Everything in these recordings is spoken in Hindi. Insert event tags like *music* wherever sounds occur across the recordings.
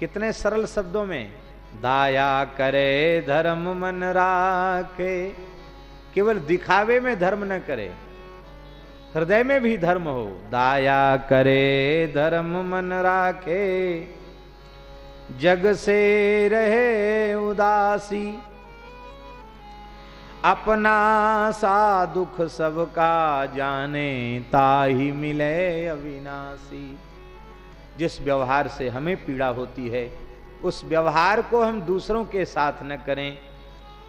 कितने सरल शब्दों में दाया करे, धर्म मन राखे। केवल दिखावे में धर्म न करे हृदय में भी धर्म हो, दाया करे, धर्म मन राखे। जग से रहे उदासी, अपना सा दुख सबका जाने, ताही मिले अविनाशी। जिस व्यवहार से हमें पीड़ा होती है, उस व्यवहार को हम दूसरों के साथ न करें।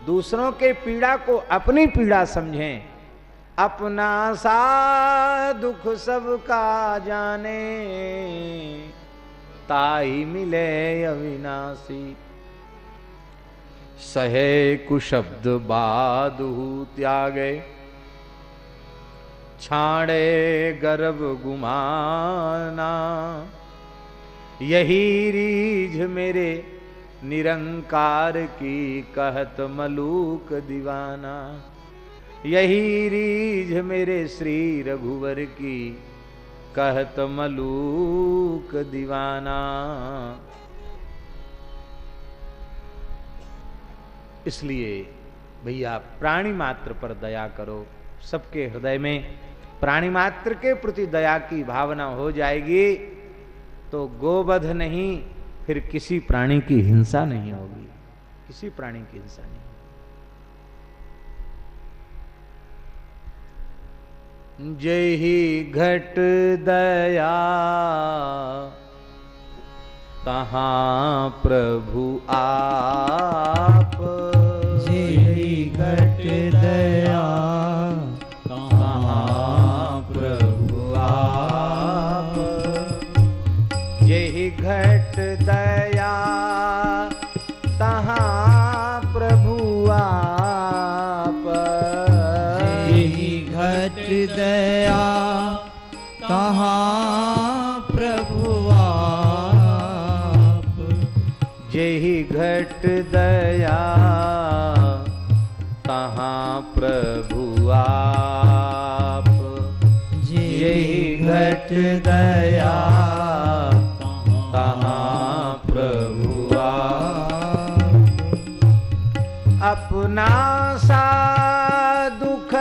दूसरों के पीड़ा को अपनी पीड़ा समझें। अपना सा दुख सबका जाने। ताई मिले अविनाशी। सहे कुशब्द बादु त्यागे। छाड़े गर्भ गुमाना। यही रीझ मेरे निरंकार की कहत मलूक दीवाना। यही रीझ मेरे श्री रघुवर की। कहत मलूक दीवाना। इसलिए भैया, प्राणी मात्र पर दया करो। सबके हृदय में प्राणी मात्र के प्रति दया की भावना हो जाएगी तो गोवध नहीं, फिर किसी प्राणी की हिंसा नहीं होगी। किसी प्राणी की हिंसा नहीं। जय ही घट दया। कहाँ प्रभु आप? जय घट दया। घट दया अपना सा दुख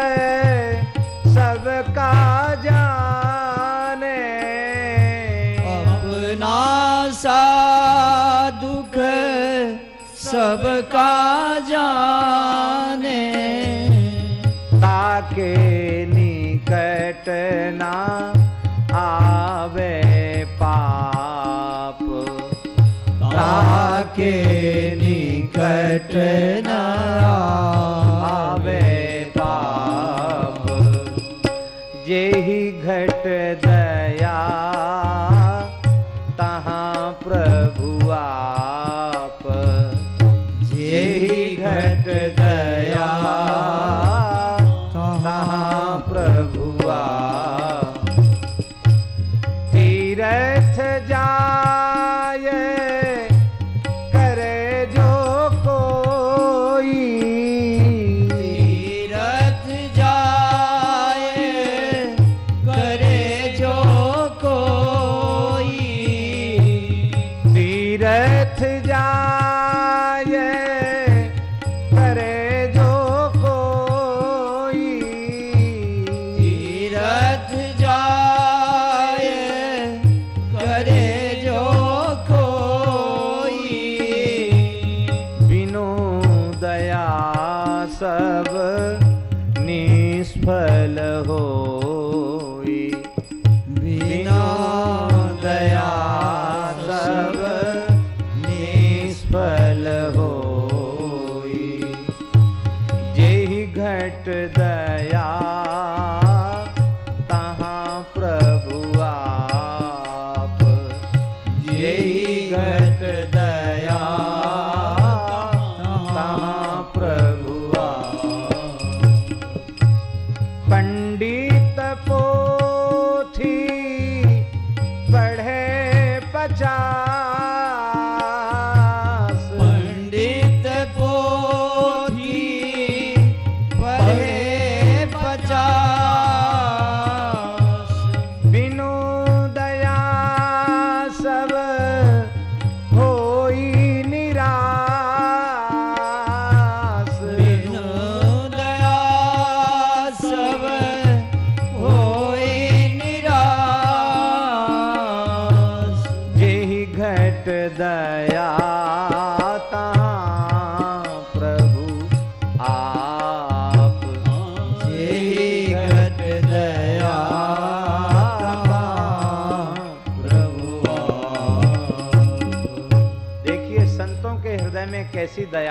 सबका जाने। अपना सा दुख सबका जाने। ताके निकट ना ताके निकट न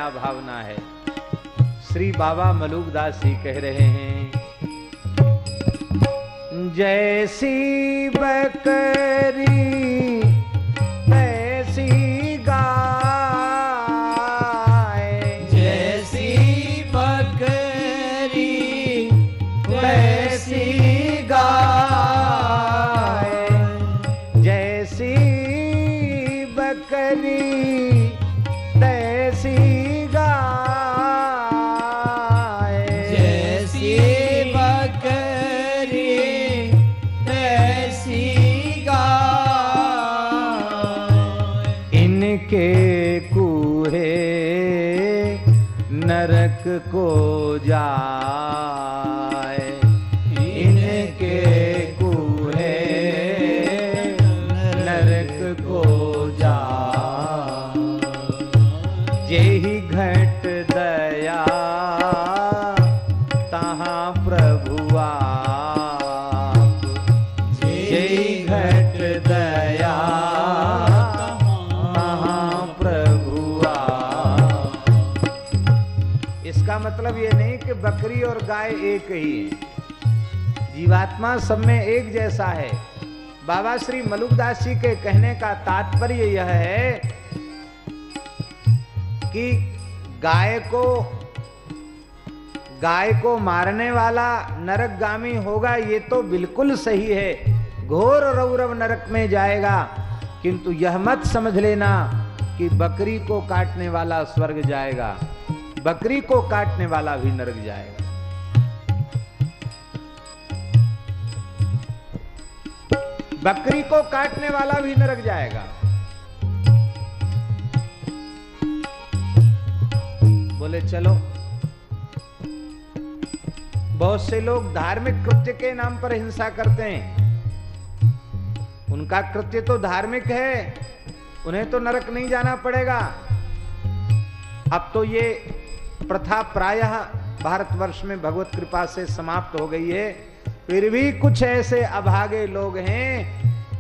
कैसी दया भावना है। श्री बाबा मलुकदास जी कह रहे हैं जैसी बकरी ही है। जीवात्मा सब में एक जैसा है। बाबा श्री मलुकदास जी के कहने का तात्पर्य यह है कि गाय को गाय को मारने वाला नरकगामी होगा, ये तो बिल्कुल सही है। घोर रौरव नरक में जाएगा, किंतु यह मत समझ लेना कि बकरी को काटने वाला स्वर्ग जाएगा। बकरी को काटने वाला भी नरक जाएगा। बकरी को काटने वाला भी नरक जाएगा। बोले, चलो। बहुत से लोग धार्मिक कृत्य के नाम पर हिंसा करते हैं। उनका कृत्य तो धार्मिक है, उन्हें तो नरक नहीं जाना पड़ेगा। अब तो ये प्रथा प्रायः भारतवर्ष में भगवत कृपा से समाप्त हो गई है। फिर भी कुछ ऐसे अभागे लोग हैं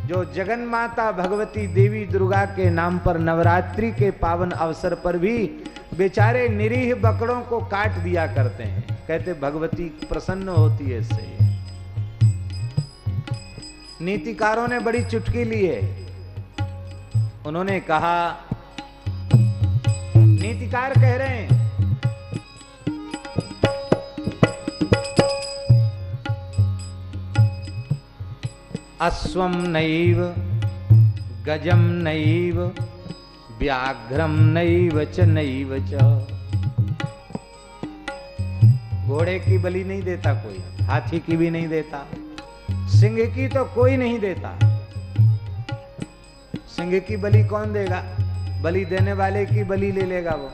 जो जगन माता भगवती देवी दुर्गा के नाम पर नवरात्रि के पावन अवसर पर भी बेचारे निरीह बकरों को काट दिया करते हैं। कहते भगवती प्रसन्न होती है इससे। नीतिकारों ने बड़ी चुटकी ली है। उन्होंने कहा, नीतिकार कह रहे हैं अश्वम नैव गजम नैव व्याघ्रम नैव च नैव च। घोड़े की बलि नहीं देता कोई, हाथी की भी नहीं देता, सिंह की तो कोई नहीं देता। सिंह की बलि कौन देगा? बलि देने वाले की बलि ले लेगा वो।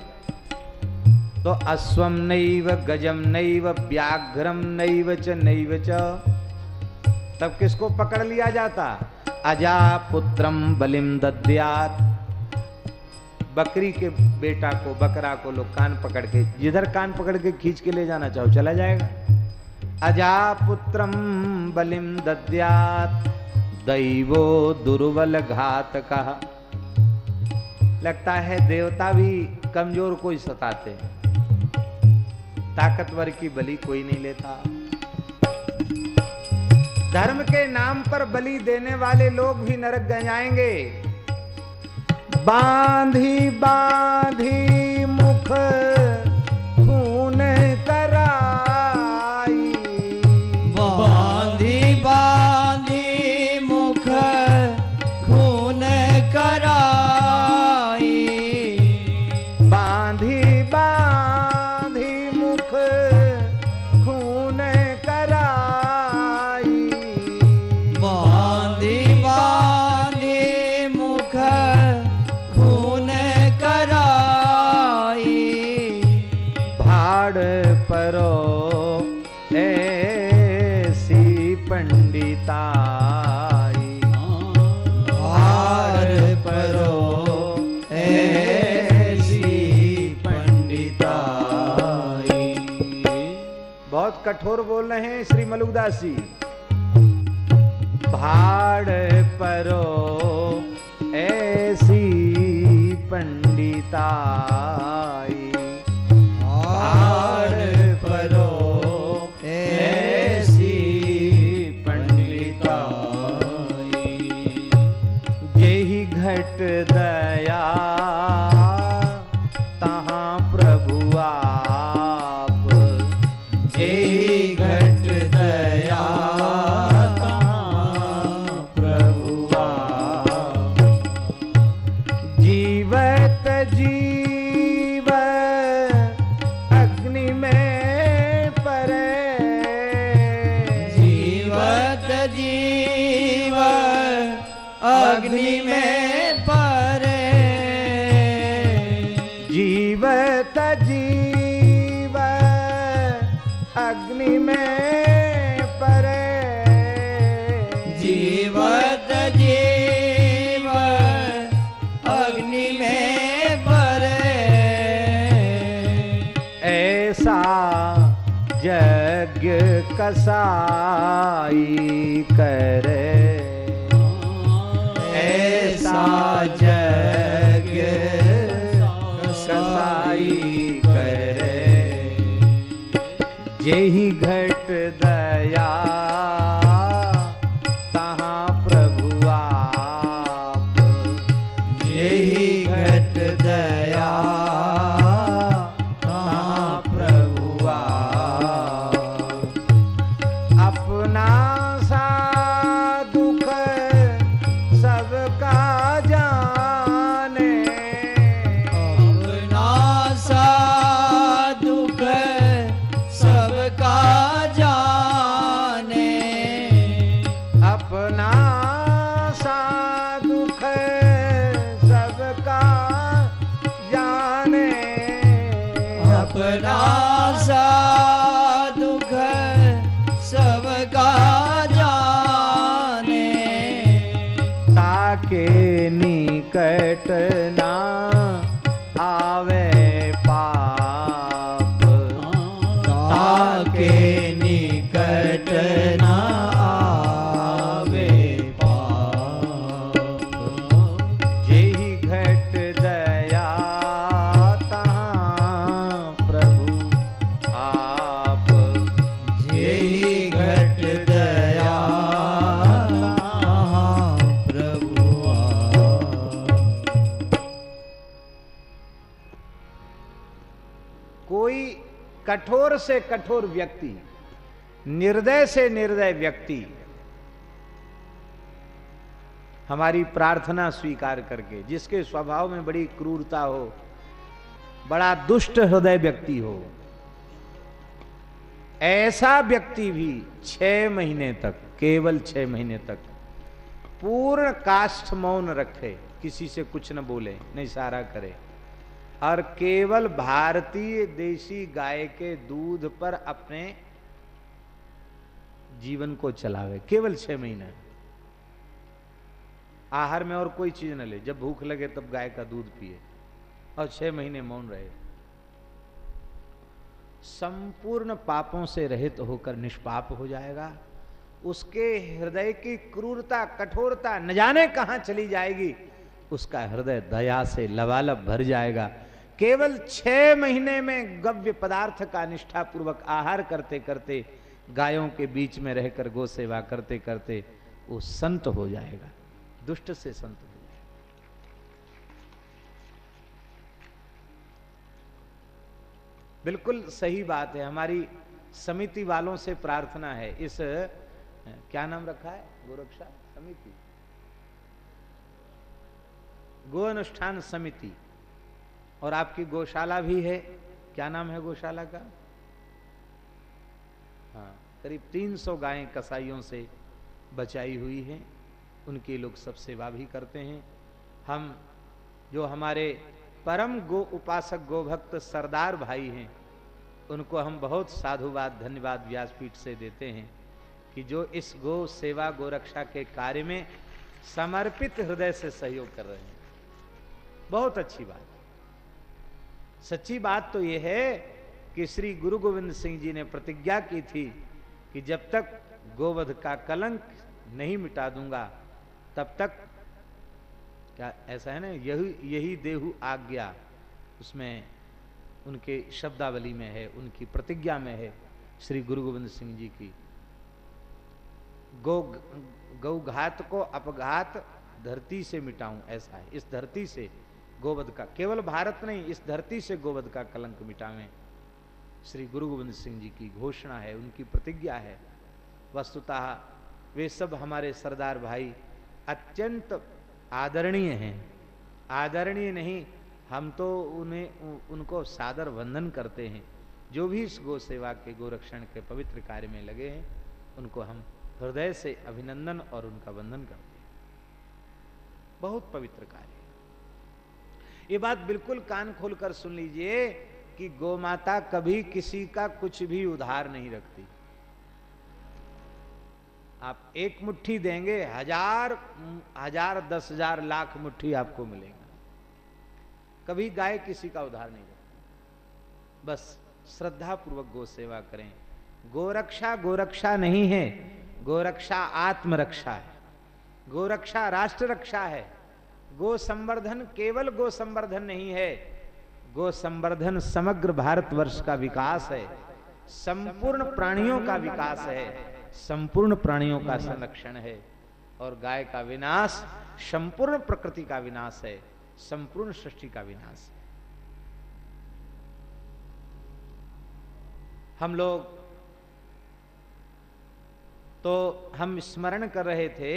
तो अश्वम नैव गजम नैव व्याघ्रम नैव च नैव च। तब किसको पकड़ लिया जाता? अजा पुत्रम बलिम दद्यात। बकरी के बेटा को, बकरा को लोग कान पकड़ के, जिधर कान पकड़ के खींच के ले जाना चाहो, चला जाएगा। अजा पुत्रम बलिम दद्यात। दैवो दुर्बल घात कहा लगता है देवता भी कमज़ोर कोई सताते ताकतवर की बलि कोई नहीं लेता। धर्म के नाम पर बलि देने वाले लोग भी नरक जाएँगे बांधी बांधी मुख खून कराई कठोर बोल रहे हैं श्री मलुकदास जी। भाड़ परो ऐसी पंडिताई कठोर व्यक्ति निर्दय से निर्दय व्यक्ति हमारी प्रार्थना स्वीकार करके, जिसके स्वभाव में बड़ी क्रूरता हो, बड़ा दुष्ट हृदय व्यक्ति हो, ऐसा व्यक्ति भी छह महीने तक, केवल छह महीने तक, पूर्ण काष्ठ मौन रखे, किसी से कुछ न बोले न इशारा करे। और केवल भारतीय देशी गाय के दूध पर अपने जीवन को चलावे, केवल छह महीने। आहार में और कोई चीज़ न ले, जब भूख लगे तब गाय का दूध पिए, और छह महीने मौन रहे। संपूर्ण पापों से रहित होकर निष्पाप हो जाएगा, उसके हृदय की क्रूरता, कठोरता न जाने कहाँ चली जाएगी, उसका हृदय दया से लबालब भर जाएगा केवल छह महीने में गव्य पदार्थ का निष्ठा पूर्वक आहार करते करते, गायों के बीच में रहकर गो सेवा करते करते, वो संत हो जाएगा। दुष्ट से संत हो जाएगा। बिल्कुल सही बात है। हमारी समिति वालों से प्रार्थना है। इस क्या नाम रखा है? गोरक्षा समिति। गो अनुष्ठान समिति। और आपकी गौशाला भी है। क्या नाम है गौशाला का? हाँ करीब 300 गायें कसाईयों से बचाई हुई हैं। उनके लोग सब सेवा भी करते हैं। हम, जो हमारे परम गो उपासक गोभक्त सरदार भाई हैं, उनको हम बहुत साधुवाद, धन्यवाद व्यासपीठ से देते हैं कि जो इस गो सेवा गोरक्षा के कार्य में समर्पित हृदय से सहयोग कर रहे हैं। बहुत अच्छी बात। सच्ची बात तो यह है कि श्री गुरु गोविंद सिंह जी ने प्रतिज्ञा की थी कि जब तक गोवध का कलंक नहीं मिटा दूँगा, तब तक, क्या ऐसा है ना, यही यही देहु आज्ञा उसमें, उनके शब्दावली में है, उनकी प्रतिज्ञा में है श्री गुरु गोविंद सिंह जी की। गौ गौ घात को अपघात धरती से मिटाऊं, ऐसा है, इस धरती से गोवध का। केवल भारत नहीं, इस धरती से गोवध का कलंक मिटावें। श्री गुरु गोविंद सिंह जी की घोषणा है, उनकी प्रतिज्ञा है। वस्तुतः वे सब हमारे सरदार भाई अत्यंत आदरणीय हैं। आदरणीय नहीं, हम तो उन्हें उनको सादर वंदन करते हैं। जो भी इस गो सेवा के, गोरक्षण के पवित्र कार्य में लगे हैं, उनको हम हृदय से अभिनंदन और उनका वंदन करते हैं। बहुत पवित्र कार्य। ये बात बिल्कुल कान खोलकर सुन लीजिए कि गोमाता कभी किसी का कुछ भी उधार नहीं रखती। आप एक मुट्ठी देंगे, हज़ार हज़ार, दस हज़ार, लाख मुट्ठी आपको मिलेगा। कभी गाय किसी का उधार नहीं रखती। बस श्रद्धा पूर्वक गो सेवा करें। गोरक्षा गोरक्षा नहीं है, गोरक्षा आत्मरक्षा है। गोरक्षा राष्ट्र रक्षा है। गो संवर्धन केवल गो संवर्धन नहीं है गो संवर्धन समग्र भारतवर्ष का विकास है, संपूर्ण प्राणियों का विकास है, संपूर्ण प्राणियों का संरक्षण है, और गाय का विनाश, संपूर्ण प्रकृति का विनाश है, संपूर्ण सृष्टि का विनाश है। हम लोग तो हम स्मरण कर रहे थे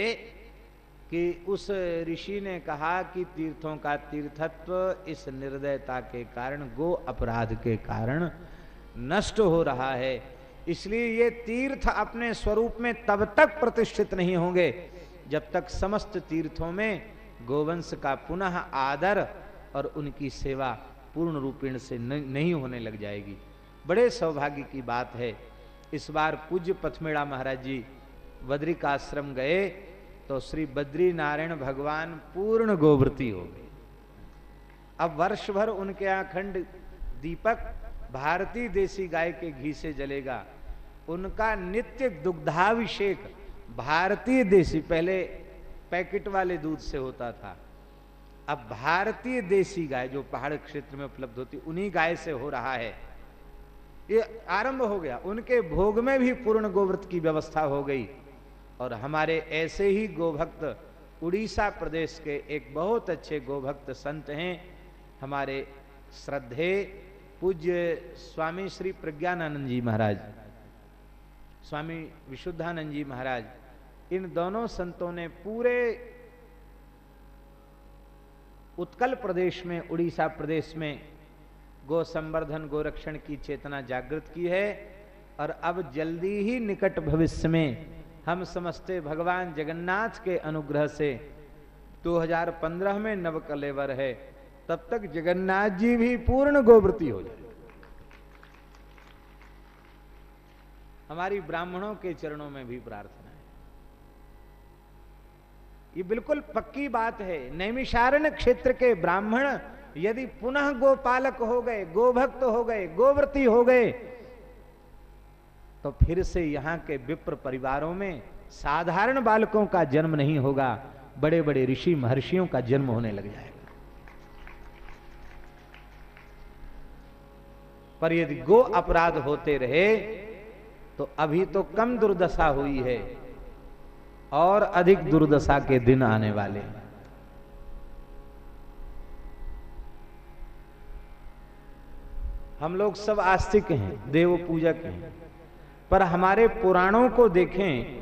कि उस ऋषि ने कहा कि तीर्थों का तीर्थत्व इस निर्दयता के कारण, गो अपराध के कारण नष्ट हो रहा है। इसलिए ये तीर्थ अपने स्वरूप में तब तक प्रतिष्ठित नहीं होंगे जब तक समस्त तीर्थों में गोवंश का पुनः आदर और उनकी सेवा पूर्ण रूपेण से नहीं होने लग जाएगी। बड़े सौभाग्य की बात है। इस बार पूज्य पथमेड़ा महाराज जी बद्रिकाश्रम गए तो श्री बद्री नारायण भगवान पूर्ण गोवृति हो गए। अब वर्ष भर उनके अखंड दीपक भारतीय देसी गाय के घी से जलेगा। उनका नित्य दुग्धाभिषेक भारतीय देसी, पहले पैकेट वाले दूध से होता था। अब भारतीय देसी गाय जो पहाड़ क्षेत्र में उपलब्ध होती, उन्हीं गाय से हो रहा है। ये आरंभ हो गया। उनके भोग में भी पूर्ण गोव्रत की व्यवस्था हो गई। और हमारे ऐसे ही गोभक्त उड़ीसा प्रदेश के एक बहुत अच्छे गोभक्त संत हैं। हमारे श्रद्धे पूज्य स्वामी श्री प्रज्ञानंद जी महाराज, स्वामी विशुद्धानंद जी महाराज, इन दोनों संतों ने पूरे उत्कल प्रदेश में, उड़ीसा प्रदेश में गो संवर्धन गोरक्षण की चेतना जागृत की है। और अब जल्दी ही निकट भविष्य में हम समझते भगवान जगन्नाथ के अनुग्रह से। 2015 में नव कलेवर है। तब तक जगन्नाथ जी भी पूर्ण गोवृति हो जाए हमारी ब्राह्मणों के चरणों में भी प्रार्थना है। ये बिल्कुल पक्की बात है। नैमिषारण क्षेत्र के ब्राह्मण यदि पुनः गोपालक हो गए, गोभक्त हो गए, गोव्रती हो गए तो फिर से यहाँ के विप्र परिवारों में साधारण बालकों का जन्म नहीं होगा बड़े बड़े ऋषि महर्षियों का जन्म होने लग जाएगा। पर यदि गो अपराध होते रहे तो अभी तो कम दुर्दशा हुई है और अधिक दुर्दशा के दिन आने वाले हम लोग सब आस्तिक हैं देव पूजक हैं। पर हमारे पुराणों को देखें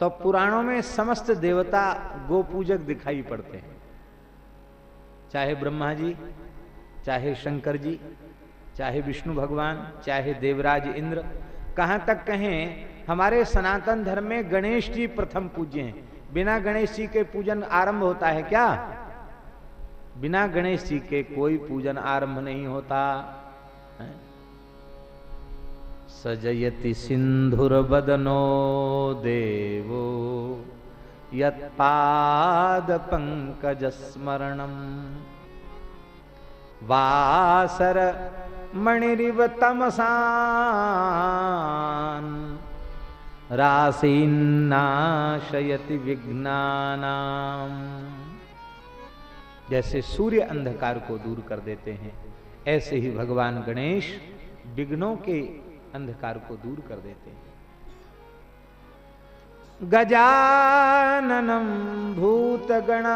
तो पुराणों में समस्त देवता गोपूजक दिखाई पड़ते हैं। चाहे ब्रह्मा जी, चाहे शंकर जी, चाहे विष्णु भगवान, चाहे देवराज इंद्र, कहाँ तक कहें, हमारे सनातन धर्म में गणेश जी प्रथम पूज्य हैं। बिना गणेश जी के पूजन आरंभ होता है क्या? बिना गणेश जी के कोई पूजन आरंभ नहीं होता? सजयति सिंधुर्वदनो देवो यत्पाद पंकज स्मरणम वासर मणिरिव तमसान राशीनाशयति विघ्नानाम। जैसे सूर्य अंधकार को दूर कर देते हैं, ऐसे ही भगवान गणेश विघ्नों के अंधकार को दूर कर देते हैं। गजाननम भूतगणादिसेवितम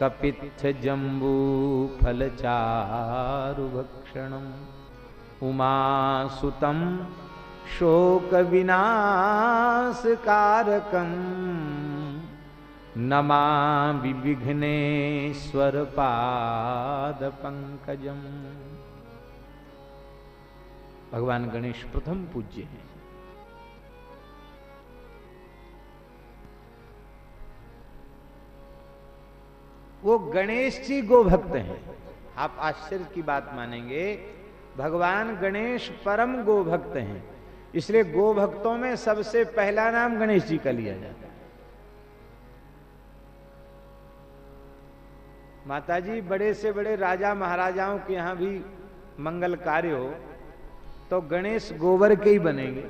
कपित्थ जम्बू फलचारुभक्षणम उमासुतम शोक विनाशकारकम नमा विघ्नेश्वर पाद पंकजम। भगवान गणेश प्रथम पूज्य हैं। वो गणेश जी गोभक्त हैं। आप आश्चर्य की बात मानेंगे, भगवान गणेश परम गोभक्त हैं। इसलिए गोभक्तों में सबसे पहला नाम गणेश जी का लिया जाता है। माताजी, बड़े से बड़े राजा महाराजाओं के यहाँ भी मंगल कार्य हो तो गणेश गोबर के ही बनेंगे।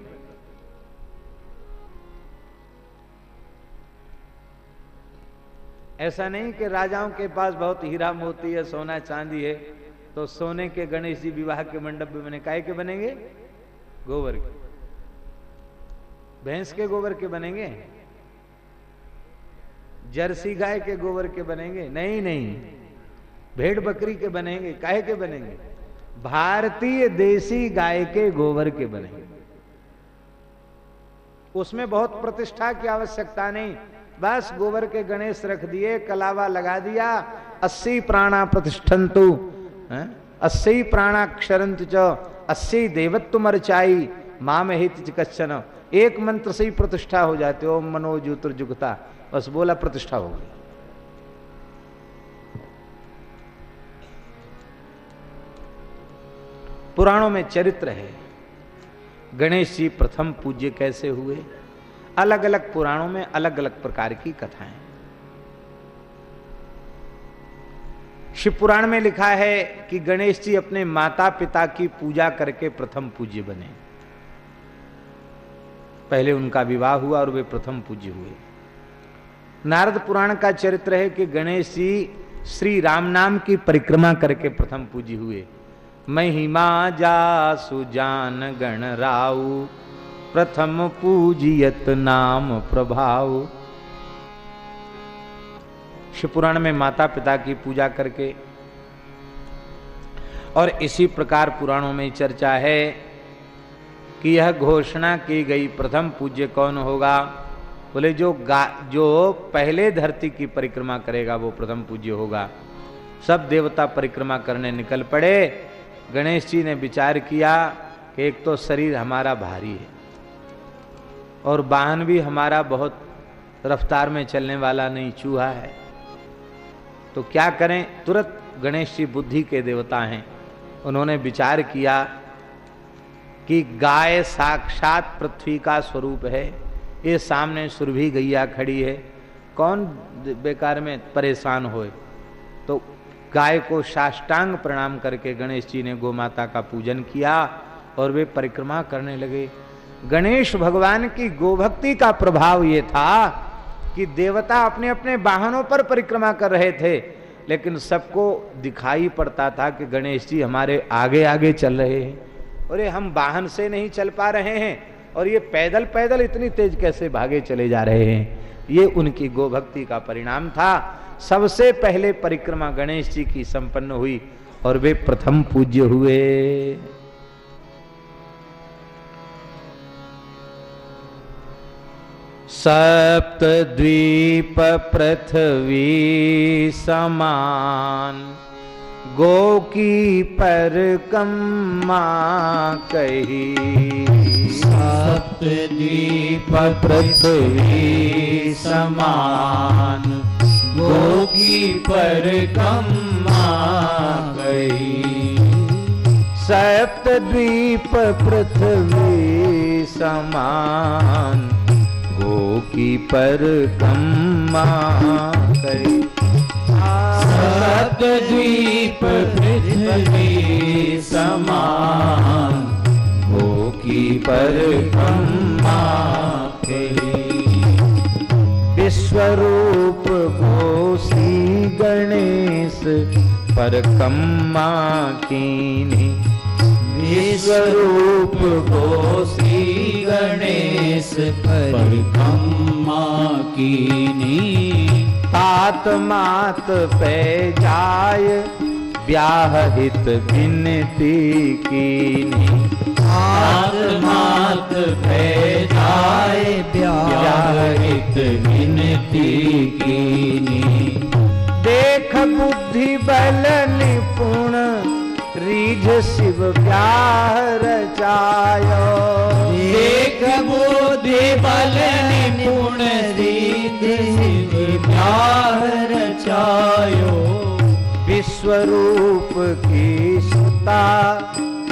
ऐसा नहीं कि राजाओं के पास बहुत हीरा मोती है, सोना चांदी है तो सोने के गणेश जी विवाह के मंडप में बने, काय के बनेंगे? गोबर के। भैंस के गोबर के बनेंगे? जर्सी गाय के गोबर के बनेंगे? नहीं नहीं। भेड़ बकरी के बनेंगे? काहे के बनेंगे? भारतीय देसी गाय के गोबर के बनेंगे। उसमें बहुत प्रतिष्ठा की आवश्यकता नहीं। बस गोबर के गणेश रख दिए, कलावा लगा दिया। अस्सी प्राणा प्रतिष्ठंतु अस्सी प्राणाक्षरंत च, अस्सी देवत्व मरचाई। माम हित कच्चन एक मंत्र से ही प्रतिष्ठा हो जाते ओम मनोजुजुगता बस बोला प्रतिष्ठा हो गई। पुराणों में चरित्र है, गणेश जी प्रथम पूज्य कैसे हुए? अलग अलग पुराणों में अलग अलग प्रकार की कथाएँ। शिव पुराण में लिखा है कि गणेश जी अपने माता पिता की पूजा करके प्रथम पूज्य बने। पहले उनका विवाह हुआ और वे प्रथम पूज्य हुए। नारद पुराण का चरित्र है कि गणेश जी श्री राम नाम की परिक्रमा करके प्रथम पूजी हुए। महिमा जा सुजान गण राउ प्रथम पूजियत नाम प्रभाव शिवपुराण में माता पिता की पूजा करके और इसी प्रकार पुराणों में चर्चा है कि यह घोषणा की गई प्रथम पूज्य कौन होगा? बोले, जो गा, जो पहले धरती की परिक्रमा करेगा, वो प्रथम पूज्य होगा। सब देवता परिक्रमा करने निकल पड़े। गणेश जी ने विचार किया कि एक तो शरीर हमारा भारी है और वाहन भी हमारा बहुत रफ्तार में चलने वाला नहीं, चूहा है। तो क्या करें? तुरंत गणेश जी बुद्धि के देवता हैं। उन्होंने विचार किया कि गाय साक्षात पृथ्वी का स्वरूप है। ये सामने सुरभि गैया खड़ी है। कौन बेकार में परेशान होए? तो गाय को साष्टांग प्रणाम करके गणेश जी ने गौ माता का पूजन किया और वे परिक्रमा करने लगे। गणेश भगवान की गोभक्ति का प्रभाव ये था कि देवता अपने अपने वाहनों पर परिक्रमा कर रहे थे, लेकिन सबको दिखाई पड़ता था कि गणेश जी हमारे आगे आगे चल रहे हैं। ये हम वाहन से नहीं चल पा रहे हैं और ये पैदल पैदल इतनी तेज कैसे भागे चले जा रहे हैं? ये उनकी गोभक्ति का परिणाम था। सबसे पहले परिक्रमा गणेश जी की संपन्न हुई और वे प्रथम पूज्य हुए। सप्तद्वीप पृथ्वी समान। गो की पर कम्मा कही। सप्तद्वीप पृथ्वी समान। गो की पर कम्मा कही। सप्तद्वीप पृथ्वी समान। गो की पर कम्मा करी सप्तद्वीप पृथ्वी समान गो की पर कम्मा विश्वरूप घोषी गणेश पर कम्मा कीनी। विश्वरूप को गणेश परिक्रमा कीनी। तात मात पे जाय ब्याह हित विनती कीनी। हाथ मात पे जाए ब्याहित विनती कीनी। देख बुद्धि बल निपुण रीझ शिव ब्याह रचायो। एक बुद्धि बल निपुण रीति ब्याह रचायो विश्वरूप की सुता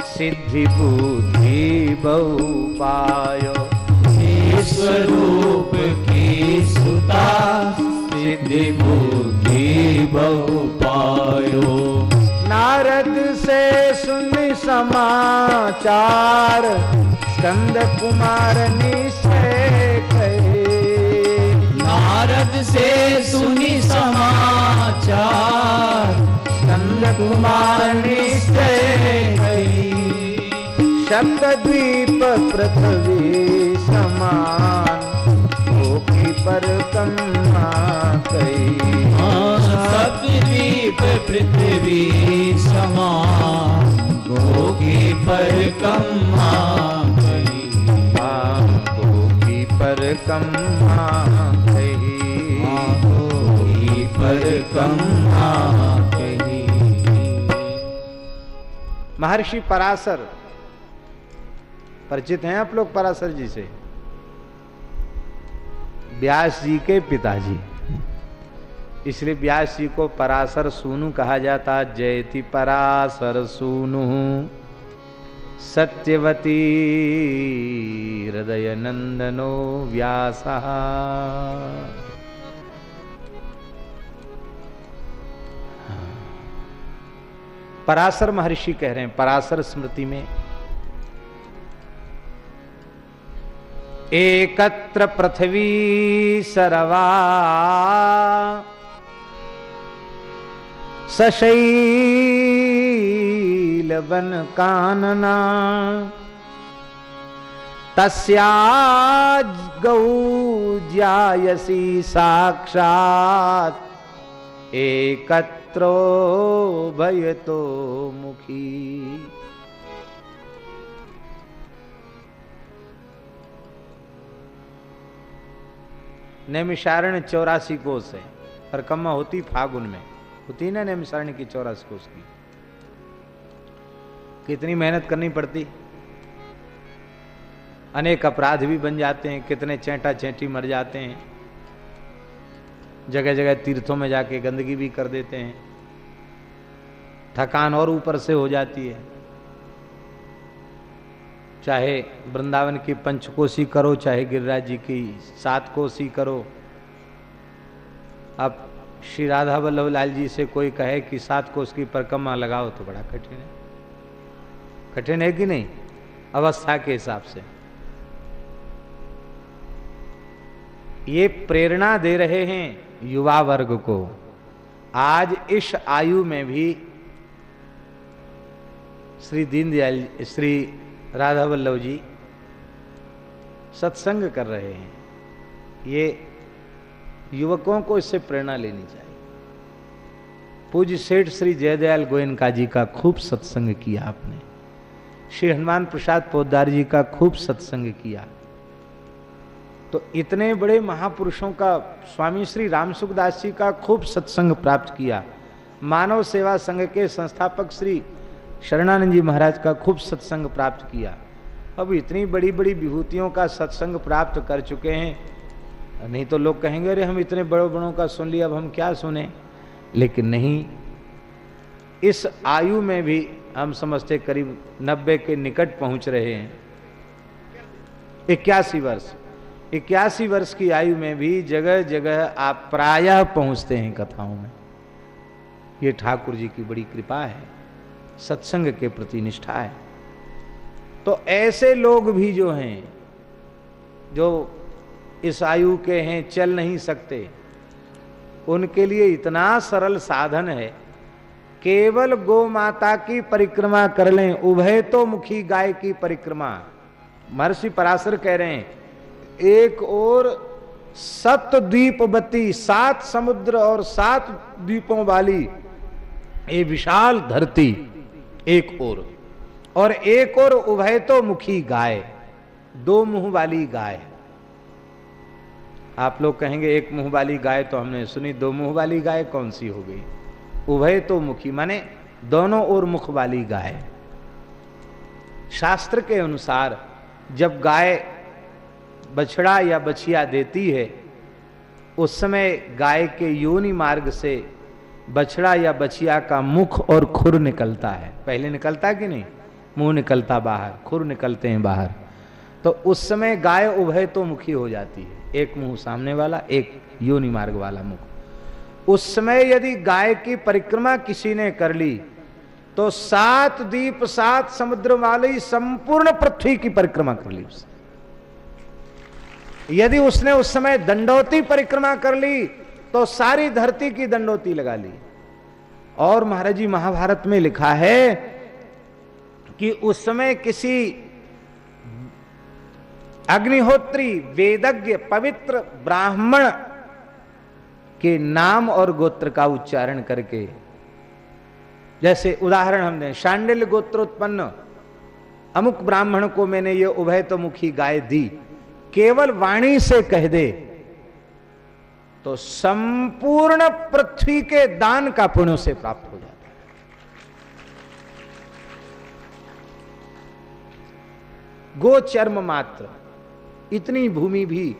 सिद्धि बुद्धि बहु पायो स्वरूप की सुता सिद्धि बुद्धि बहु पायो नारद से सुन समाचार, स्कंद कुमार नारद से सुनी समाचार। स्कंद कुमार निश्चय कही शब्दद्वीप पृथ्वी समान भूखी पर कन्ना कही सप्तद्वीप पृथ्वी समान गोगी पर कम्मा गई भूखी पर कन्ना महर्षि पराशर परिचित हैं आप लोग पराशर जी से? व्यास जी के पिताजी। इसलिए व्यास जी को पराशर सूनु कहा जाता, जयति पराशर सूनु। सत्यवती हृदय नंदनो व्यास। पराशर महर्षि कह रहे हैं, पराशर स्मृति में। एकत्र पृथ्वी सरवा, सशैल बन कानना तस्या गौ जायसी साक्षात। एकत्रो भयतो मुखी। नैमिषारण्य चौरासी कोस है परिक्रमा होती फागुन में। होती ना नैमिषारण्य की चौरासी कोस की। कितनी मेहनत करनी पड़ती। अनेक अपराध भी बन जाते हैं, कितने चैंटा चैंटी मर जाते हैं। जगह जगह तीर्थों में जाके गंदगी भी कर देते हैं। थकान और ऊपर से हो जाती है। चाहे वृंदावन की पंचकोशी करो, चाहे गिरिराज जी की सात कोशी करो। अब श्री राधा वल्लभ लाल जी से कोई कहे कि सात कोष की परिक्रमा लगाओ तो बड़ा कठिन है। कठिन है कि नहीं? अवस्था के हिसाब से। ये प्रेरणा दे रहे हैं युवा वर्ग को, आज इस आयु में भी श्री दीनदयाल, श्री राधा वल्लभ जी सत्संग कर रहे हैं। ये युवकों को इससे प्रेरणा लेनी चाहिए। पूज्य सेठ श्री जयदयाल गोयनका जी का खूब सत्संग किया आपने। श्री हनुमान प्रसाद पोदार जी का खूब सत्संग किया। तो इतने बड़े महापुरुषों का स्वामी श्री राम सुखदास जी का खूब सत्संग प्राप्त किया। मानव सेवा संघ के संस्थापक श्री शरणानंद जी महाराज का खूब सत्संग प्राप्त किया। अब इतनी बड़ी बड़ी विभूतियों का सत्संग प्राप्त कर चुके हैं। नहीं तो लोग कहेंगे, अरे, हम इतने बड़ों बड़ों का सुन लिया, अब हम क्या सुने? लेकिन नहीं, इस आयु में भी हम समझते करीब नब्बे के निकट पहुँच रहे हैं। इक्यासी वर्ष। इक्यासी वर्ष की आयु में भी जगह जगह आप प्रायः पहुँचते हैं कथाओं में। ये ठाकुर जी की बड़ी कृपा है, सत्संग के प्रति निष्ठा है। तो ऐसे लोग भी जो हैं, जो इस आयु के हैं, चल नहीं सकते। उनके लिए इतना सरल साधन है, केवल गो माता की परिक्रमा कर लें, उभय तो मुखी गाय की परिक्रमा। महर्षि पराशर कह रहे हैं एक और सत द्वीपवती, सात समुद्र और सात द्वीपों वाली, ये विशाल धरती, एक और। और एक और उभय तो मुखी गाय, दो मुँह वाली गाय। आप लोग कहेंगे, एक मुँह वाली गाय तो हमने सुनी, दो मुँह वाली गाय कौन सी हो गई? उभय तो मुखी, माने दोनों ओर मुख वाली गाय। शास्त्र के अनुसार, जब गाय बछड़ा या बछिया देती है, उस समय गाय के योनि मार्ग से बछड़ा या बछिया का मुख और खुर निकलता है। पहले निकलता कि नहीं? मुँह निकलता बाहर, खुर निकलते हैं बाहर। तो उस समय गाय उभय तो मुखी हो जाती है, एक मुँह सामने वाला, एक योनि मार्ग वाला मुख। उस समय यदि गाय की परिक्रमा किसी ने कर ली तो सात दीप सात समुद्र वाली संपूर्ण पृथ्वी की परिक्रमा कर ली उसने। यदि उसने उस समय दंडोती परिक्रमा कर ली तो सारी धरती की दंडोती लगा ली। और महाराज जी महाभारत में लिखा है कि उस समय किसी अग्निहोत्री, वेदज्ञ, पवित्र ब्राह्मण के नाम और गोत्र का उच्चारण करके, जैसे उदाहरण हमने शांडिल गोत्रोत्पन्न अमुक ब्राह्मण को मैंने ये उभय तो मुखी गाय दी। केवल वाणी से कह दे तो संपूर्ण पृथ्वी के दान का पुण्य से प्राप्त हो जाता है। गोचर्म मात्र, इतनी भूमि भी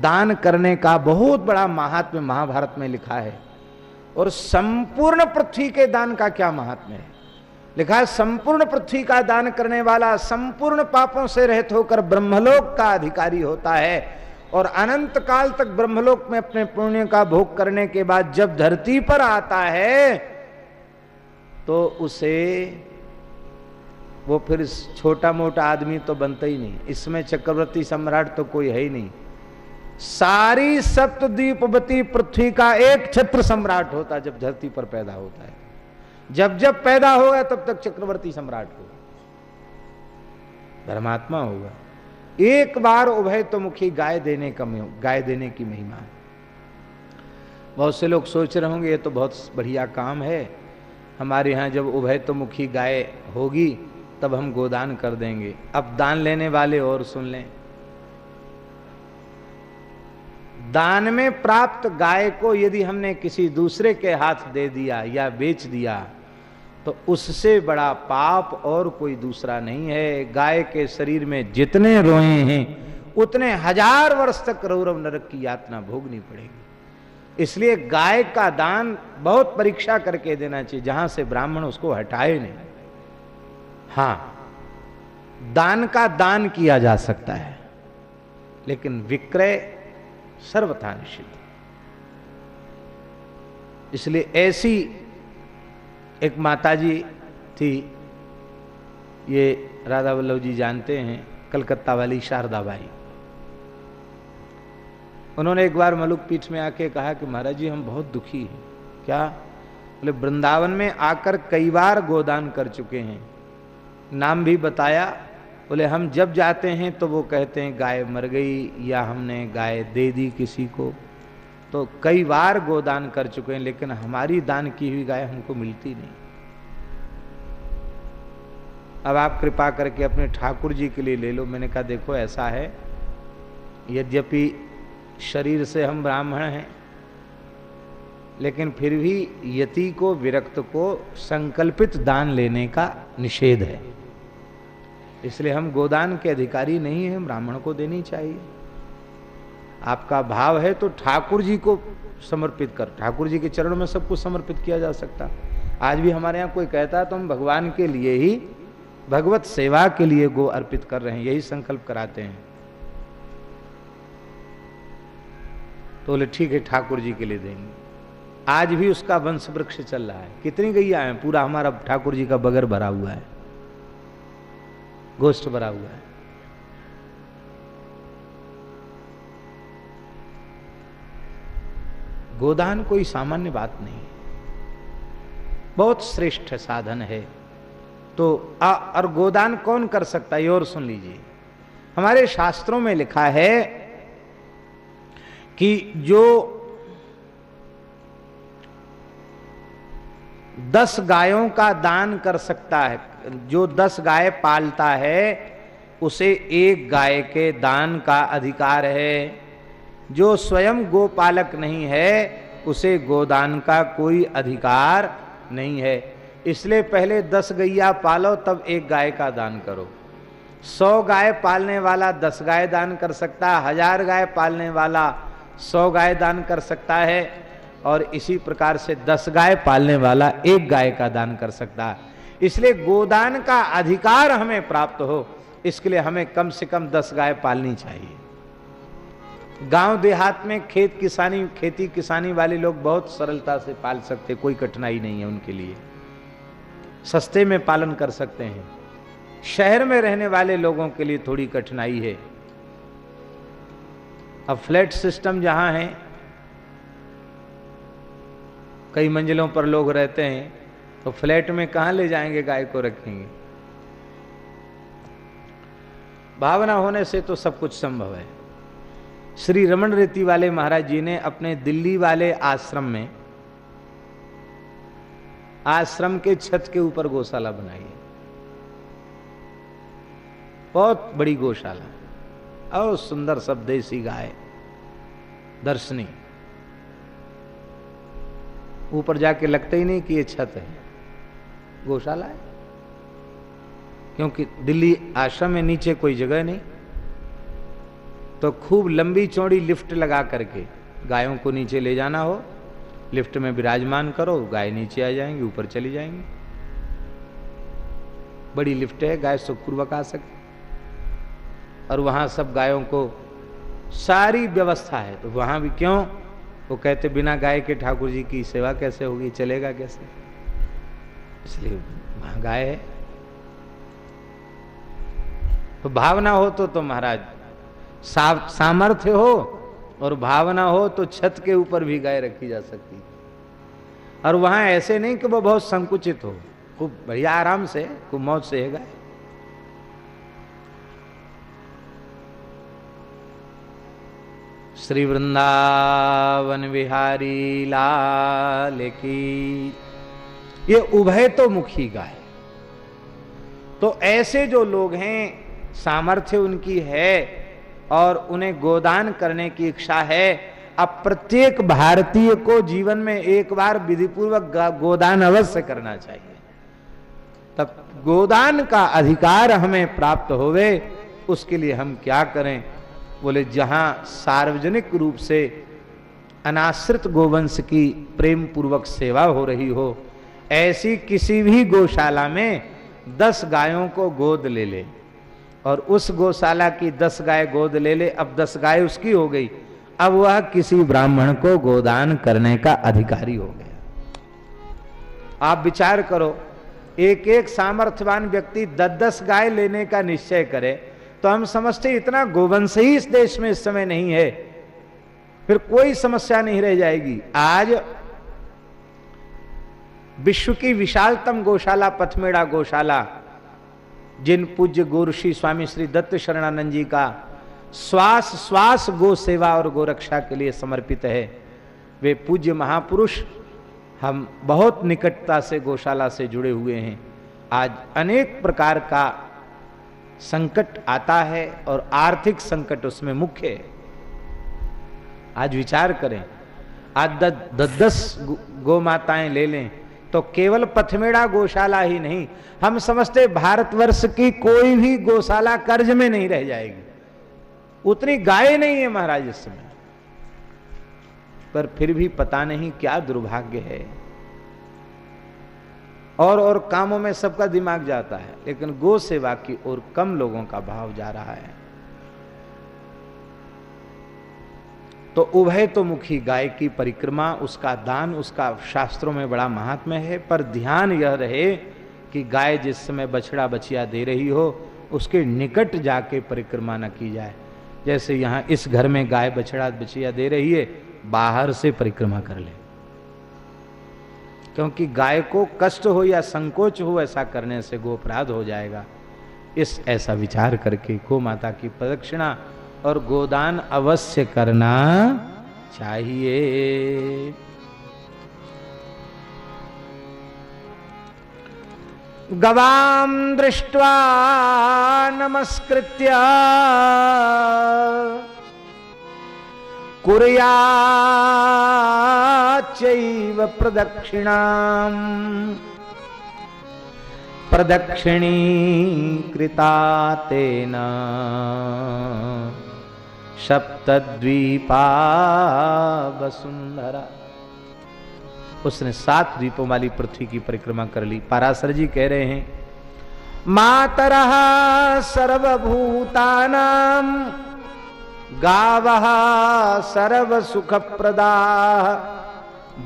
दान करने का बहुत बड़ा महात्म्य महाभारत में लिखा है, और संपूर्ण पृथ्वी के दान का क्या महात्म्य है? लिखा संपूर्ण पृथ्वी का दान करने वाला संपूर्ण पापों से रहित होकर ब्रह्मलोक का अधिकारी होता है। और अनंत काल तक ब्रह्मलोक में अपने पुण्य का भोग करने के बाद जब धरती पर आता है तो उसे, वो फिर छोटा मोटा आदमी तो बनता ही नहीं। इसमें चक्रवर्ती सम्राट तो कोई है ही नहीं। सारी सप्तद्वीपवती पृथ्वी का एक छत्र सम्राट होता जब धरती पर पैदा होता है। जब जब पैदा होगा, तब तक चक्रवर्ती सम्राट होगा। धर्मात्मा होगा। एक बार उभय तो मुखी गाय देने का गाय देने की महिमा बहुत से लोग सोच रहे होंगे, ये तो बहुत बढ़िया काम है। हमारे यहाँ जब उभय तो मुखी गाय होगी, तब हम गोदान कर देंगे। अब दान लेने वाले और सुन लें। दान में प्राप्त गाय को यदि हमने किसी दूसरे के हाथ दे दिया या बेच दिया तो उससे बड़ा पाप और कोई दूसरा नहीं है। गाय के शरीर में जितने रोए हैं, उतने हज़ार वर्ष तक रौरव नरक की यातना भोगनी पड़ेगी। इसलिए गाय का दान बहुत परीक्षा करके देना चाहिए, जहाँ से ब्राह्मण उसको हटाए नहीं। हाँ, दान का दान किया जा सकता है, लेकिन विक्रय सर्वथा निषिद्ध। इसलिए ऐसी एक माताजी थी, ये राधा वल्लभ जी जानते हैं, कलकत्ता वाली शारदा बाई उन्होंने एक बार मलुक पीठ में आके कहा कि महाराज जी, हम बहुत दुखी हैं। क्या? बोले, वृंदावन में आकर कई बार गोदान कर चुके हैं। नाम भी बताया। बोले, हम जब जाते हैं तो वो कहते हैं, गाय मर गई या हमने गाय दे दी किसी को। तो कई बार गोदान कर चुके हैं, लेकिन हमारी दान की हुई गाय हमको मिलती नहीं। अब आप कृपा करके अपने ठाकुर जी के लिए ले लो। मैंने कहा, देखो, ऐसा है, यद्यपि शरीर से हम ब्राह्मण हैं, लेकिन फिर भी यति को, विरक्त को संकल्पित दान लेने का निषेध है। इसलिए हम गोदान के अधिकारी नहीं हैं, ब्राह्मण को देनी चाहिए। आपका भाव है तो ठाकुर जी को समर्पित कर, ठाकुर जी के चरणों में सब कुछ समर्पित किया जा सकता। आज भी हमारे यहाँ कोई कहता है तो हम भगवान के लिए ही भगवत सेवा के लिए गो अर्पित कर रहे हैं, यही संकल्प कराते हैं। तो बोले, ठीक है, ठाकुर जी के लिए देंगे। आज भी उसका वंश वृक्ष चल रहा है। कितनी गैया है? पूरा हमारा ठाकुर जी का बगर भरा हुआ है। गोष्ठ भरा हुआ है। गोदान कोई सामान्य बात नहीं। बहुत श्रेष्ठ साधन है। तो आ, और गोदान कौन कर सकता है और सुन लीजिए। हमारे शास्त्रों में लिखा है कि जो दस गायों का दान कर सकता है जो दस गाय पालता है उसे एक गाय के दान का अधिकार है। जो स्वयं गोपालक नहीं है, उसे गोदान का कोई अधिकार नहीं है। इसलिए पहले दस गैया पालो, तब एक गाय का दान करो। सौ गाय पालने वाला दस गाय दान कर सकता है, हज़ार गाय पालने वाला सौ गाय दान कर सकता है, और इसी प्रकार से दस गाय पालने वाला एक गाय का दान कर सकता है। इसलिए गोदान का अधिकार हमें प्राप्त हो, इसके लिए हमें कम से कम दस गाय पालनी चाहिए। गाँव देहात में खेत किसानी, खेती किसानी वाले लोग बहुत सरलता से पाल सकते, कोई कठिनाई नहीं है उनके लिए। सस्ते में पालन कर सकते हैं। शहर में रहने वाले लोगों के लिए थोड़ी कठिनाई है। अब फ्लैट सिस्टम जहाँ है, कई मंजिलों पर लोग रहते हैं तो फ्लैट में कहाँ ले जाएँगे गाय को रखेंगे? भावना होने से तो सब कुछ संभव है। श्री रमन रेती वाले महाराज जी ने अपने दिल्ली वाले आश्रम में आश्रम के छत के ऊपर गौशाला बनाई है। बहुत बड़ी गौशाला और सुंदर सब देसी गाय, दर्शनी। ऊपर जाके लगता ही नहीं कि ये छत है। गौशाला है। क्योंकि दिल्ली आश्रम में नीचे कोई जगह नहीं। तो खूब लंबी चौड़ी लिफ्ट लगा करके गायों को नीचे ले जाना हो। लिफ्ट में विराजमान करो, गाय नीचे आ जाएँगी, ऊपर चली जाएँगी। बड़ी लिफ्ट है, गाय सुखपूर्वक आ सकती और वहाँ सब गायों को सारी व्यवस्था है। तो वहाँ भी क्यों? वो कहते, बिना गाय के ठाकुर जी की सेवा कैसे होगी? चलेगा कैसे? इसलिए वहाँ गाय है। तो भावना हो तो तो महाराज सामर्थ्य हो और भावना हो तो छत के ऊपर भी गाय रखी जा सकती और वहाँ ऐसे नहीं कि वो बहुत संकुचित हो। खूब बढ़िया आराम से, खूब मौत से है गाय। श्री वृंदावन विहारी लाल की, ये उभय तो मुखी गाय। तो ऐसे जो लोग हैं, सामर्थ्य उनकी है और उन्हें गोदान करने की इच्छा है। अब प्रत्येक भारतीय को जीवन में एक बार विधिपूर्वक गोदान अवश्य करना चाहिए। तब गोदान का अधिकार हमें प्राप्त होवे, उसके लिए हम क्या करें? बोले, जहाँ सार्वजनिक रूप से अनाश्रित गोवंश की प्रेम पूर्वक सेवा हो रही हो, ऐसी किसी भी गौशाला में दस गायों को गोद ले ले। और उस गौशाला की दस गाय गोद ले ले। अब दस गाय उसकी हो गई। अब वह किसी ब्राह्मण को गोदान करने का अधिकारी हो गया। आप विचार करो एक एक सामर्थ्यवान व्यक्ति दस दस गाय लेने का निश्चय करे तो हम समझते इतना गोवंश ही इस देश में इस समय नहीं है। फिर कोई समस्या नहीं रह जाएगी। आज विश्व की विशालतम गौशाला, पथमेड़ा गौशाला जिन पूज्य गोऋषि स्वामी श्री दत्त शरणानंद जी का श्वास श्वास गो सेवा और गो रक्षा के लिए समर्पित है, वे पूज्य महापुरुष हम बहुत निकटता से गौशाला से जुड़े हुए हैं। आज अनेक प्रकार का संकट आता है और आर्थिक संकट उसमें मुख्य है। आज विचार करें, आज दस गो माताएँ ले लें तो केवल पथमेड़ा गौशाला ही नहीं, हम समझते भारतवर्ष की कोई भी गौशाला कर्ज में नहीं रह जाएगी। उतनी गाय नहीं है महाराज इस समय। पर फिर भी पता नहीं क्या दुर्भाग्य है। और और कामों में सबका दिमाग जाता है, लेकिन गो सेवा की ओर कम लोगों का भाव जा रहा है। तो उभय तो मुखी गाय की परिक्रमा, उसका दान, उसका शास्त्रों में बड़ा महात्मा है। पर ध्यान यह रहे कि गाय जिस समय बछड़ा बछिया दे रही हो, उसके निकट जाके परिक्रमा न की जाए। जैसे यहाँ इस घर में गाय बछड़ा बछिया दे रही है, बाहर से परिक्रमा कर ले। क्योंकि गाय को कष्ट हो या संकोच हो, ऐसा करने से गो अपराध हो जाएगा। इस ऐसा विचार करके गो माता की प्रदक्षिणा और गोदान अवश्य करना चाहिए। गवाम दृष्ट्वा नमस्कृत्य। कुर्याच्चैव प्रदक्षिणाम्। प्रदक्षिणी कृता तेन। सप्तद्वीपा वसुंधरा उसने सात द्वीपों वाली पृथ्वी की परिक्रमा कर ली। पारासर जी कह रहे हैं, मातरः सर्वभूतानां गावः सर्वसुखप्रदा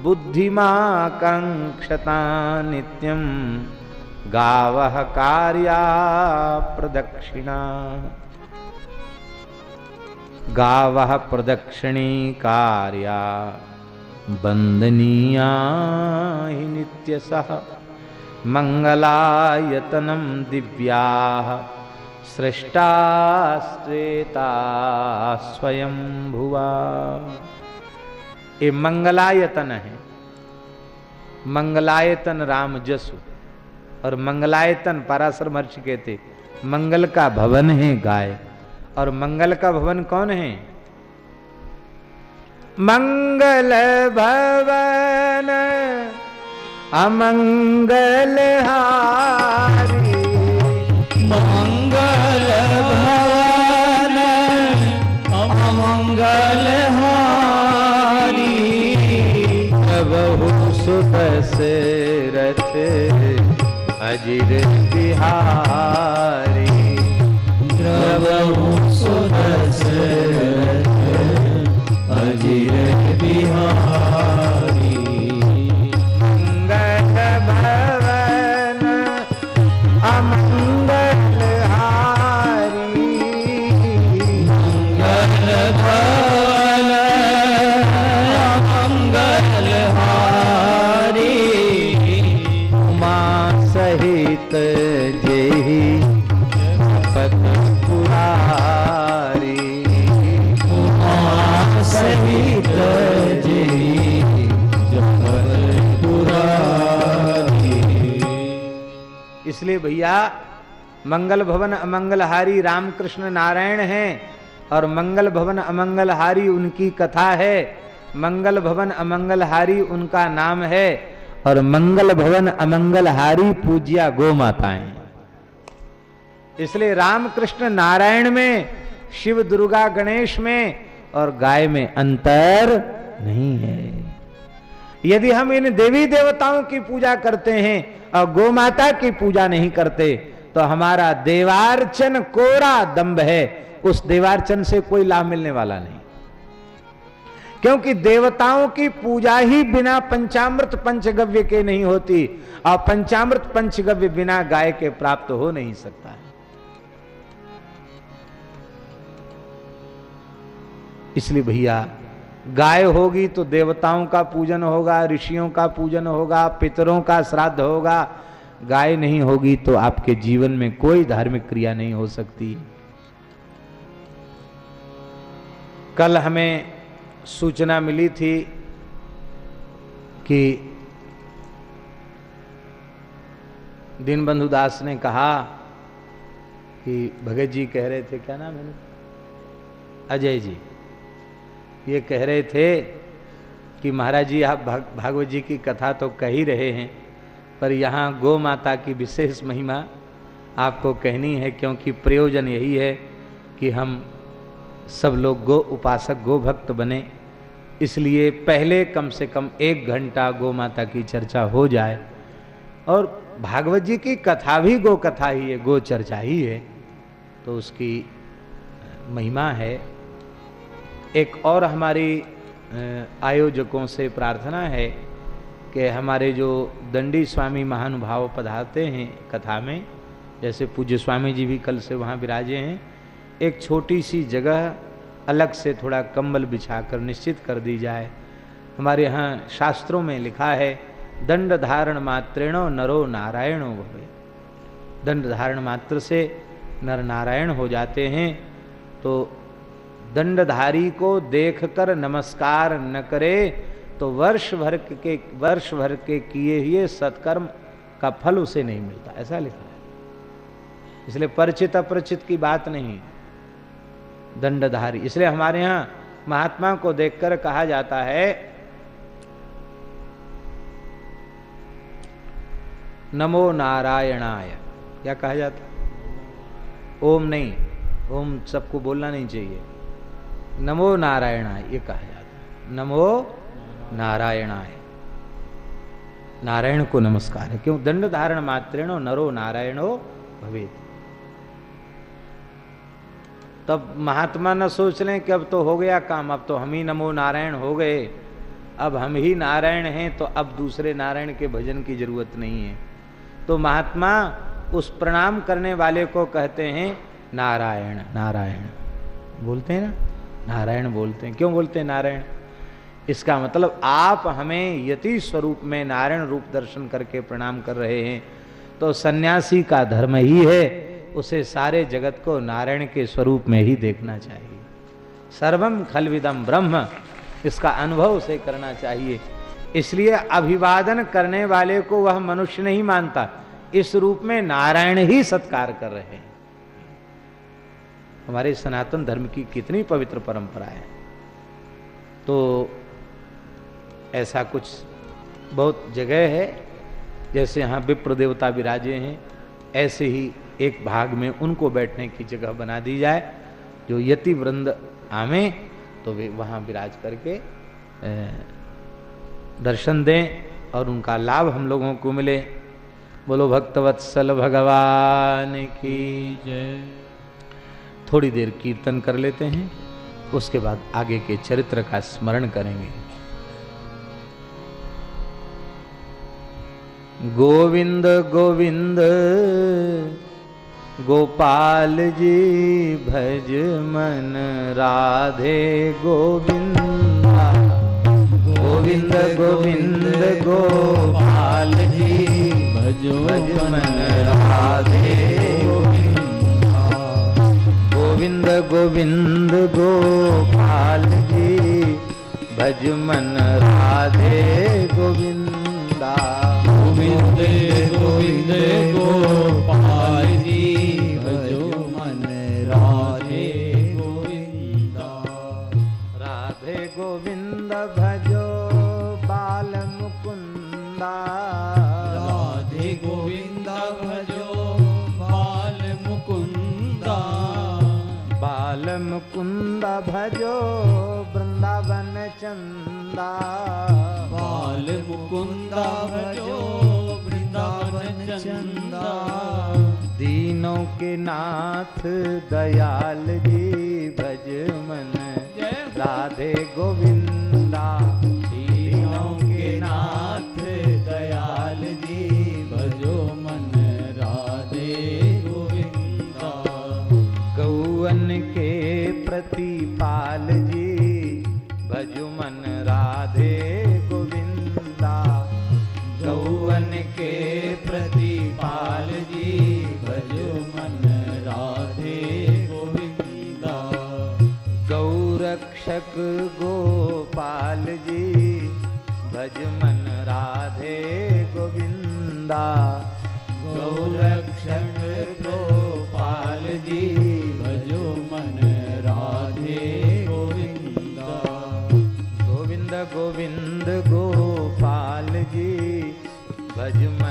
बुद्धिमा कंक्षता नित्यं गावः कार्या प्रदक्षिणा गावः प्रदक्षिणी कार्या। वन्दनीया हि नित्यसः मङ्गलायतनं दिव्याः। सृष्टास्त्रेता स्वयं भुवा ये मंगलायतन है। मंगलायतन राम जसु और मंगलायतन पराशर महर्षि कहते, मंगल का भवन है गाय। और मंगल का भवन कौन है? मंगल भवन अमंगल हारी। मंगल भवन अमंगल हारी। बहु सुदस रथ अजिर बिहारी। इसलिए भैया, मंगल भवन अमंगलहारी रामकृष्ण नारायण हैं और मंगल भवन अमंगलहारी उनकी कथा है। मंगल भवन अमंगलहारी उनका नाम है और मंगल भवन अमंगलहारी पूज्या गो माताएँ। इसलिए रामकृष्ण नारायण में, शिव दुर्गा गणेश में और गाय में अंतर नहीं है। यदि हम इन देवी देवताओं की पूजा करते हैं और गो माता की पूजा नहीं करते तो हमारा देवार्चन कोरा दम्भ है। उस देवार्चन से कोई लाभ मिलने वाला नहीं। क्योंकि देवताओं की पूजा ही बिना पंचामृत पंचगव्य के नहीं होती, और पंचामृत पंचगव्य बिना गाय के प्राप्त हो नहीं सकता। है इसलिए भैया गाय होगी तो देवताओं का पूजन होगा, ऋषियों का पूजन होगा, पितरों का श्राद्ध होगा। गाय नहीं होगी तो आपके जीवन में कोई धार्मिक क्रिया नहीं हो सकती। कल हमें सूचना मिली थी कि दीनबंधु दास ने कहा कि भगत जी कह रहे थे, क्या नाम है? अजय जी। ये कह रहे थे कि महाराज जी आप भाग, भागवत जी की कथा तो कह ही रहे हैं पर यहाँ गौ माता की विशेष महिमा आपको कहनी है क्योंकि प्रयोजन यही है कि हम सब लोग गो उपासक गो भक्त बने। इसलिए पहले कम से कम एक घंटा गौ माता की चर्चा हो जाए और भागवत जी की कथा भी गो कथा ही है गो चर्चा ही है तो उसकी महिमा है। एक और हमारी आयोजकों से प्रार्थना है कि हमारे जो दंडी स्वामी महानुभाव पधारते हैं कथा में, जैसे पूज्य स्वामी जी भी कल से वहाँ विराजे हैं, एक छोटी सी जगह अलग से थोड़ा कंबल बिछाकर निश्चित कर दी जाए। हमारे यहाँ शास्त्रों में लिखा है, दंड धारण मात्रेणो नरो नारायणो भवे। दंड धारण मात्र से नर नारायण हो जाते हैं तो दंडधारी को देखकर नमस्कार न करे तो वर्ष भर के, वर्ष भर के किए हुए सत्कर्म का फल उसे नहीं मिलता। ऐसा लिखा है। इसलिए परिचित अपरिचित की बात नहीं। दंडधारी। इसलिए हमारे यहाँ महात्मा को देखकर कहा जाता है, नमो नारायणाय। क्या कहा जाता? ओम नहीं। ओम सबको बोलना नहीं चाहिए। नमो नारायणाय, ये कहा जाता है। नमो नारायणाय। नारायण को नमस्कार है। क्यों? दंड धारण मात्रेणो नरो नारायणो भवे तब महात्मा न सोच लें कि अब तो हो गया काम, अब तो हम ही नमो नारायण हो गए। अब हम ही नारायण हैं तो अब दूसरे नारायण के भजन की ज़रूरत नहीं है। तो महात्मा उस प्रणाम करने वाले को कहते हैं, नारायण नारायण। बोलते हैं ना? नारायण बोलते हैं। क्यों बोलते हैं नारायण? इसका मतलब आप हमें यति स्वरूप में नारायण रूप दर्शन करके प्रणाम कर रहे हैं तो सन्यासी का धर्म ही है, उसे सारे जगत को नारायण के स्वरूप में ही देखना चाहिए। सर्वम खलविदम ब्रह्म, इसका अनुभव उसे करना चाहिए। इसलिए अभिवादन करने वाले को वह मनुष्य नहीं मानता, इस रूप में नारायण ही सत्कार कर रहे हैं। हमारे सनातन धर्म की कितनी पवित्र परंपरा है। तो ऐसा कुछ बहुत जगह है, जैसे यहाँ विप्र देवता विराजे हैं, ऐसे ही एक भाग में उनको बैठने की जगह बना दी जाए, जो यति वृंद आवे तो वे वहाँ विराज करके दर्शन दें और उनका लाभ हम लोगों को मिले। बोलो, भक्तवत्सल भगवान की जय। थोड़ी देर कीर्तन कर लेते हैं, उसके बाद आगे के चरित्र का स्मरण करेंगे। गोविंद गोविंद, गोपाल जी, भज मन राधे गोविंद। गोविंद गोविंद, गोपाल जी, भज मन राधे गोविंद गोविंद गोपाल जी। भज मन राधे गोविंदा। गोविंद गोविंद गोपाल मुकुंद भजो वृंदावन चंदा। बाल मुकुंद भजो वृंदावन चंदा। दीनों के नाथ दयाल जी भज मन। राधे गोविंदा। गौरक्षक गोपाल जी भज मन राधे गोविंदा गौरक्षक गोपाल जी भजो मन राधे गोविंदा। गोविंद गोविंद गोपाल जी भज मन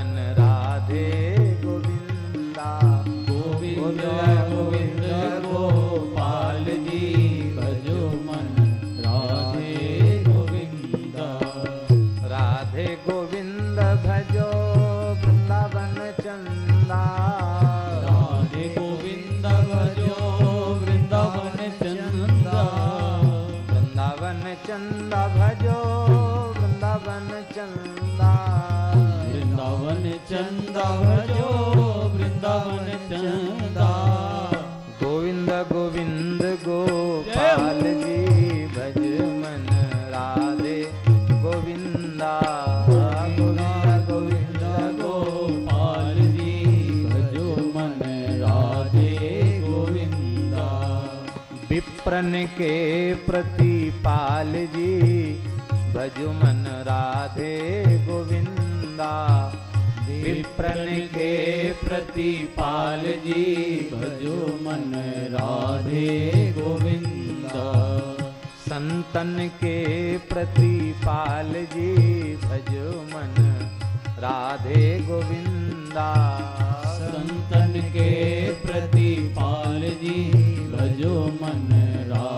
विप्रन के प्रतिपाल जी। भजो मन राधे गोविंदा। विप्रन के प्रतिपाल जी। भजो मन राधे गोविंदा। संतन के प्रतिपाल जी। भजो मन राधे गोविंदा। संतन के गोविंद गोपाल जी। भज मन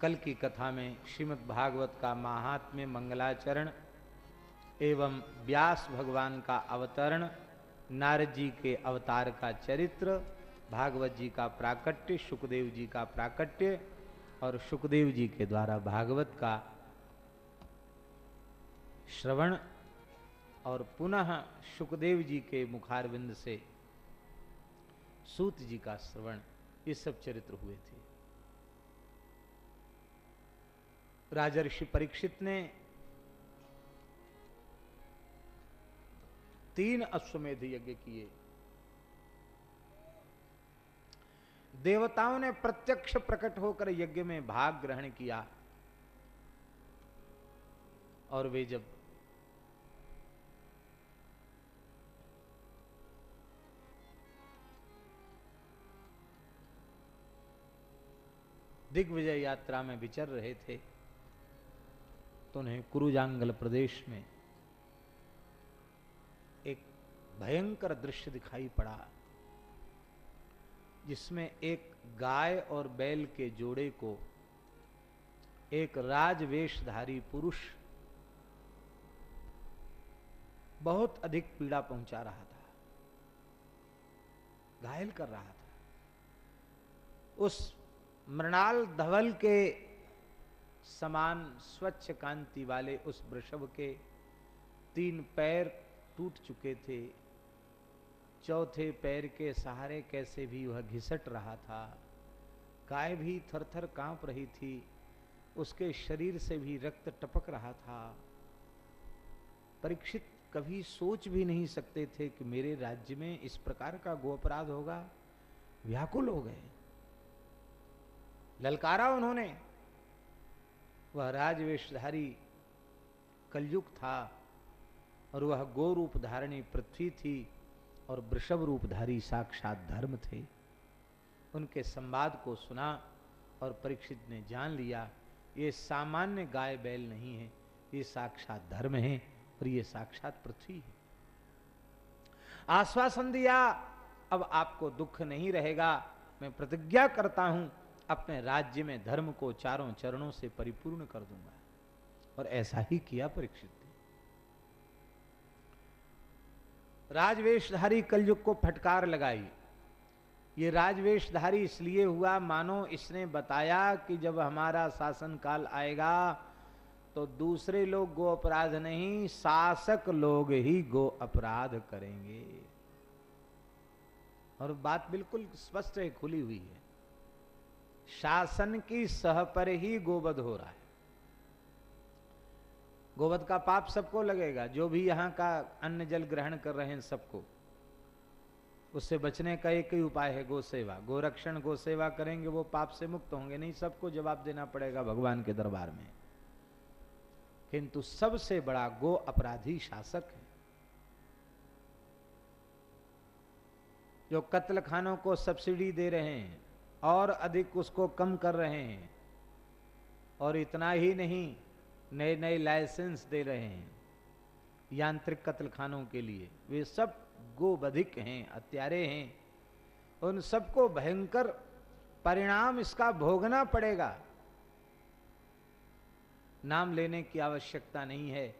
कल की कथा में श्रीमद् भागवत का महात्म्य मंगलाचरण एवं व्यास भगवान का अवतरण, नारद जी के अवतार का चरित्र, भागवत जी का प्राकट्य, सुखदेव जी का प्राकट्य और सुखदेव जी के द्वारा भागवत का श्रवण और पुनः सुखदेव जी के मुखारविंद से सूत जी का श्रवण, ये सब चरित्र हुए थे। राजर्षि परीक्षित ने तीन अश्वमेध यज्ञ किए। देवताओं ने प्रत्यक्ष प्रकट होकर यज्ञ में भाग ग्रहण किया। और वे जब दिग्विजय यात्रा में विचर रहे थे तो उन्हें कुरुजांगल प्रदेश में एक भयंकर दृश्य दिखाई पड़ा, जिसमें एक गाय और बैल के जोड़े को एक राजवेशधारी पुरुष बहुत अधिक पीड़ा पहुँचा रहा था, घायल कर रहा था। उस मृणाल धवल के समान स्वच्छ कांति वाले उस वृषभ के तीन पैर टूट चुके थे। चौथे पैर के सहारे कैसे भी वह घिसट रहा था। गाय भी थरथर काँप रही थी। उसके शरीर से भी रक्त टपक रहा था। परीक्षित कभी सोच भी नहीं सकते थे कि मेरे राज्य में इस प्रकार का गो अपराध होगा। व्याकुल हो गए। ललकारा उन्होंने वह राजवेशधारी कलयुग था और वह गो रूप धारणी पृथ्वी थी और वृषभ रूपधारी साक्षात धर्म थे। उनके संवाद को सुना और परीक्षित ने जान लिया, ये सामान्य गाय बैल नहीं है, ये साक्षात धर्म है और ये साक्षात पृथ्वी है। आश्वासन दिया, अब आपको दुख नहीं रहेगा, मैं प्रतिज्ञा करता हूँ अपने राज्य में धर्म को चारों चरणों से परिपूर्ण कर दूँगा। और ऐसा ही किया परीक्षित राजवेशधारी कलयुग को फटकार लगाई। ये राजवेशधारी इसलिए हुआ, मानो इसने बताया कि जब हमारा शासन काल आएगा तो दूसरे लोग गो अपराध नहीं, शासक लोग ही गो अपराध करेंगे। और बात बिल्कुल स्पष्ट है, खुली हुई है। शासन की सह पर ही गोवध हो रहा है। गोवध का पाप सबको लगेगा, जो भी यहाँ का अन्न जल ग्रहण कर रहे हैं सबको। उससे बचने का एक ही उपाय है गोसेवा। गोरक्षण, गोसेवा करेंगे, वो पाप से मुक्त होंगे, नहीं सबको जवाब देना पड़ेगा भगवान के दरबार में। किंतु सबसे बड़ा गो अपराधी शासक है। जो कत्ल खानों को सब्सिडी दे रहे हैं और अधिक उसको कम कर रहे हैं और इतना ही नहीं नए नए लाइसेंस दे रहे हैं यांत्रिक कत्लखानों के लिए। वे सब गोबधिक हैं, हत्यारे हैं। उन सबको भयंकर परिणाम इसका भोगना पड़ेगा। नाम लेने की आवश्यकता नहीं है।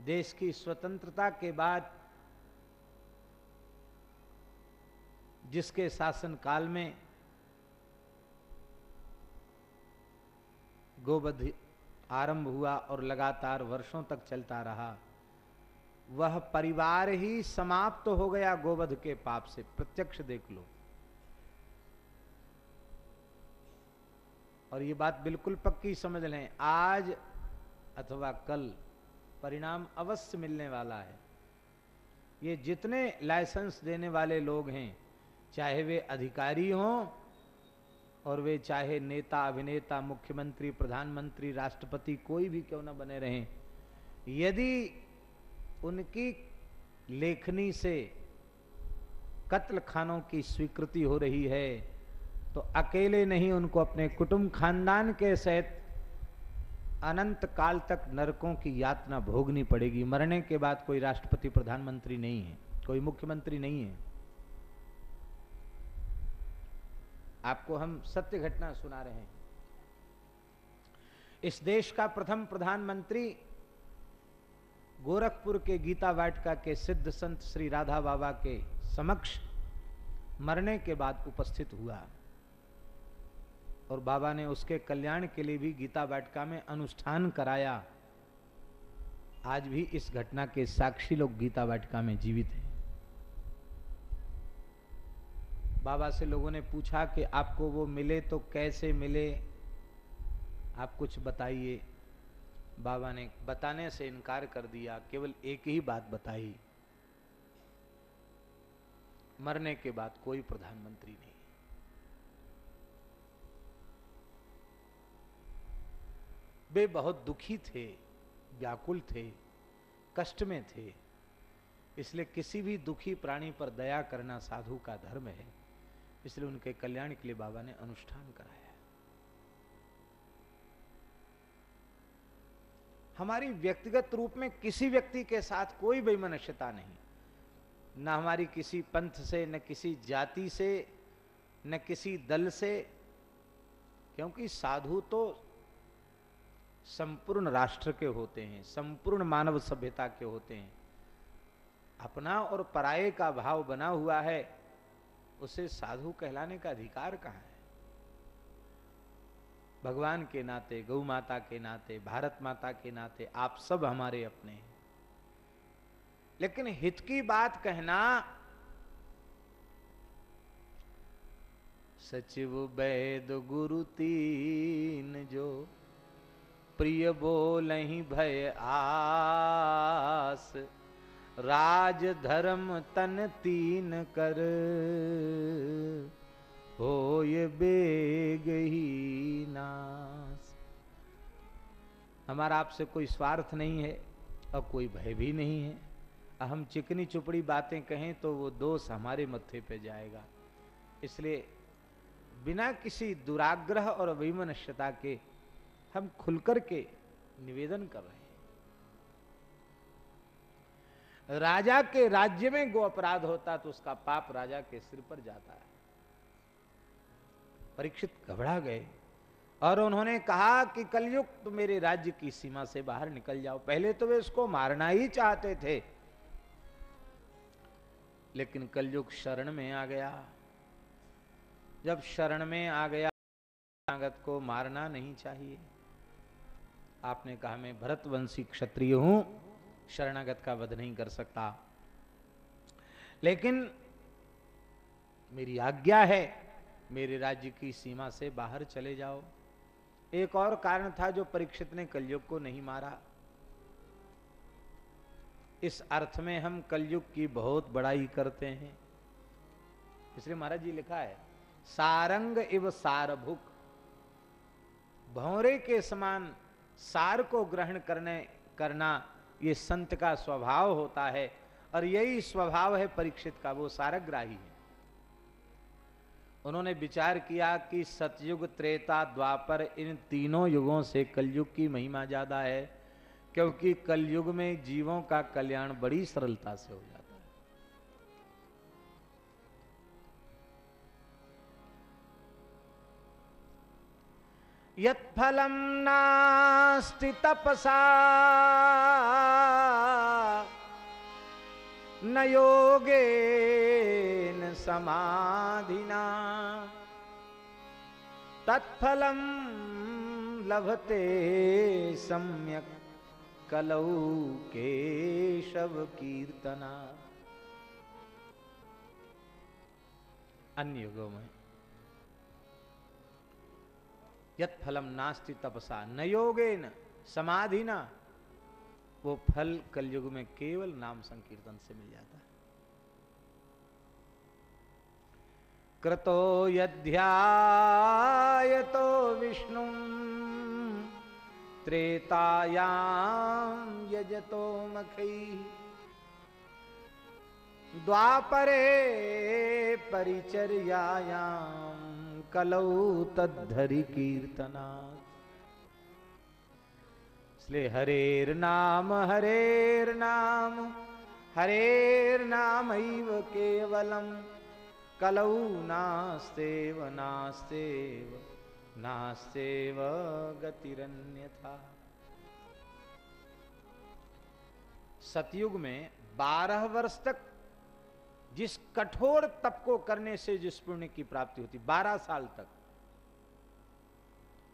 देश की स्वतंत्रता के बाद जिसके शासन काल में गोवध आरंभ हुआ और लगातार वर्षों तक चलता रहा। वह परिवार ही समाप्त तो हो गया गोवध के पाप से। प्रत्यक्ष देख लो। और ये बात बिल्कुल पक्की समझ लें। आज अथवा कल परिणाम अवश्य मिलने वाला है। ये जितने लाइसेंस देने वाले लोग हैं, चाहे वे अधिकारी हों और वे चाहे नेता, अभिनेता, मुख्यमंत्री, प्रधानमंत्री, राष्ट्रपति कोई भी क्यों ना बने रहें। यदि उनकी लेखनी से कत्ल खानों की स्वीकृति हो रही है तो अकेले नहीं उनको अपने कुटुंब खानदान के सहित अनंत काल तक नरकों की यातना भोगनी पड़ेगी। मरने के बाद कोई राष्ट्रपति, प्रधानमंत्री नहीं है, कोई मुख्यमंत्री नहीं है। आपको हम सत्य घटना सुना रहे हैं। इस देश का प्रथम प्रधानमंत्री गोरखपुर के गीता वाटिका के सिद्ध संत श्री राधा बाबा के समक्ष मरने के बाद उपस्थित हुआ। और बाबा ने उसके कल्याण के लिए भी गीता वाटिका में अनुष्ठान कराया। आज भी इस घटना के साक्षी लोग गीता वाटिका में जीवित हैं। बाबा से लोगों ने पूछा कि आपको वो मिले तो कैसे मिले? आप कुछ बताइए। बाबा ने बताने से इनकार कर दिया, केवल एक ही बात बताई। मरने के बाद कोई प्रधानमंत्री नहीं। वे बहुत दुखी थे, व्याकुल थे, कष्ट में थे, इसलिए किसी भी दुखी प्राणी पर दया करना साधु का धर्म है। इसलिए उनके कल्याण के लिए बाबा ने अनुष्ठान कराया हमारी व्यक्तिगत रूप में किसी व्यक्ति के साथ कोई वैमनस्यता नहीं। न हमारी किसी पंथ से, न किसी जाति से, न किसी दल से, क्योंकि साधु तो संपूर्ण राष्ट्र के होते हैं, संपूर्ण मानव सभ्यता के होते हैं। अपना और पराये का भाव बना हुआ है। उसे साधु कहलाने का अधिकार कहाँ है? भगवान के नाते, गौ माता के नाते, भारत माता के नाते, आप सब हमारे अपने हैं। लेकिन हित की बात कहना, सचिव वैद गुरु तीन जो प्रिय बोल भय आस। राज धर्म तन तीन कर। हो ये बेग ही नास हमारा आपसे कोई स्वार्थ नहीं है और कोई भय भी नहीं है। हम चिकनी चुपड़ी बातें कहें तो वो दोष हमारे मत्थे पे जाएगा। इसलिए बिना किसी दुराग्रह और विमनस्यता के हम खुलकर के निवेदन कर रहे राजा के राज्य में गो अपराध होता तो उसका पाप राजा के सिर पर जाता है। परीक्षित घबरा गए और उन्होंने कहा कि कलयुग तो मेरे राज्य की सीमा से बाहर निकल जाओ। पहले तो वे उसको मारना ही चाहते थे। लेकिन कलयुग शरण में आ गया। जब शरण में आ गया शरणागत को मारना नहीं चाहिए। आपने कहा, मैं भरतवंशी क्षत्रिय हूँ शरणागत का वध नहीं कर सकता। लेकिन मेरी आज्ञा है, मेरे राज्य की सीमा से बाहर चले जाओ। एक और कारण था जो परीक्षित ने कलयुग को नहीं मारा। इस अर्थ में हम कलयुग की बहुत बड़ाई करते हैं। इसलिए महाराज जी लिखा है, सारंग इव सारभुक। भौरे के समान सार को ग्रहण करने, करना ये संत का स्वभाव होता है और यही स्वभाव है परीक्षित का, वो सारग्राही है। उन्होंने विचार किया कि सतयुग, त्रेता, द्वापर, इन तीनों युगों से कलयुग की महिमा ज़्यादा है, क्योंकि कलयुग में जीवों का कल्याण बड़ी सरलता से हो जाता यत्फलम नास्ति तपसा। न योगे न समाधिना। तत्फलम लभते सम्यक कलौ केशव कीर्तना अन्य युगों में यत फलम नास्ति तपसा। न योगे न समाधि न वो फल कलयुग में केवल नाम संकीर्तन से मिल जाता है। कृतो यध्याय तो विष्णु त्रेतायाम यजतो मखई द्वापरे परिचर्यायाम कलौ तद्धरि कीर्तना इसलिए हरेर नाम हरेर नाम हरेर नाम केवलम। कलौ नास्तेव नास्तेव नास्तेव गतिरन्यथा। सतयुग में बारह वर्ष तक जिस कठोर तप को करने से जिस पुण्य की प्राप्ति होती, बारह साल तक।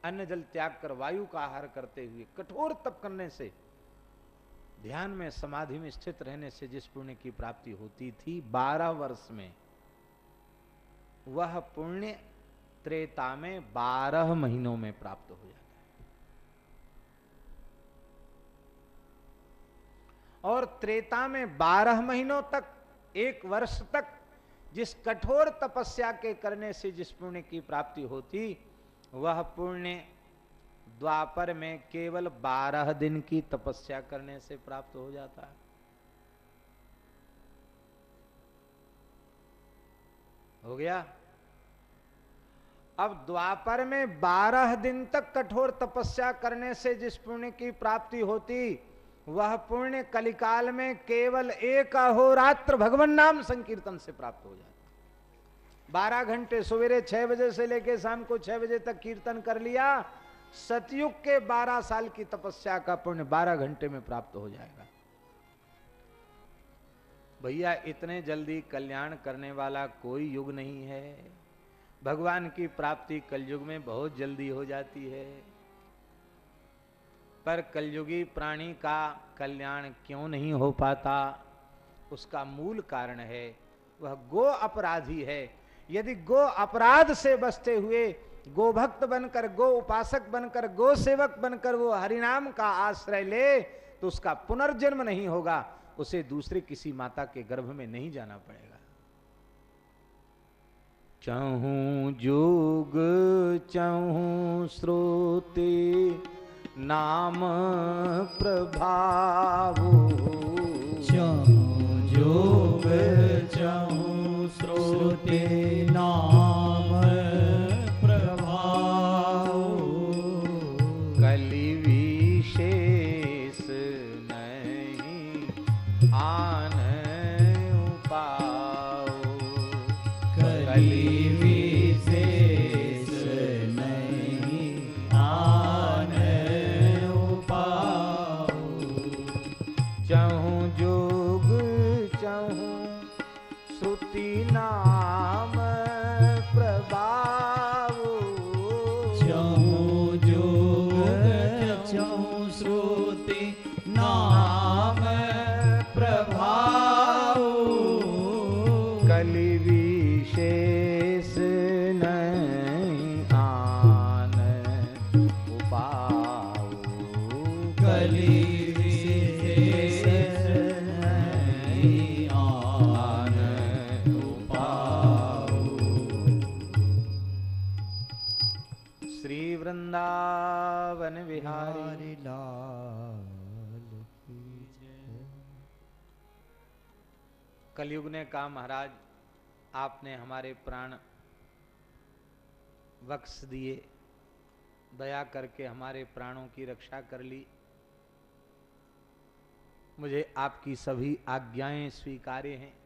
अन्न जल त्याग कर, वायु का आहार करते हुए, कठोर तप करने से, ध्यान में, समाधि में स्थित रहने से जिस पुण्य की प्राप्ति होती थी, बारह वर्ष में, वह पुण्य त्रेता में बारह महीनों में प्राप्त हो जाता है। और त्रेता में बारह महीनों तक एक वर्ष तक जिस कठोर तपस्या के करने से जिस पुण्य की प्राप्ति होती, वह पुण्य द्वापर में केवल बारह दिन की तपस्या करने से प्राप्त हो जाता है। हो गया? अब द्वापर में बारह दिन तक कठोर तपस्या करने से जिस पुण्य की प्राप्ति होती वह पुण्य कलिकाल में केवल एक अहोरात्र भगवान नाम संकीर्तन से प्राप्त हो जाता बारह घंटे सवेरे छह बजे से लेकर शाम को छह बजे तक कीर्तन कर लिया, सतयुग के बारह साल की तपस्या का पुण्य बारह घंटे में प्राप्त हो जाएगा। भैया, इतने जल्दी कल्याण करने वाला कोई युग नहीं है। भगवान की प्राप्ति कलयुग में बहुत जल्दी हो जाती है। पर कलयुगी प्राणी का कल्याण क्यों नहीं हो पाता? उसका मूल कारण है, वह गो अपराधी है। यदि गो अपराध से बचते हुए गो भक्त बनकर, गो उपासक बनकर, गो सेवक बनकर वो हरिनाम का आश्रय ले तो उसका पुनर्जन्म नहीं होगा। उसे दूसरे किसी माता के गर्भ में नहीं जाना पड़ेगा। चहू जोग, चहू श्रोते नाम प्रभाव। जो चहु श्रोते नाम कलयुग ने कहा, महाराज, आपने हमारे प्राण वक्स दिए। दया करके हमारे प्राणों की रक्षा कर ली। मुझे आपकी सभी आज्ञाएँ स्वीकार्य हैं,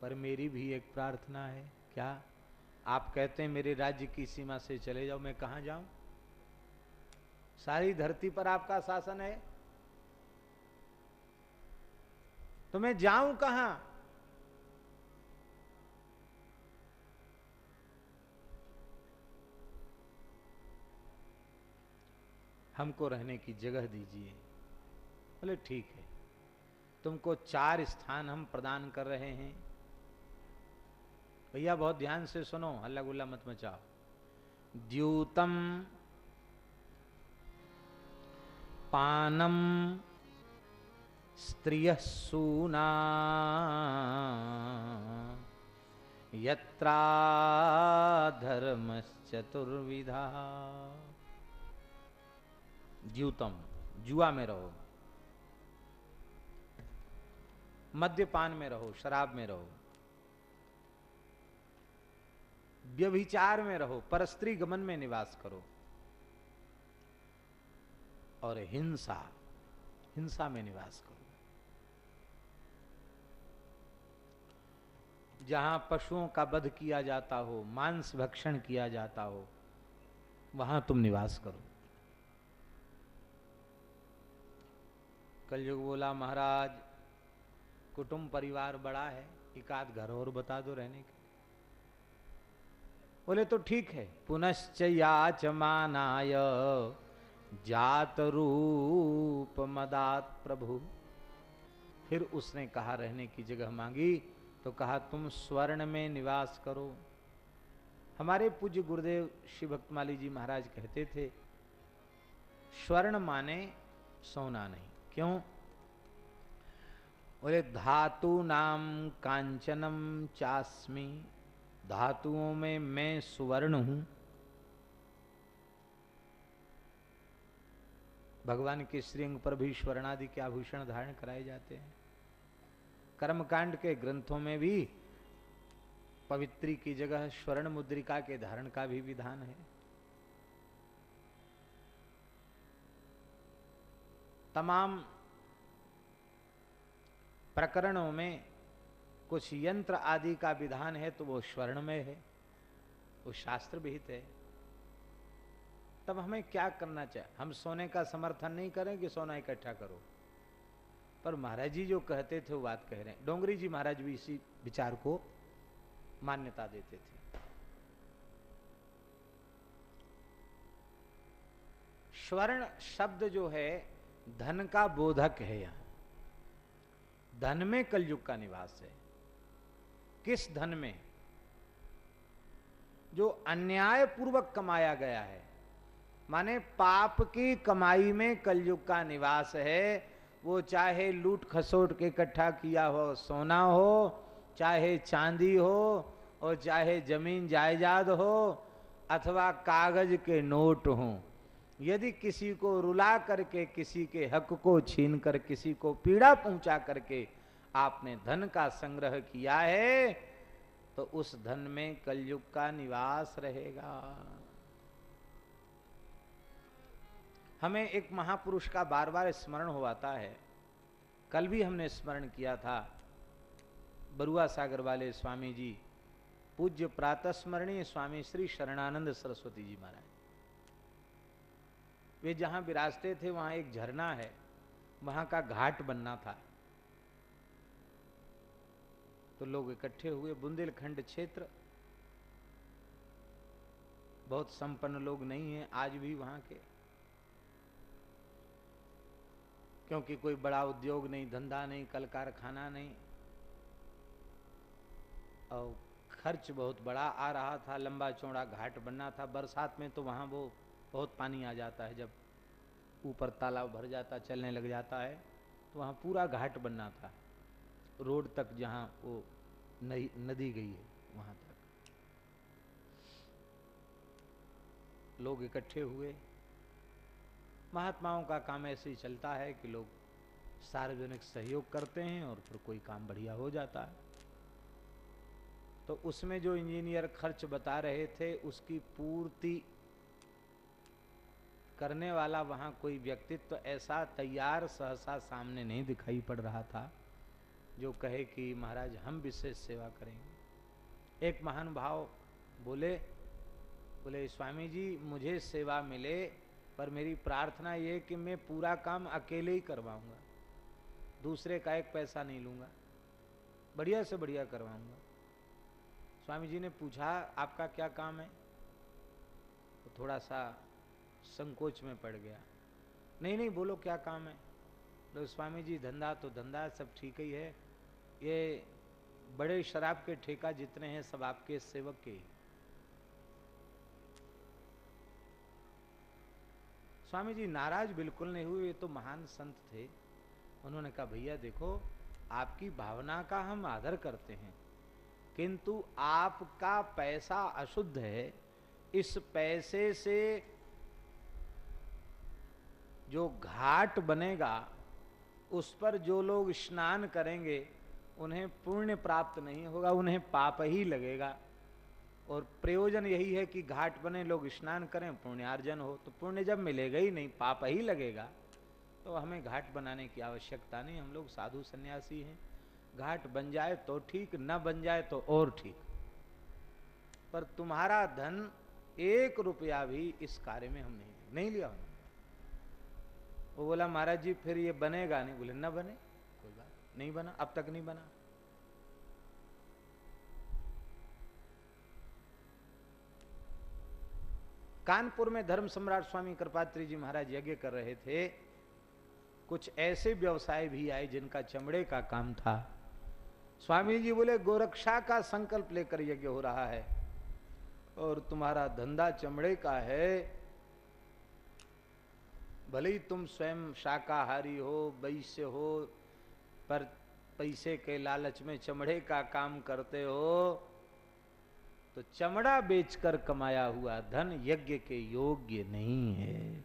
पर मेरी भी एक प्रार्थना है। क्या आप कहते हैं, मेरे राज्य की सीमा से चले जाओ, मैं कहाँ जाऊँ? सारी धरती पर आपका शासन है। तो मैं जाऊँ कहाँ? हमको रहने की जगह दीजिए। बोले, ठीक है। तुमको चार स्थान हम प्रदान कर रहे हैं। भैया, बहुत ध्यान से सुनो हल्ला गुल्ला मत मचाओ। द्यूतम, पानम स्त्रिय सूना यत्रा धर्मश्चतुर्विधा। द्यूतम जुआ में रहो। मद्यपान में रहो, शराब में रहो। व्यभिचार में रहो परस्त्री गमन में निवास करो। और हिंसा हिंसा में निवास करो। जहाँ पशुओं का वध किया जाता हो, मांस भक्षण किया जाता हो, वहाँ तुम निवास करो। कलयुग बोला, महाराज, कुटुंब परिवार बड़ा है, एक आध घर और बता दो रहने के बोले तो ठीक है, पुनश्च याचमानाय जात रूप मदात प्रभु। फिर उसने कहा, रहने की जगह मांगी तो कहा, तुम स्वर्ण में निवास करो। हमारे पूज्य गुरुदेव श्री भक्तमाली जी महाराज कहते थे, स्वर्ण माने सोना नहीं। क्यों? बोले, धातु नाम कांचनम चास्मी, धातुओं में मैं सुवर्ण हूँ। भगवान के श्रृंग पर भी स्वर्णादि के आभूषण धारण कराए जाते हैं। कर्मकांड के ग्रंथों में भी पवित्री की जगह स्वर्ण मुद्रिका के धारण का भी विधान है। तमाम प्रकरणों में कुछ यंत्र आदि का विधान है तो वो स्वर्ण में है, वो शास्त्र विहित है। तब हमें क्या करना चाहिए? हम सोने का समर्थन नहीं करें कि सोना इकट्ठा करो। पर महाराज जी जो कहते थे वो बात कह रहे हैं। डोंगरी जी महाराज भी इसी विचार को मान्यता देते थे। स्वर्ण शब्द जो है, धन का बोधक है यहाँ। धन में कलयुग का निवास है। किस धन में? जो अन्याय पूर्वक कमाया गया है। माने पाप की कमाई में कलयुग का निवास है वो चाहे लूट खसोट के इकट्ठा किया हो, सोना हो, चाहे चांदी हो, और चाहे ज़मीन जायदाद हो, अथवा कागज़ के नोट हो। यदि किसी को रुला करके, किसी के हक को छीन कर, किसी को पीड़ा पहुँचा करके आपने धन का संग्रह किया है तो उस धन में कलयुग का निवास रहेगा। हमें एक महापुरुष का बार बार स्मरण होता है। कल भी हमने स्मरण किया था, बरुआ सागर वाले स्वामी जी, पूज्य प्रातः स्मरणीय स्वामी श्री शरणानंद सरस्वती जी महाराज। वे जहाँ विराजते थे, वहाँ एक झरना है, वहाँ का घाट बनना था। तो लोग इकट्ठे हुए, बुंदेलखंड क्षेत्र। बहुत संपन्न लोग नहीं हैं, आज भी वहाँ के। क्योंकि कोई बड़ा उद्योग नहीं, धंधा नहीं, कल कारखाना नहीं। और खर्च बहुत बड़ा आ रहा था, लंबा चौड़ा घाट बनना था। बरसात में तो वहाँ वो बहुत पानी आ जाता है, जब ऊपर तालाब भर जाता, चलने लग जाता है तो वहाँ पूरा घाट बनना था। रोड तक जहाँ वो नदी गई है, वहाँ तक। लोग इकट्ठे हुए महात्माओं का काम ऐसे ही चलता है कि लोग सार्वजनिक सहयोग करते हैं और फिर कोई काम बढ़िया हो जाता है। तो उसमें जो इंजीनियर खर्च बता रहे थे, उसकी पूर्ति करने वाला वहाँ कोई व्यक्तित्व तो ऐसा तैयार सहसा सामने नहीं दिखाई पड़ रहा था, जो कहे कि, महाराज, हम विशेष सेवा करेंगे। एक महान भाव बोले बोले, स्वामी जी, मुझे सेवा मिले पर मेरी प्रार्थना ये कि मैं पूरा काम अकेले ही करवाऊँगा। दूसरे का एक पैसा नहीं लूँगा। बढ़िया से बढ़िया करवाऊँगा। स्वामी जी ने पूछा, आपका क्या काम है? तो थोड़ा सा संकोच में पड़ गया। नहीं नहीं, बोलो क्या काम है? तो स्वामी जी, धंधा तो धंधा, सब ठीक ही है। ये बड़े शराब के ठेका जितने हैं, सब आपके सेवक के ही। स्वामी जी नाराज़ बिल्कुल नहीं हुए, ये तो महान संत थे। उन्होंने कहा, भैया, देखो, आपकी भावना का हम आदर करते हैं, किंतु आपका पैसा अशुद्ध है। इस पैसे से जो घाट बनेगा, उस पर जो लोग स्नान करेंगे, उन्हें पुण्य प्राप्त नहीं होगा, उन्हें पाप ही लगेगा। और प्रयोजन यही है कि घाट बने, लोग स्नान करें, पुण्यार्जन हो तो पुण्य जब मिलेगा ही नहीं, पाप ही लगेगा। तो हमें घाट बनाने की आवश्यकता नहीं, हम लोग साधु सन्यासी हैं। घाट बन जाए तो ठीक, न बन जाए तो और ठीक। पर तुम्हारा धन एक रुपया भी इस कार्य में हम नहीं नहीं लिया हमने। वो बोला, महाराज जी, फिर ये बनेगा नहीं? बोले, न बने, कोई बात नहीं, बना, अब तक नहीं बना। कानपुर में धर्म सम्राट स्वामी कृपात्री जी महाराज यज्ञ कर रहे थे, कुछ ऐसे व्यवसाय भी आए जिनका चमड़े का काम था। स्वामी जी बोले, गोरक्षा का संकल्प लेकर यज्ञ हो रहा है और तुम्हारा धंधा चमड़े का है। भले ही तुम स्वयं शाकाहारी हो, वैश्य हो, पर पैसे के लालच में चमड़े का काम करते हो तो चमड़ा बेचकर कमाया हुआ धन यज्ञ के योग्य नहीं है।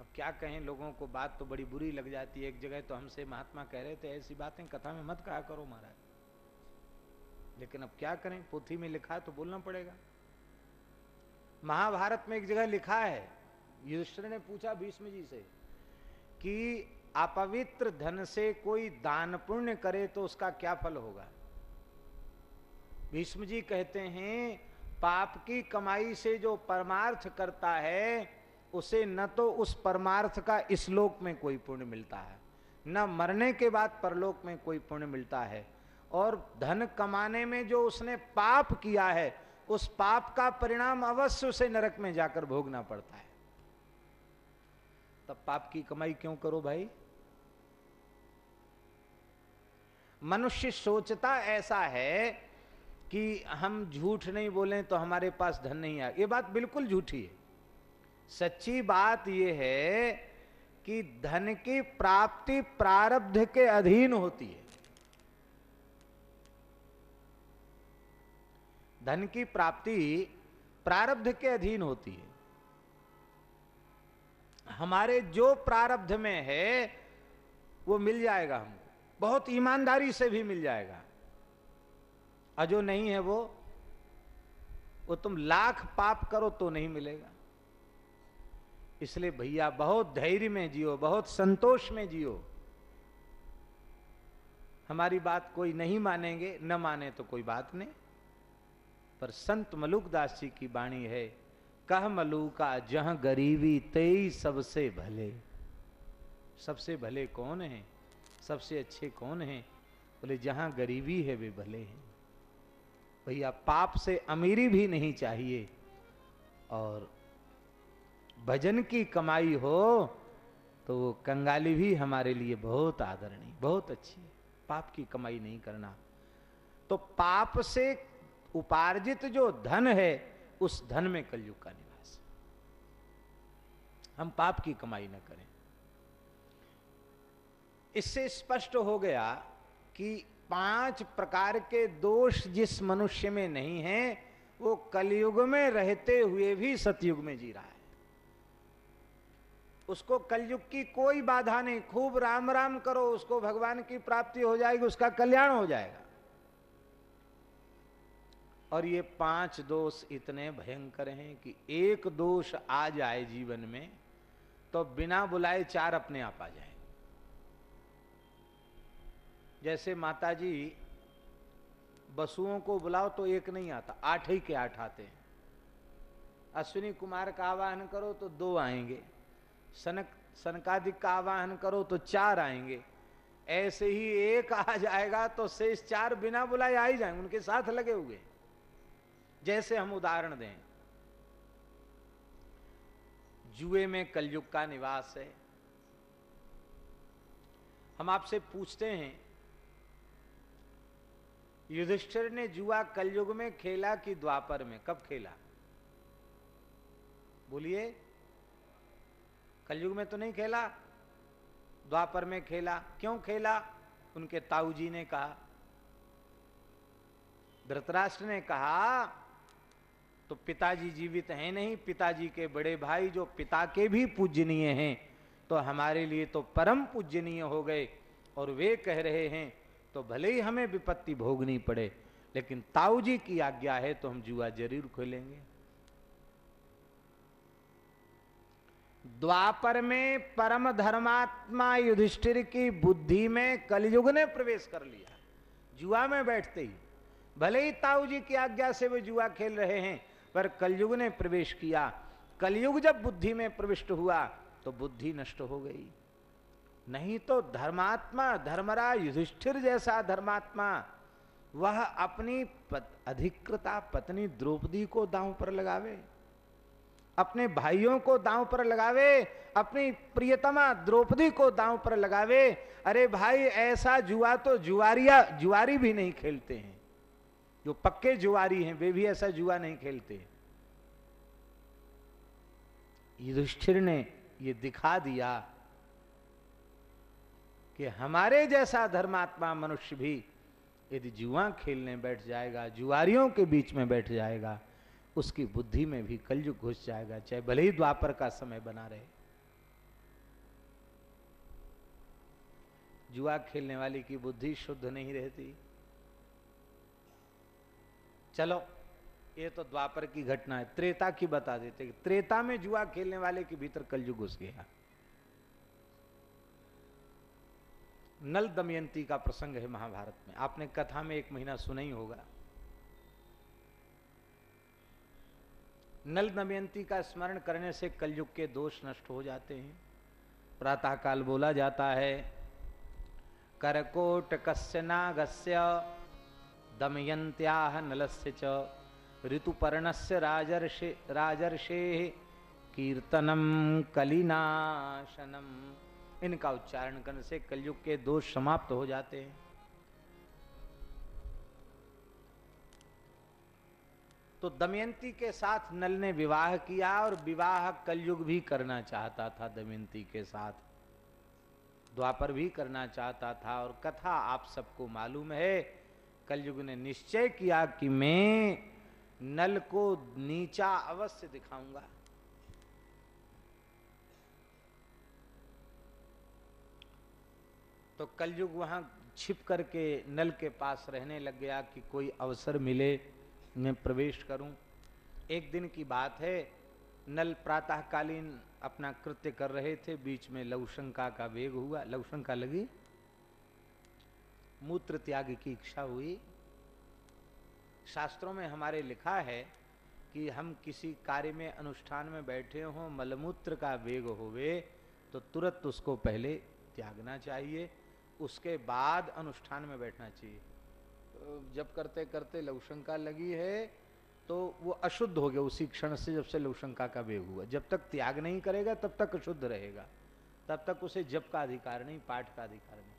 अब क्या कहें, लोगों को बात तो बड़ी बुरी लग जाती है। एक जगह तो हमसे महात्मा कह रहे थे, ऐसी बातें कथा में मत कहा करो महाराज। लेकिन अब क्या करें, पोथी में लिखा है तो बोलना पड़ेगा। महाभारत में एक जगह लिखा है, युधिष्ठिर ने पूछा भीष्म जी से कि अपवित्र धन से कोई दान पुण्य करे तो उसका क्या फल होगा? भीष्म जी कहते हैं, पाप की कमाई से जो परमार्थ करता है, उसे न तो उस परमार्थ का इस लोक में कोई पुण्य मिलता है, न मरने के बाद परलोक में कोई पुण्य मिलता है। और धन कमाने में जो उसने पाप किया है, उस पाप का परिणाम अवश्य उसे नरक में जाकर भोगना पड़ता है। तब पाप की कमाई क्यों करो भाई? मनुष्य सोचता ऐसा है कि हम झूठ नहीं बोलें तो हमारे पास धन नहीं आए ये बात बिल्कुल झूठी है। सच्ची बात यह है कि धन की प्राप्ति प्रारब्ध के अधीन होती है। धन की प्राप्ति प्रारब्ध के अधीन होती है। हमारे जो प्रारब्ध में है, वो मिल जाएगा हमको। बहुत ईमानदारी से भी मिल जाएगा। और जो नहीं है वो वो तुम लाख पाप करो तो नहीं मिलेगा। इसलिए भैया, बहुत धैर्य में जियो, बहुत संतोष में जियो। हमारी बात कोई नहीं मानेंगे, न माने तो कोई बात नहीं। पर संत मलुकदास जी की बाणी है, कह मलू का जह गरीबी तेई सबसे भले। सबसे भले कौन है? सबसे अच्छे कौन हैं? बोले, जहाँ गरीबी है वे भले हैं। भैया, पाप से अमीरी भी नहीं चाहिए। और भजन की कमाई हो तो वो कंगाली भी हमारे लिए बहुत आदरणीय, बहुत अच्छी है। पाप की कमाई नहीं करना। तो पाप से उपार्जित जो धन है, उस धन में कलयुग का निवास। हम पाप की कमाई न करें। इससे स्पष्ट हो गया कि पाँच प्रकार के दोष जिस मनुष्य में नहीं है, वो कलयुग में रहते हुए भी सतयुग में जी रहा है। उसको कलयुग की कोई बाधा नहीं, खूब राम राम करो, उसको भगवान की प्राप्ति हो जाएगी, उसका कल्याण हो जाएगा। और ये पाँच दोष इतने भयंकर हैं कि एक दोष आ जाए जीवन में तो बिना बुलाए चार अपने आप आ जाए जैसे माता जी बसुओं को बुलाओ तो एक नहीं आता, आठ ही के आठ आते हैं। अश्विनी कुमार का आवाहन करो तो दो आएँगे, सनक, सनकादिक का आवाहन करो तो चार आएँगे। ऐसे ही एक आ जाएगा तो शेष चार बिना बुलाए आ ही जाएँगे, उनके साथ लगे हुए जैसे हम उदाहरण दें, जुए में कलयुग का निवास है। हम आपसे पूछते हैं युधिष्ठिर ने जुआ कलयुग में खेला कि द्वापर में? कब खेला? बोलिए। कलयुग में तो नहीं खेला, द्वापर में खेला। क्यों खेला? उनके ताऊ जी ने कहा। धृतराष्ट्र ने कहा तो पिताजी जीवित हैं नहीं? पिताजी के बड़े भाई जो पिता के भी पूजनीय हैं तो हमारे लिए तो परम पूजनीय हो गए, और वे कह रहे हैं तो भले ही हमें विपत्ति भोगनी पड़े, लेकिन ताऊ जी की आज्ञा है तो हम जुआ ज़रूर खोलेंगे। द्वापर में परम धर्मात्मा युधिष्ठिर की बुद्धि में कलयुग ने प्रवेश कर लिया। जुआ में बैठते ही, भले ही ताऊ जी की आज्ञा से वे जुआ खेल रहे हैं, पर कलयुग ने प्रवेश किया। कलयुग जब बुद्धि में प्रविष्ट हुआ तो बुद्धि नष्ट हो गई। नहीं तो धर्मात्मा धर्मरा युधिष्ठिर जैसा धर्मात्मा वह अपनी पत, अधिकृता पत्नी द्रौपदी को दांव पर लगावे अपने भाइयों को दांव पर लगावे अपनी प्रियतमा द्रौपदी को दांव पर लगावे। अरे भाई ऐसा जुआ तो जुआरिया जुआरी भी नहीं खेलते हैं। जो पक्के जुआरी हैं वे भी ऐसा जुआ नहीं खेलते। युधिष्ठिर ने ये दिखा दिया कि हमारे जैसा धर्मात्मा मनुष्य भी यदि जुआ खेलने बैठ जाएगा, जुआरियों के बीच में बैठ जाएगा, उसकी बुद्धि में भी कलयुग घुस जाएगा, चाहे भले ही द्वापर का समय बना रहे। जुआ खेलने वाली की बुद्धि शुद्ध नहीं रहती। चलो, ये तो द्वापर की घटना है, त्रेता की बता देते त्रेता में जुआ खेलने वाले के भीतर कलयुग घुस गया। नल दमयंती का प्रसंग है महाभारत में। आपने कथा में एक महीना सुना ही होगा। नल दमयंती का स्मरण करने से कलयुग के दोष नष्ट हो जाते हैं। प्रातः काल बोला जाता है, करकोट कस्य नागस्य दमयंत्या नलस्य च, ऋतुपर्णस्य राजर्षे राजर्षे कीर्तनम कलिनाशनम। इनका उच्चारण करने से कलयुग के दोष समाप्त हो जाते हैं। तो दमयंती के साथ नल ने विवाह किया और विवाह कलयुग भी करना चाहता था, दमयंती के साथ। द्वापर भी करना चाहता था और कथा आप सबको मालूम है, कलयुग ने निश्चय किया कि मैं नल को नीचा अवश्य दिखाऊँगा। तो कलयुग वहाँ छिप करके नल के पास रहने लग गया कि कोई अवसर मिले, मैं प्रवेश करूँ। एक दिन की बात है, नल प्रातःकालीन अपना कृत्य कर रहे थे, बीच में लवशंका का वेग हुआ। लवशंका लगी। मूत्र त्याग की इच्छा हुई। शास्त्रों में हमारे लिखा है कि हम किसी कार्य में, अनुष्ठान में बैठे हों, मलमूत्र का वेग होवे तो तुरंत उसको पहले त्यागना चाहिए। उसके बाद अनुष्ठान में बैठना चाहिए। जब करते करते लवशंका लगी है तो वो अशुद्ध हो गया, उसी क्षण से जब से लवशंका का वेग हुआ। जब तक त्याग नहीं करेगा, तब तक अशुद्ध रहेगा। तब तक उसे जप का अधिकार नहीं, पाठ का अधिकार नहीं।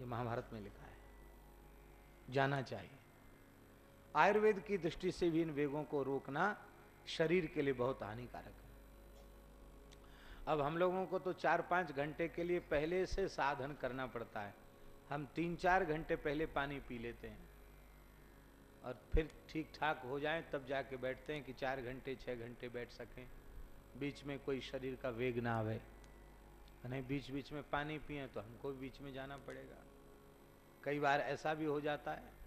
ये महाभारत में लिखा है। जाना चाहिए। आयुर्वेद की दृष्टि से भी इन वेगों को रोकना शरीर के लिए बहुत हानिकारक है। अब हम लोगों को तो चार पाँच घंटे के लिए पहले से साधन करना पड़ता है। हम तीन चार घंटे पहले पानी पी लेते हैं। और फिर ठीक ठाक हो जाए, तब जाके बैठते हैं कि चार घंटे छः घंटे बैठ सकें। बीच में कोई शरीर का वेग ना आवे। नहीं बीच बीच में पानी पिए तो हमको बीच में जाना पड़ेगा। कई बार ऐसा भी हो जाता है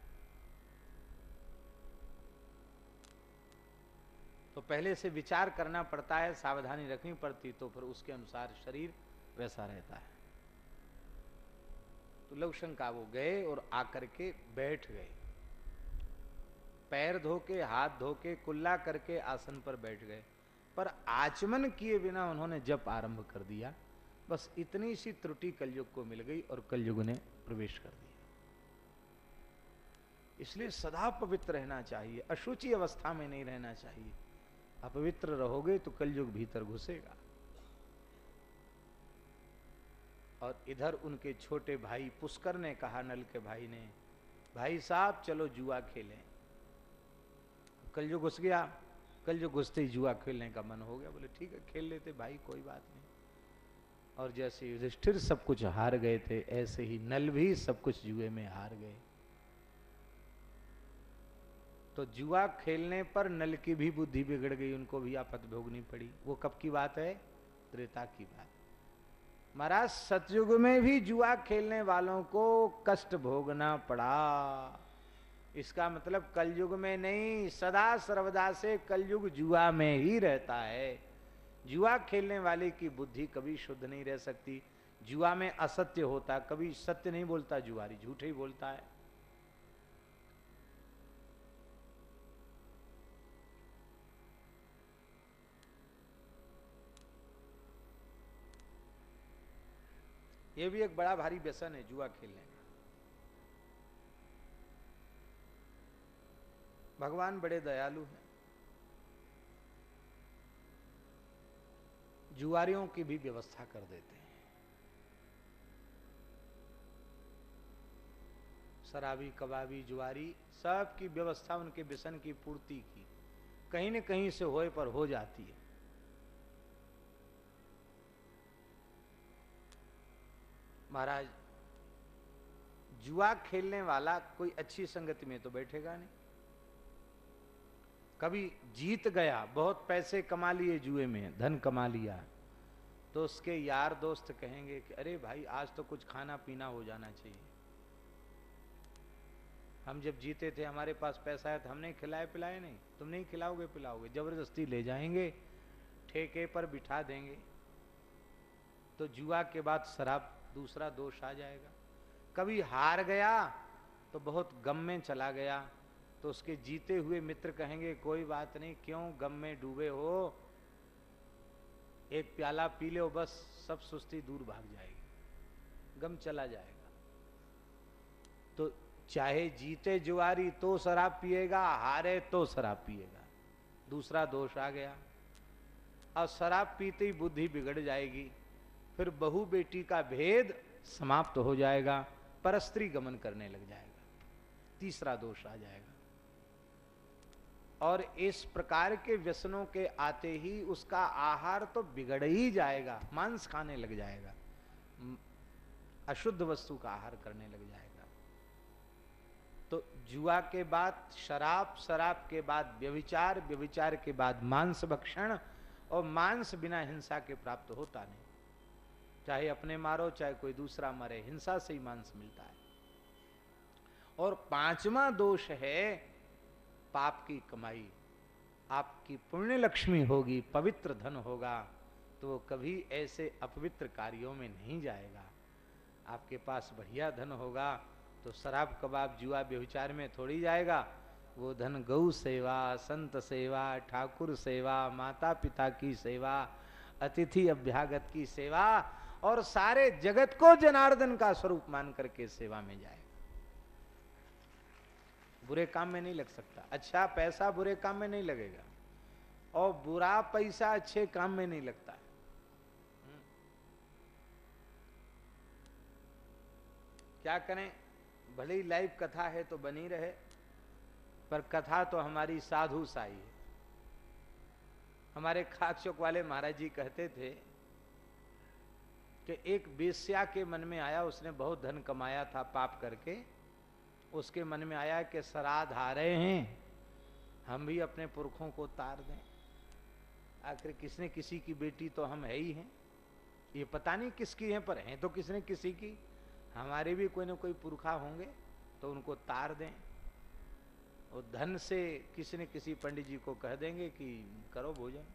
तो पहले से विचार करना पड़ता है, सावधानी रखनी पड़ती तो फिर उसके अनुसार शरीर वैसा रहता है। तो लवशंका वो गए और आकर के बैठ गए। पैर धो के हाथ धो के कुल्ला करके आसन पर बैठ गए। पर आचमन किए बिना उन्होंने जप आरंभ कर दिया। बस इतनी सी त्रुटि कलयुग को मिल गई और कलयुग ने प्रवेश कर दिया। इसलिए सदा पवित्र रहना चाहिए, अशुचि अवस्था में नहीं रहना चाहिए। अपवित्र रहोगे तो कलयुग भीतर घुसेगा। और इधर उनके छोटे भाई पुष्कर ने कहा, नल के भाई ने, भाई साहब, चलो जुआ खेलें। कल जो घुस गया। कल जो घुसते ही जुआ खेलने का मन हो गया। बोले, ठीक है, खेल लेते भाई, कोई बात नहीं। और जैसे युधिष्ठिर सब कुछ हार गए थे, ऐसे ही नल भी सब कुछ जुए में हार गए। तो जुआ खेलने पर नल की भी बुद्धि बिगड़ गई, उनको भी आपत भोगनी पड़ी। वो कब की बात है? त्रेता की बात। महाराज, सतयुग में भी जुआ खेलने वालों को कष्ट भोगना पड़ा। इसका मतलब कलयुग में नहीं, सदा सर्वदा से कलयुग जुआ में ही रहता है। जुआ खेलने वाले की बुद्धि कभी शुद्ध नहीं रह सकती। जुआ में असत्य होता, कभी सत्य नहीं बोलता, जुआरी झूठ ही बोलता है। यह भी एक बड़ा भारी व्यसन है, जुआ खेलने का। भगवान बड़े दयालु हैं। जुआरियों की भी व्यवस्था कर देते हैं। शराबी, कबाबी, जुआरी सब की व्यवस्था उनके व्यसन की पूर्ति की। कहीं न कहीं से होए पर हो जाती है। महाराज, जुआ खेलने वाला कोई अच्छी संगति में तो बैठेगा नहीं। कभी जीत गया, बहुत पैसे कमा लिए जुए में, धन कमा लिया तो उसके यार दोस्त कहेंगे कि, अरे भाई, आज तो कुछ खाना पीना हो जाना चाहिए। हम जब जीते थे, हमारे पास पैसा है तो हमने खिलाए पिलाए नहीं, तुम नहीं खिलाओगे, पिलाओगे। ज़बरदस्ती ले जाएँगे, ठेके पर बिठा देंगे। तो जुआ के बाद शराब दूसरा दोष आ जाएगा। कभी हार गया तो बहुत गम में चला गया तो उसके जीते हुए मित्र कहेंगे, कोई बात नहीं, क्यों गम में डूबे हो? एक प्याला पी लो, बस, सब सुस्ती दूर भाग जाएगी। गम चला जाएगा। तो चाहे जीते जुआरी तो शराब पिएगा, हारे तो शराब पिएगा। दूसरा दोष आ गया। और शराब पीते ही बुद्धि बिगड़ जाएगी। फिर बहु बेटी का भेद समाप्त हो जाएगा, परस्त्री गमन करने लग जाएगा, तीसरा दोष आ जाएगा। और इस प्रकार के व्यसनों के आते ही उसका आहार तो बिगड़ ही जाएगा, मांस खाने लग जाएगा अशुद्ध वस्तु का आहार करने लग जाएगा। तो जुआ के बाद, शराब शराब के बाद व्यविचार व्यविचार के बाद मांस भक्षण और मांस बिना हिंसा के प्राप्त होता नहीं। चाहे अपने मारो, चाहे कोई दूसरा मरे। हिंसा से ही मांस मिलता है। और पांचवा दोष है पाप की कमाई। आपकी पुण्य लक्ष्मी होगी, पवित्र धन होगा तो वो कभी ऐसे अपवित्र कार्यों में नहीं जाएगा। आपके पास बढ़िया धन होगा तो शराब, कबाब, जुआ व्यविचार में थोड़ी जाएगा। वो धन गौ सेवा, संत सेवा, ठाकुर सेवा माता पिता की सेवा, अतिथि अभ्यागत की सेवा और सारे जगत को जनार्दन का स्वरूप मान करके सेवा में जाए। बुरे काम में नहीं लग सकता। अच्छा पैसा बुरे काम में नहीं लगेगा। और बुरा पैसा अच्छे काम में नहीं लगता। क्या करें? भले ही लाइव कथा है तो बनी रहे, पर कथा तो हमारी साधु साई है। हमारे खाक चौक वाले महाराज जी कहते थे कि एक बेस्या के मन में आया, उसने बहुत धन कमाया था पाप करके। उसके मन में आया कि श्राद्ध आ रहे हैं, हम भी अपने पुरखों को तार दें। आखिर किसने किसी की बेटी तो हम है ही हैं। ये पता नहीं किसकी है, पर हैं तो किसने किसी की। हमारे भी कोई ना कोई पुरखा होंगे तो उनको तार दें। और धन से किसी न किसी पंडित जी को कह देंगे कि करो भोजन।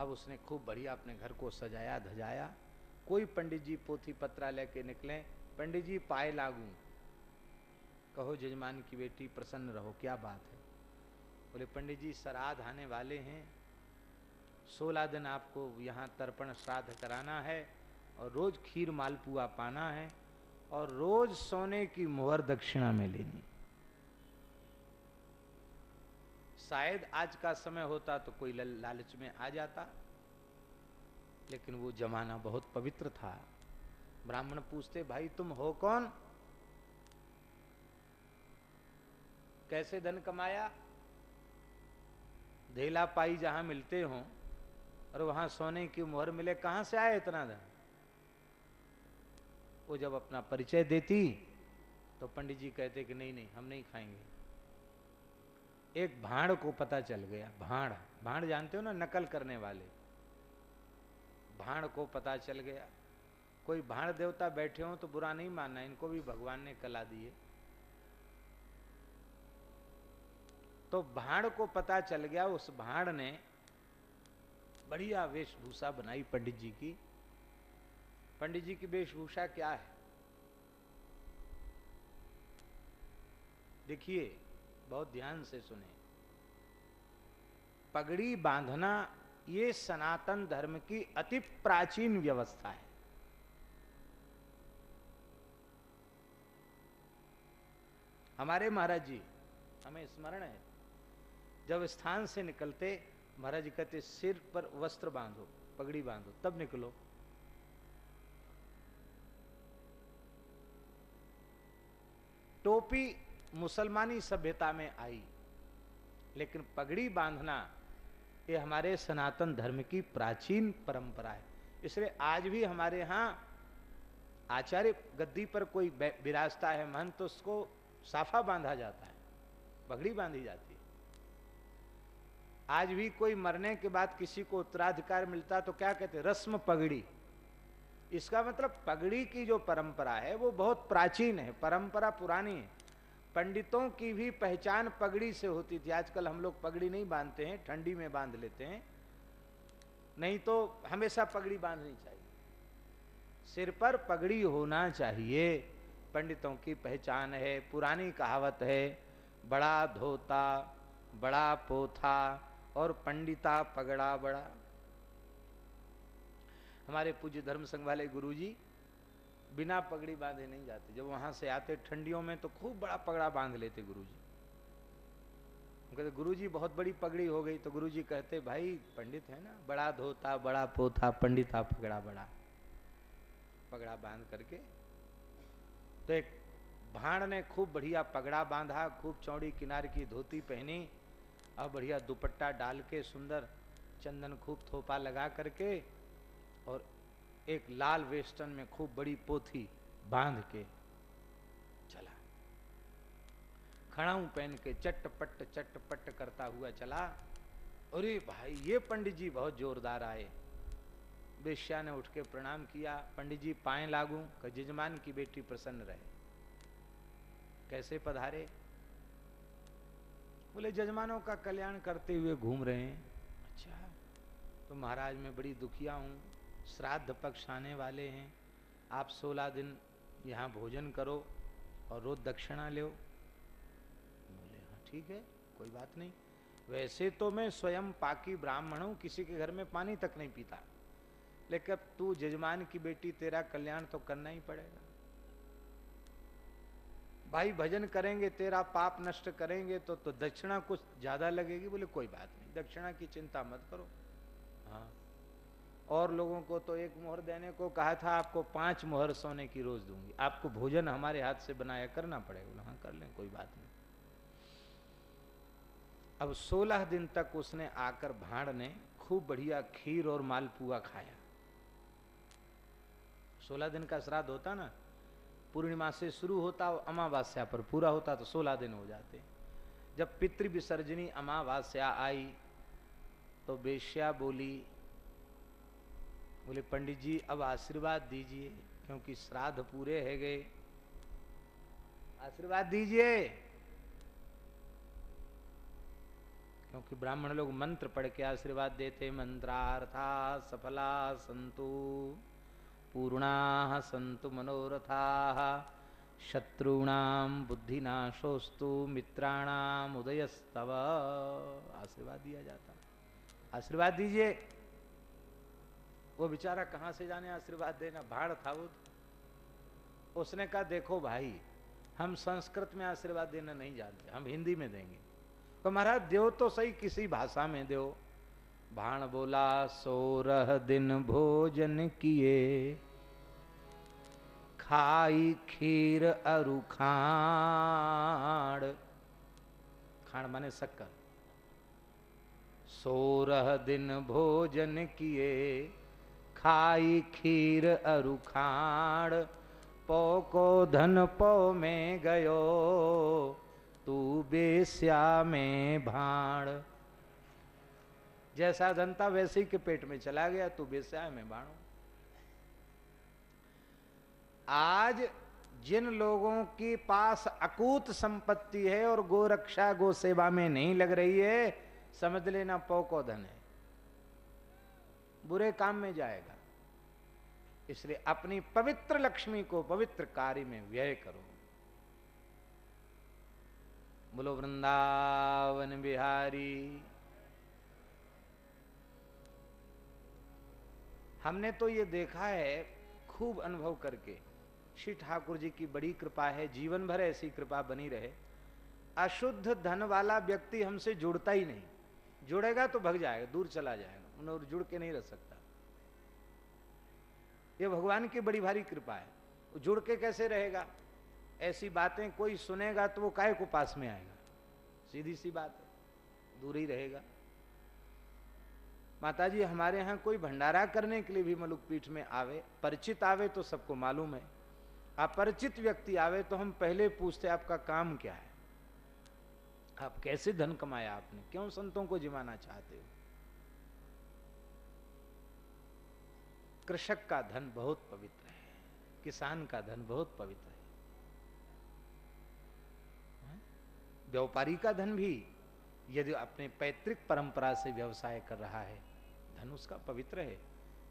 अब उसने खूब बढ़िया अपने घर को सजाया, धजाया। कोई पंडित जी पोथी पत्रा लेके निकले, पंडित जी पाए लागू। कहो जजमान की बेटी, प्रसन्न रहो, क्या बात है? बोले, पंडित जी, श्राद्ध आने वाले हैं। सोलह दिन आपको यहाँ तर्पण श्राद्ध कराना है और रोज खीर मालपुआ पाना है और रोज सोने की मुहर दक्षिणा में लेनी। शायद आज का समय होता तो कोई लालच में आ जाता। लेकिन वो जमाना बहुत पवित्र था। ब्राह्मण पूछते, भाई तुम हो कौन? कैसे धन कमाया? धेला पाई जहाँ मिलते हो और वहाँ सोने की मोहर मिले, कहाँ से आए इतना धन? वो जब अपना परिचय देती तो पंडित जी कहते कि, नहीं नहीं, हम नहीं खाएँगे। एक भाड़ को पता चल गया, भाड़। भाड़ जानते हो ना, नकल करने वाले। भाड़ को पता चल गया। कोई भाण देवता बैठे हो तो बुरा नहीं मानना, इनको भी भगवान ने कला दिए तो भाण को पता चल गया, उस भाण ने बढ़िया वेशभूषा बनाई पंडित जी की। पंडित जी की वेशभूषा क्या है? देखिए, बहुत ध्यान से सुने। पगड़ी बांधना ये सनातन धर्म की अति प्राचीन व्यवस्था है। हमारे महाराज जी, हमें स्मरण है, जब स्थान से निकलते महाराज जी कहते, सिर पर वस्त्र बांधो, पगड़ी बांधो, तब निकलो। टोपी मुसलमानी सभ्यता में आई, लेकिन पगड़ी बांधना ये हमारे सनातन धर्म की प्राचीन परंपरा है। इसलिए आज भी हमारे यहाँ आचार्य गद्दी पर कोई विराजता है, महंत तो उसको साफा बांधा जाता है पगड़ी बांधी जाती है। आज भी कोई मरने के बाद किसी को उत्तराधिकार मिलता तो क्या कहते रस्म पगड़ी। इसका मतलब पगड़ी की जो परंपरा है, वो बहुत प्राचीन है, परंपरा पुरानी है। पंडितों की भी पहचान पगड़ी से होती थी। आजकल हम लोग पगड़ी नहीं बांधते हैं, ठंडी में बाँध लेते हैं। नहीं तो हमेशा पगड़ी बांधनी चाहिए। सिर पर पगड़ी होना चाहिए। पंडितों की पहचान है, पुरानी कहावत है, बड़ा धोता, बड़ा पोथा और पंडिता पगड़ा बड़ा। हमारे पूज्य धर्म संघ वाले गुरुजी बिना पगड़ी बांधे नहीं जाते। जब वहाँ से आते ठंडियों में तो खूब बड़ा पगड़ा बाँध लेते गुरु गुरुजी कहते गुरु जी बहुत बड़ी पगड़ी हो गई। तो गुरु जी कहते, भाई, पंडित है ना, बड़ा धोता, बड़ा पोथा पंडिता, पगड़ा बड़ा। पगड़ा बाँध करके तो एक भाण ने खूब बढ़िया पगड़ा बांधा, खूब चौड़ी किनार की धोती पहनी, और बढ़िया दुपट्टा डाल के सुंदर चंदन खूब थोपा लगा करके, और एक लाल वेस्टर्न में खूब बड़ी पोथी बाँध के चला। खड़ाऊ पहन के चटपट चटपट करता हुआ चला। अरे भाई ये पंडित जी बहुत जोरदार आए। बेश्या ने उठ के प्रणाम किया। पंडित जी पाए लागू का जजमान की बेटी प्रसन्न रहे। कैसे पधारे? बोले जजमानों का कल्याण करते हुए घूम रहे हैं। अच्छा। तो महाराज मैं बड़ी दुखिया हूँ। श्राद्ध पक्ष आने वाले हैं। आप सोलह दिन यहाँ भोजन करो और रोज दक्षिणा लो। बोले हाँ ठीक है, कोई बात नहीं। वैसे तो मैं स्वयं पाकी ब्राह्मण हूँ, किसी के घर में पानी तक नहीं पीता। लेकिन अब तू जजमान की बेटी, तेरा कल्याण तो करना ही पड़ेगा। भाई, भजन करेंगे, तेरा पाप नष्ट करेंगे तो तो दक्षिणा कुछ ज़्यादा लगेगी? बोले, कोई बात नहीं, दक्षिणा की चिंता मत करो। और लोगों को तो एक मोहर देने को कहा था, आपको पाँच मोहर सोने की रोज दूँगी। आपको भोजन हमारे हाथ से बनाया करना पड़ेगा। हाँ कर लें, कोई बात नहीं। अब सोलह दिन तक उसने आकर भाड़ ने खूब बढ़िया खीर और मालपुआ खाया। सोलह दिन का श्राद्ध होता ना, पूर्णिमा से शुरू होता अमावस्या पर पूरा होता तो सोलह दिन हो जाते। जब पितृ विसर्जनी अमावस्या आई तो बेश्या बोली बोले, पंडित जी, अब आशीर्वाद दीजिए, क्योंकि श्राद्ध पूरे है गए। आशीर्वाद दीजिए। क्योंकि ब्राह्मण लोग मंत्र पढ़ के आशीर्वाद देते, मंत्रार्था सफला संतु, पूर्णा संतु मनोरथा शत्रुणाम बुद्धिनाशोस्तु मित्राणाम उदयस्तव। आशीर्वाद दिया जाता। आशीर्वाद दीजिए। वो बेचारा कहाँ से जाने आशीर्वाद देना? भाड़ था वो। उसने कहा, देखो भाई, हम संस्कृत में आशीर्वाद देना नहीं जानते, हम हिंदी में देंगे। तो महाराज देव तो सही, किसी भाषा में देव भाण बोला, सोरह दिन भोजन किए। खाई खीर अरु खाण। खाण माने शक्कर। सोरह दिन भोजन किए। खाई खीर अरु खाण, पौ को धन पौ में गयो, तू बेस्या में भाण। जैसा धन था वैसे ही के पेट में चला गया, तू बेस्या में भाणो। आज जिन लोगों के पास अकूत संपत्ति है और गो रक्षा गो सेवा में नहीं लग रही है, समझ लेना पौ को धन है। बुरे काम में जाएगा। इसलिए अपनी पवित्र लक्ष्मी को पवित्र कार्य में व्यय करो। बोलो, वृंदावन बिहारी, हमने तो ये देखा है, खूब अनुभव करके। श्री ठाकुर जी की बड़ी कृपा है, जीवन भर ऐसी कृपा बनी रहे। अशुद्ध धन वाला व्यक्ति हमसे जुड़ता ही नहीं। जुड़ेगा तो भग जाएगा, दूर चला जाएगा। और जुड़ के नहीं रह सकता। ये भगवान की बड़ी भारी कृपा है। जुड़ के कैसे रहेगा? ऐसी बातें कोई सुनेगा तो वो काय को पास में आएगा? सीधी सी बात है। दूर ही रहेगा। माता जी हमारे यहाँ कोई भंडारा करने के लिए भी मलुक पीठ में आवे, परिचित आवे तो सबको मालूम है। अपरिचित व्यक्ति आवे तो हम पहले पूछते आपका काम क्या है? आप कैसे धन कमाया आपने? क्यों संतों को जिमाना चाहते हो? कृषक का धन बहुत पवित्र है, किसान का धन बहुत पवित्र है। व्यापारी का धन भी, यदि अपने पैतृक परंपरा से व्यवसाय कर रहा है, धन उसका पवित्र है।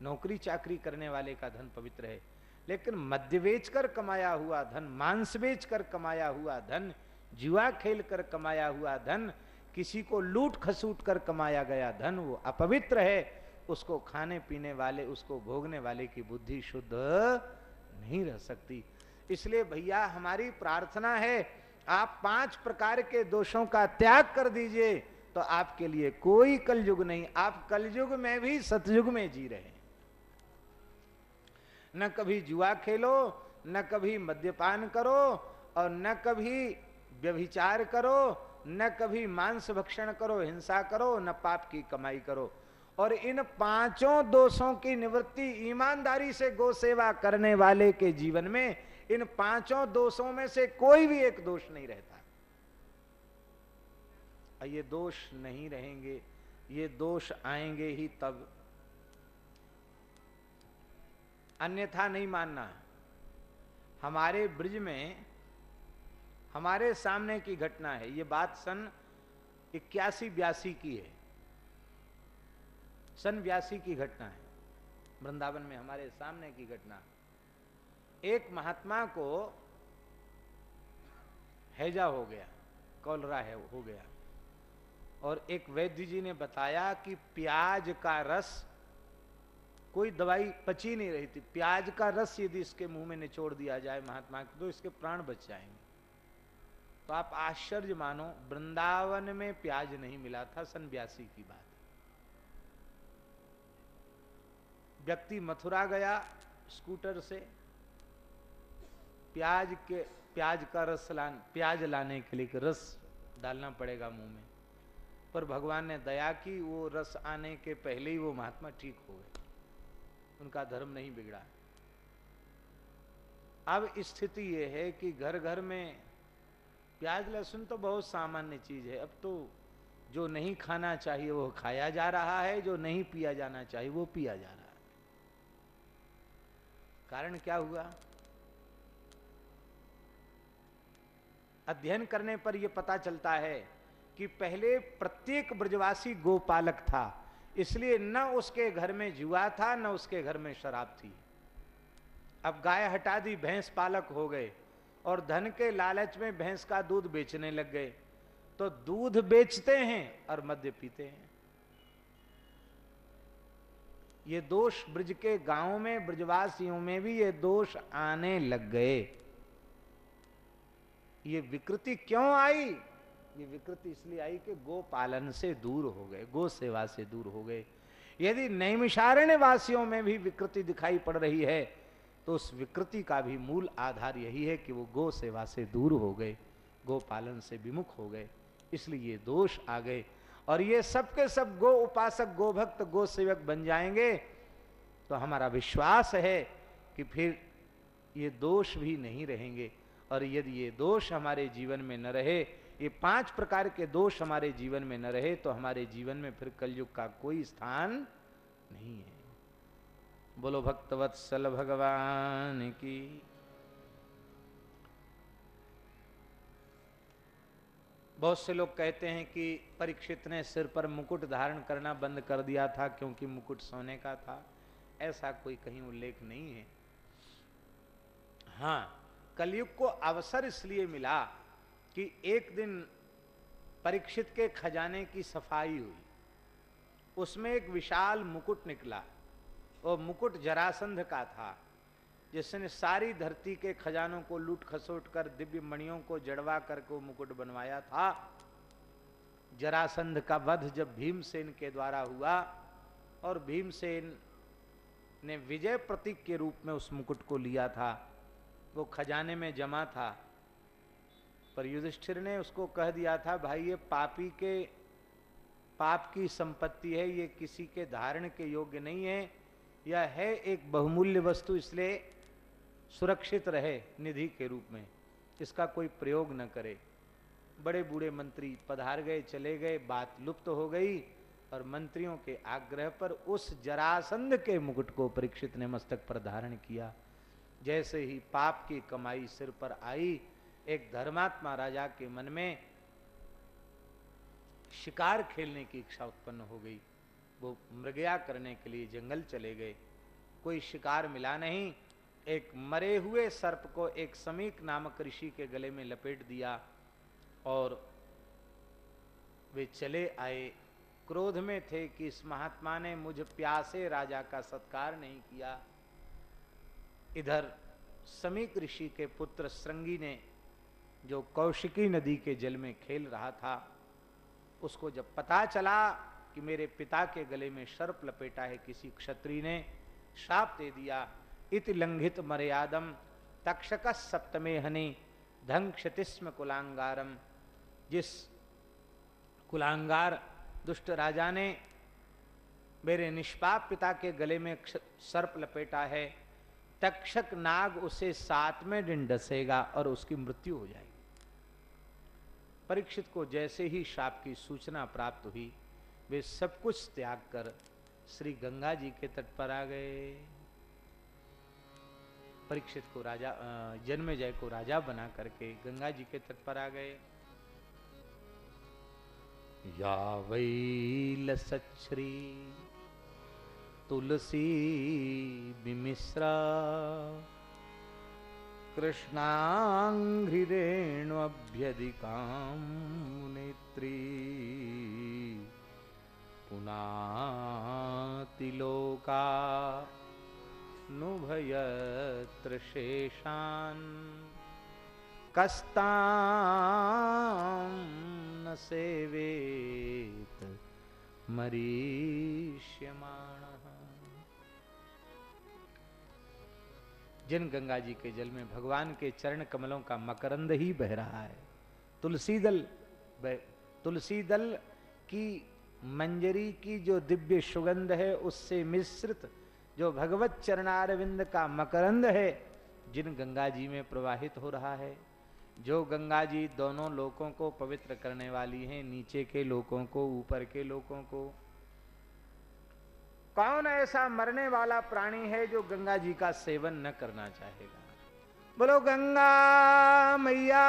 नौकरी चाकरी करने वाले का धन पवित्र है, लेकिन मध्य बेच कर कमाया हुआ धन, मांस बेच कर कमाया हुआ धन, जुआ खेल कर कमाया हुआ धन, किसी को लूट खसूट कर कमाया गया धन, वो अपवित्र है। उसको खाने पीने वाले, उसको भोगने वाले की बुद्धि शुद्ध नहीं रह सकती। इसलिए भैया, हमारी प्रार्थना है, आप पाँच प्रकार के दोषों का त्याग कर दीजिए तो आपके लिए कोई कलयुग नहीं। आप कलयुग में भी, सतयुग में जी रहे न कभी जुआ खेलो, न कभी मद्यपान करो, और न कभी व्यभिचार करो, न कभी मांस भक्षण करो, हिंसा करो, न पाप की कमाई करो। और इन पाँचों दोषों की निवृत्ति ईमानदारी से गो सेवा करने वाले के जीवन में इन पाँचों दोषों में से कोई भी एक दोष नहीं रहता। ये दोष नहीं रहेंगे, ये दोष आएँगे ही तब। अन्यथा नहीं मानना। हमारे ब्रिज में, हमारे सामने की घटना है। ये बात सन इक्यासी बयासी की है। सन बयासी की घटना है। वृंदावन में हमारे सामने की घटना। एक महात्मा को हैजा हो गया, कॉलरा है, हो गया। और एक वैद्य जी ने बताया कि प्याज का रस, कोई दवाई पची नहीं रही थी। प्याज का रस यदि इसके मुँह में निचोड़ दिया जाए महात्मा को तो इसके प्राण बच जाएँगे। तो आप आश्चर्य मानो, वृंदावन में प्याज नहीं मिला था सन की बात। व्यक्ति मथुरा गया स्कूटर से, प्याज के, प्याज का रस लान, प्याज लाने के लिए रस डालना पड़ेगा मुँह में। पर भगवान ने दया की, वो रस आने के पहले ही वो महात्मा ठीक हो गए। उनका धर्म नहीं बिगड़ा। अब स्थिति ये है कि घर घर में प्याज लहसुन तो बहुत सामान्य चीज़ है। अब तो जो नहीं खाना चाहिए वो खाया जा रहा है, जो नहीं पिया जाना चाहिए वो पिया जा रहा है। कारण क्या हुआ? अध्ययन करने पर यह पता चलता है कि पहले प्रत्येक ब्रजवासी गोपालक था, इसलिए न उसके घर में जुआ था, न उसके घर में शराब थी। अब गाय हटा दी, भैंस पालक हो गए और धन के लालच में भैंस का दूध बेचने लग गए। तो दूध बेचते हैं और मद्य पीते हैं। ये दोष ब्रज के गाँव में, ब्रजवासियों में भी ये दोष आने लग गए। ये विकृति क्यों आई? ये विकृति इसलिए आई कि गो पालन से दूर हो गए, गो सेवा से दूर हो गए। यदि नैमिषारण्य वासियों में भी विकृति दिखाई पड़ रही है तो उस विकृति का भी मूल आधार यही है कि वो गो सेवा से दूर हो गए गो पालन से विमुख हो गए। इसलिए ये दोष आ गए। और ये सब के सब गो उपासक, गो भक्त, गो सेवक बन जाएँगे तो हमारा विश्वास है कि फिर ये दोष भी नहीं रहेंगे। और यदि ये दोष हमारे जीवन में न रहे, ये पाँच प्रकार के दोष हमारे जीवन में न रहे तो हमारे जीवन में फिर कलयुग का कोई स्थान नहीं है। बोलो, भक्तवत्सल भगवान की बहुत से लोग कहते हैं कि परीक्षित ने सिर पर मुकुट धारण करना बंद कर दिया था क्योंकि मुकुट सोने का था। ऐसा कोई कहीं उल्लेख नहीं है। हाँ कलयुग को अवसर इसलिए मिला कि एक दिन परीक्षित के खजाने की सफ़ाई हुई। उसमें एक विशाल मुकुट निकला। वो मुकुट जरासंध का था। जिसने सारी धरती के खजानों को लूट खसोट कर, दिव्य मणियों को जड़वा करके मुकुट बनवाया था। जरासंध का वध जब भीमसेन के द्वारा हुआ और भीमसेन ने विजय प्रतीक के रूप में उस मुकुट को लिया था, वो खजाने में जमा था। पर युधिष्ठिर ने उसको कह दिया था, भाई, ये पापी के, पाप की संपत्ति है, ये किसी के धारण के योग्य नहीं है। यह है एक बहुमूल्य वस्तु, इसलिए सुरक्षित रहे निधि के रूप में। इसका कोई प्रयोग न करे। बड़े बूढ़े मंत्री पधार गए, चले गए, बात लुप्त हो गई और मंत्रियों के आग्रह पर उस जरासंध के मुकुट को परीक्षित ने मस्तक पर धारण किया। जैसे ही पाप की कमाई सिर पर आई, एक धर्मात्मा राजा के मन में शिकार खेलने की इच्छा उत्पन्न हो गई। वो मृगया करने के लिए जंगल चले गए। कोई शिकार मिला नहीं एक मरे हुए सर्प को एक समीक नामक ऋषि के गले में लपेट दिया और वे चले आए। क्रोध में थे कि इस महात्मा ने मुझ प्यासे राजा का सत्कार नहीं किया। इधर समीक ऋषि के पुत्र श्रृंगी ने, जो कौशिकी नदी के जल में खेल रहा था, उसको जब पता चला कि मेरे पिता के गले में सर्प लपेटा है, किसी क्षत्रिय ने श्राप दे दिया इत लंघित मर्यादम तक्षक सप्तमे हनि धन क्षतिस्म कुलांगारम। जिस कुलांगार दुष्ट राजा ने मेरे निष्पाप पिता के गले में सर्प लपेटा है, तक्षक नाग उसे सात में दिन डसेगा और उसकी मृत्यु हो जाएगी। परीक्षित को जैसे ही शाप की सूचना प्राप्त हुई, वे सब कुछ त्याग कर श्री गंगा जी के तट पर आ गए। परीक्षित को राजा जन्म जय को राजा बना करके गंगा जी के तट पर आ गए। या वही लसच्छ्री तुलसी विमिश्रा कृष्णाघ्रिरेण्यभ्यधिकां नेत्री पुनातिलोका नुभयत्र शेषान् कस्तां न सेवेत मरीष्यमाणः। जिन गंगा जी के जल में भगवान के चरण कमलों का मकरंद ही बह रहा है तुलसी दल तुलसी दल की मंजरी की जो दिव्य सुगंध है, उससे मिश्रित जो भगवत चरणारविंद का मकरंद है जिन गंगा जी में प्रवाहित हो रहा है जो गंगा जी दोनों लोगों को पवित्र करने वाली हैं नीचे के लोगों को ऊपर के लोगों को। कौन ऐसा मरने वाला प्राणी है जो गंगा जी का सेवन न करना चाहेगा? बोलो गंगा मैया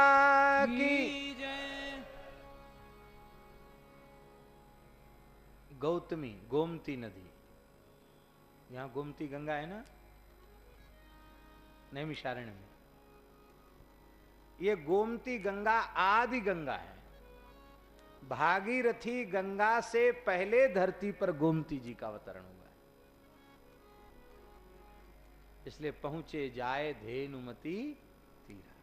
की गौतमी गोमती नदी। यहाँ गोमती गंगा है ना? नैमिषारण्य में। ये गोमती गंगा आदि गंगा है। भागीरथी गंगा से पहले धरती पर गोमती जी का अवतरण हुआ है। इसलिए पहुँचे जाए धेनुमती तीरा।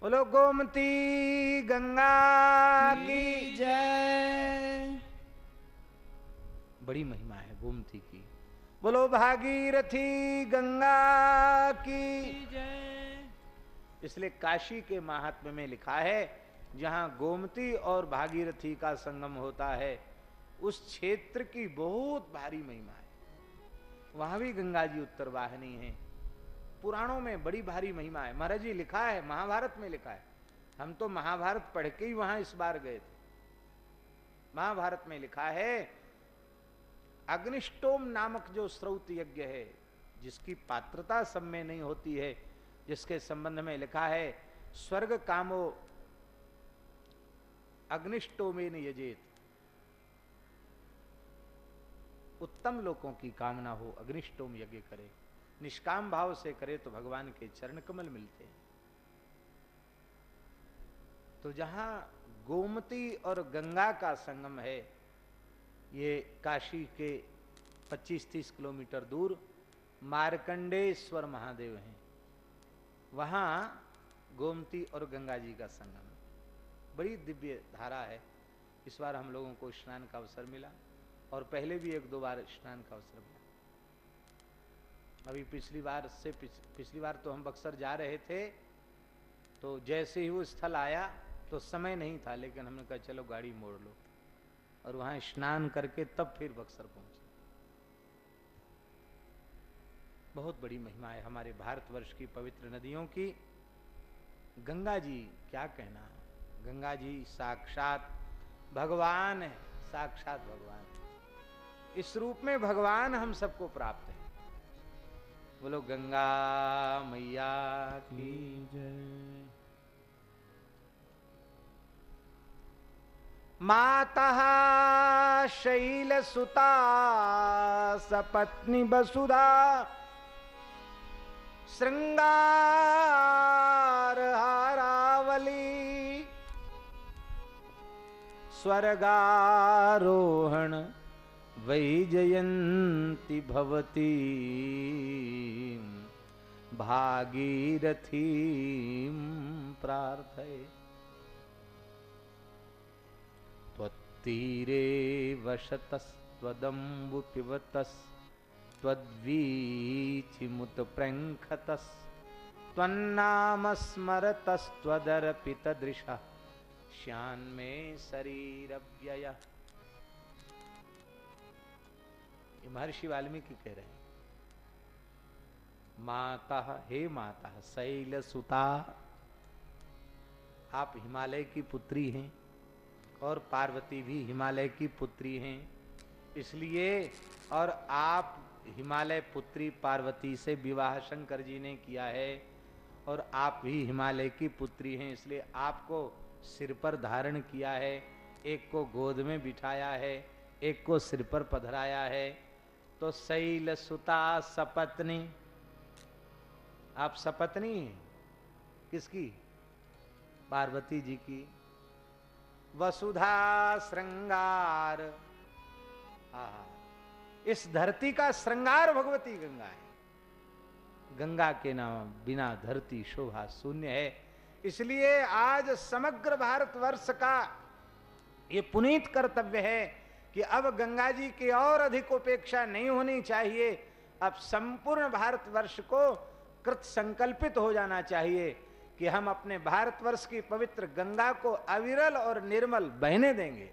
बोलो, गोमती गंगा की जय। बड़ी महिमा है, गोमती की। बोलो, भागीरथी गंगा की। इसलिए काशी के महात्म्य में लिखा है, जहाँ गोमती और भागीरथी का संगम होता है, उस क्षेत्र की बहुत भारी महिमा है। वहाँ भी गंगा जी उत्तर वाहिनी है। पुराणों में बड़ी भारी महिमा है। महाराज जी लिखा है, महाभारत में लिखा है। हम तो महाभारत पढ़ के ही वहाँ इस बार गए थे। महाभारत में लिखा है अग्निष्टोम नामक जो स्रोत यज्ञ है, जिसकी पात्रता सब में नहीं होती है, जिसके संबंध में लिखा है, स्वर्ग कामो अग्निष्टोमेन यजेत। उत्तम लोगों की कामना हो, अग्निष्टोम यज्ञ करे। निष्काम भाव से करे तो भगवान के चरण कमल मिलते हैं। तो जहाँ गोमती और गंगा का संगम है ये काशी के 25-30 किलोमीटर दूर मार्कंडेश्वर महादेव हैं। वहाँ गोमती और गंगा जी का संगम बड़ी दिव्य धारा है। इस बार हम लोगों को स्नान का अवसर मिला और पहले भी एक दो बार स्नान का अवसर मिला। अभी पिछली बार से पिछ, पिछली बार तो हम बक्सर जा रहे थे तो जैसे ही वो स्थल आया तो समय नहीं था लेकिन हमने कहा चलो गाड़ी मोड़ लो। और वहाँ स्नान करके तब फिर बक्सर पहुँचे। बहुत बड़ी महिमा है हमारे भारतवर्ष की पवित्र नदियों की। गंगा जी, क्या कहना? गंगा जी, साक्षात भगवान है, साक्षात भगवान इस रूप में भगवान हम सबको प्राप्त है। बोलो, गंगा मैया की जय। माता शैलसुता सपत्नी वसुधा श्रृंगार हारावली स्वर्गारोहण वैजयन्ति भवती। भागीरथी प्रार्थये। त्वत्तीरे वशतस्त्वदम्बु पिबतस्त्वद्वीचिमुतप्रङ्खतस् त्वन्नामस्मरतस्त्वदर्पितदृशः, श्यान्मे शरीरव्यय। महर्षि वाल्मीकि कह रहे हैं, माता, हे माता, शैलसुता, आप हिमालय की पुत्री हैं और पार्वती भी हिमालय की पुत्री हैं। इसलिए और आप हिमालय पुत्री पार्वती से विवाह शंकर जी ने किया है और आप भी हिमालय की पुत्री हैं, इसलिए आपको सिर पर धारण किया है, एक को गोद में बिठाया है, एक को सिर पर पधराया है। तो शैल सुता सपत्नी, आप सपत्नी किसकी? पार्वती जी की। वसुधा श्रृंगार इस धरती का श्रृंगार भगवती गंगा है। गंगा के नाम बिना धरती शोभा शून्य है। इसलिए आज समग्र भारतवर्ष का ये पुनीत कर्तव्य है कि अब गंगा जी की और अधिक उपेक्षा नहीं होनी चाहिए। अब संपूर्ण भारतवर्ष को कृत संकल्पित हो जाना चाहिए। कि हम अपने भारतवर्ष की पवित्र गंगा को अविरल और निर्मल बहने देंगे।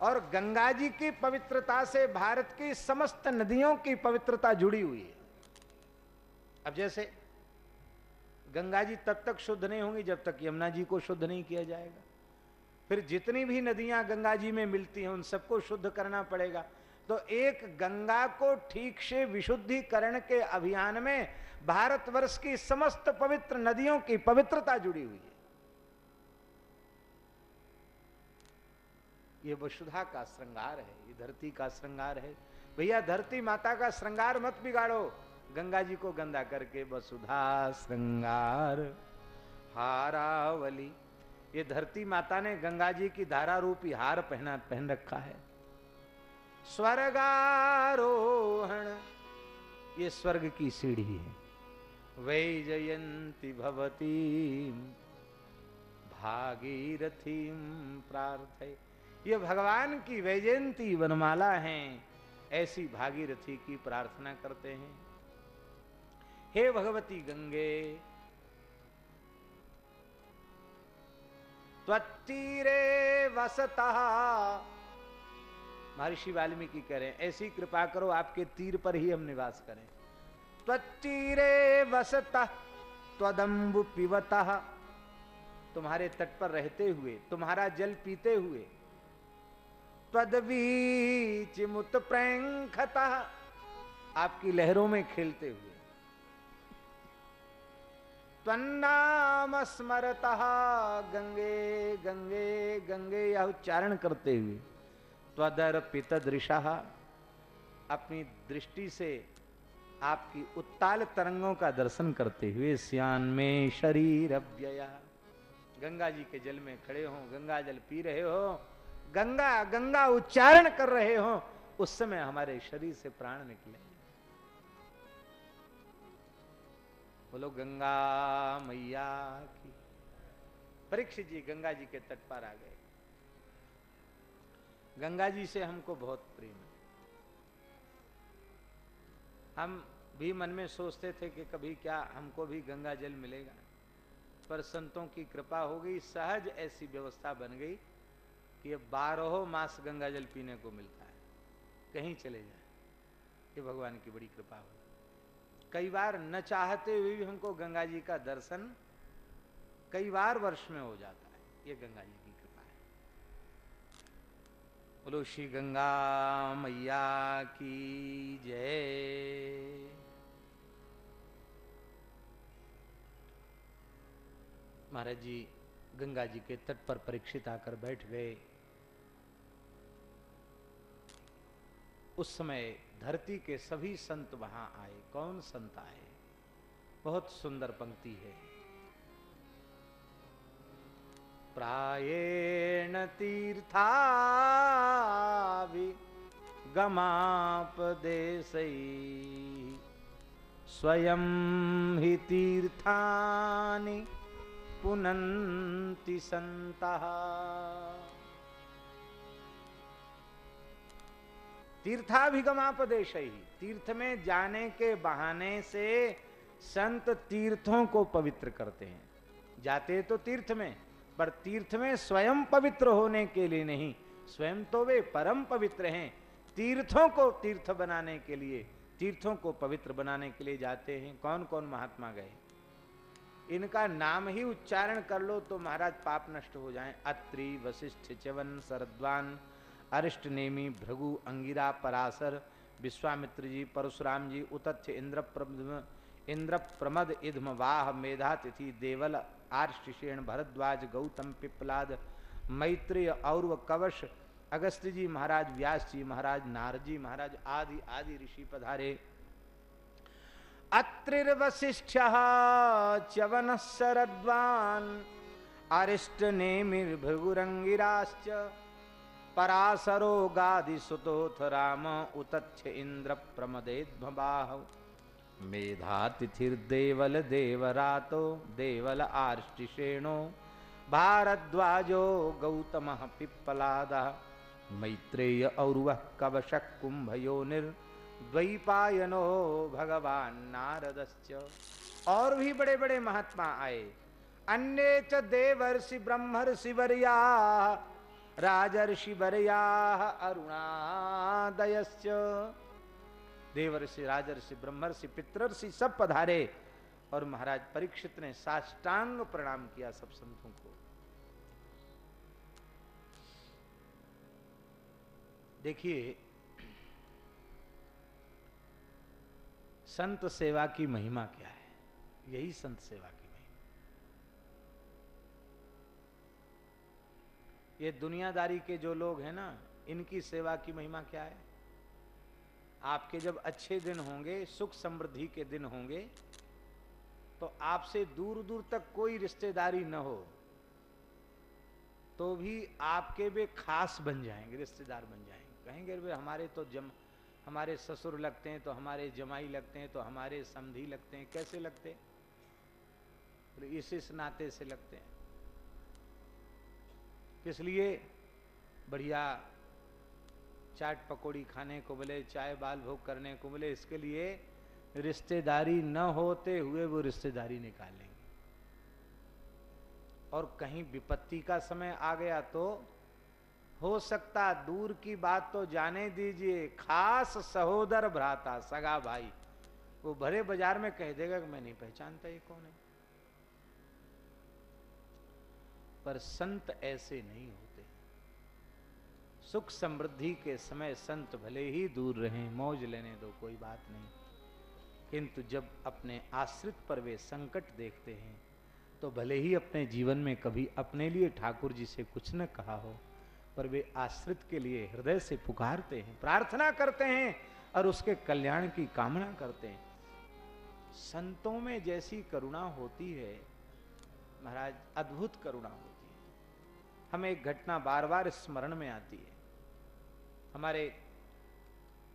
और गंगा जी की पवित्रता से भारत की समस्त नदियों की पवित्रता जुड़ी हुई है। अब जैसे गंगा जी तब तक शुद्ध नहीं होंगी जब तक यमुना जी को शुद्ध नहीं किया जाएगा। फिर जितनी भी नदियाँ गंगा जी में मिलती हैं, उन सबको शुद्ध करना पड़ेगा। तो एक गंगा को ठीक से विशुद्धिकरण के अभियान में भारतवर्ष की समस्त पवित्र नदियों की पवित्रता जुड़ी हुई है। ये वसुधा का श्रृंगार है, ये धरती का श्रृंगार है। भैया, धरती माता का श्रृंगार मत बिगाड़ो। गंगा जी को गंदा करके वसुधा श्रृंगार। हारावली। ये धरती माता ने गंगा जी की धारा रूपी हार पहना, पहन रखा है। स्वर्गारोहण। ये स्वर्ग की सीढ़ी है। वैजयंती भवती। भागीरथी प्रार्थ ये भगवान की वैजयंती वनमाला है, ऐसी भागीरथी की प्रार्थना करते हैं। हे भगवती गंगे, त्वत्तीरे वसता। महर्षि वाल्मीकि करें ऐसी कृपा करो, आपके तीर पर ही हम निवास करें। त्वत्तीरे वसता त्वदम्बु पिवता तुम्हारे तट पर रहते हुए, तुम्हारा जल पीते हुए, त्वदवीच मुत आपकी लहरों में खेलते हुए, त्वन्नाम स्मरता गंगे गंगे गंगे यह उच्चारण करते हुए त्वदर पित दृशा अपनी दृष्टि से आपकी उत्ताल तरंगों का दर्शन करते हुए सियान में शरीर अव्यया। गंगा जी के जल में खड़े हो, गंगा जल पी रहे हो, गंगा गंगा उच्चारण कर रहे हो, उस समय हमारे शरीर से प्राण निकले। बोलो, गंगा मैया की। परीक्षित जी, गंगा जी के तट पर आ गए। गंगा जी से हमको बहुत प्रेम है। हम भी मन में सोचते थे कि कभी क्या हमको भी गंगा जल मिलेगा। पर संतों की कृपा हो गई, सहज ऐसी व्यवस्था बन गई कि अब बारह मास गंगा जल पीने को मिलता है। कहीं चले जाए। ये भगवान की बड़ी कृपा हो कई बार न चाहते हुए भी हमको गंगा जी का दर्शन कई बार वर्ष में हो जाता है, ये गंगा जी की बोलो, श्री गंगा मैया की जय। महाराज जी, गंगा जी के तट पर परीक्षित आकर बैठ गए। उस समय धरती के सभी संत वहाँ आए। कौन संत आए? बहुत सुंदर पंक्ति है। प्राएण तीर्था गमापदेश स्वयं ही तीर्थानि पुनन्ति संता तीर्थाभिगमापदेश ही तीर्थ में जाने के बहाने से संत तीर्थों को पवित्र करते हैं। जाते तो तीर्थ में पर तीर्थ में स्वयं पवित्र होने के लिए नहीं, स्वयं तो वे परम पवित्र हैं। तीर्थों को तीर्थ बनाने के लिए, तीर्थों को पवित्र बनाने के लिए जाते हैं। कौन कौन महात्मा गए? इनका नाम ही उच्चारण कर लो तो महाराज पाप नष्ट हो जाएँ। अत्रि, वशिष्ठ, च्यवन, सरद्वान, अरिष्ट, नेमी, भृगु, अंगिरा, पराशर विश्वामित्र जी परशुराम जी उतथ्य इंद्र इंद्र प्रमद इधम, वाह, मेधा, तिथि, देवल आर्षेण भरद्वाज गौतम पिपलाद, मैत्रेय और कवश, अगस्त जी महाराज, व्यास जी महाराज नारजी महाराज आदि आदि ऋषि पधारे। अत्रिर्वशिष्ठ च्यवन शरद्वान, अरिष्ट नेमिर्भृगुरंगिराश्च पराशरो गादि सुतोथ राम उतथ्य इंद्र प्रमदेद्भबाह मेधातिथिर्देवल देवरातो, देवल आर्ष्टिषेणो, भारद्वाजो गौतम पिप्पलाद, मैत्रेय और कवशक कुंभयो निर्द्वैपायनो भगवान नारदश्च। और भी बड़े बड़े महात्मा आए। अन्य च देवर्षि ब्रह्मर्षि वर्या, राजर्षि वर्या अरुणादयश्च। देवर्षि, राजर्षि, ब्रह्मर्षि पितृषि सब पधारे और महाराज परीक्षित ने साष्टांग प्रणाम किया सब संतों को। देखिए, संत सेवा की महिमा क्या है? यही संत सेवा की महिमा। ये दुनियादारी के जो लोग हैं ना, इनकी सेवा की महिमा क्या है? आपके जब अच्छे दिन होंगे, सुख समृद्धि के दिन होंगे तो आपसे दूर दूर तक कोई रिश्तेदारी न हो तो भी आपके वे खास बन जाएँगे, रिश्तेदार बन जाएँगे। कहेंगे वे हमारे तो जम, हमारे ससुर लगते हैं तो हमारे जमाई लगते हैं तो हमारे समधी लगते हैं, कैसे लगते हैं? इस इस नाते से लगते हैं। किस लिए? बढ़िया चाट पकौड़ी खाने को बोले चाय बाल भोग करने को बोले इसके लिए रिश्तेदारी न होते हुए वो रिश्तेदारी निकाल लेंगे और कहीं विपत्ति का समय आ गया तो हो सकता दूर की बात तो जाने दीजिए, खास सहोदर भ्राता, सगा भाई, वो भरे बाज़ार में कह देगा कि मैं नहीं पहचानता ये कौन है। पर संत ऐसे नहीं होते। सुख समृद्धि के समय संत भले ही दूर रहें, मौज लेने दो, कोई बात नहीं। किंतु जब अपने आश्रित पर वे संकट देखते हैं तो भले ही अपने जीवन में कभी अपने लिए ठाकुर जी से कुछ न कहा हो, पर वे आश्रित के लिए हृदय से पुकारते हैं, प्रार्थना करते हैं और उसके कल्याण की कामना करते हैं। संतों में जैसी करुणा होती है, महाराज, अद्भुत करुणा होती है। हमें एक घटना बार बार स्मरण में आती है। हमारे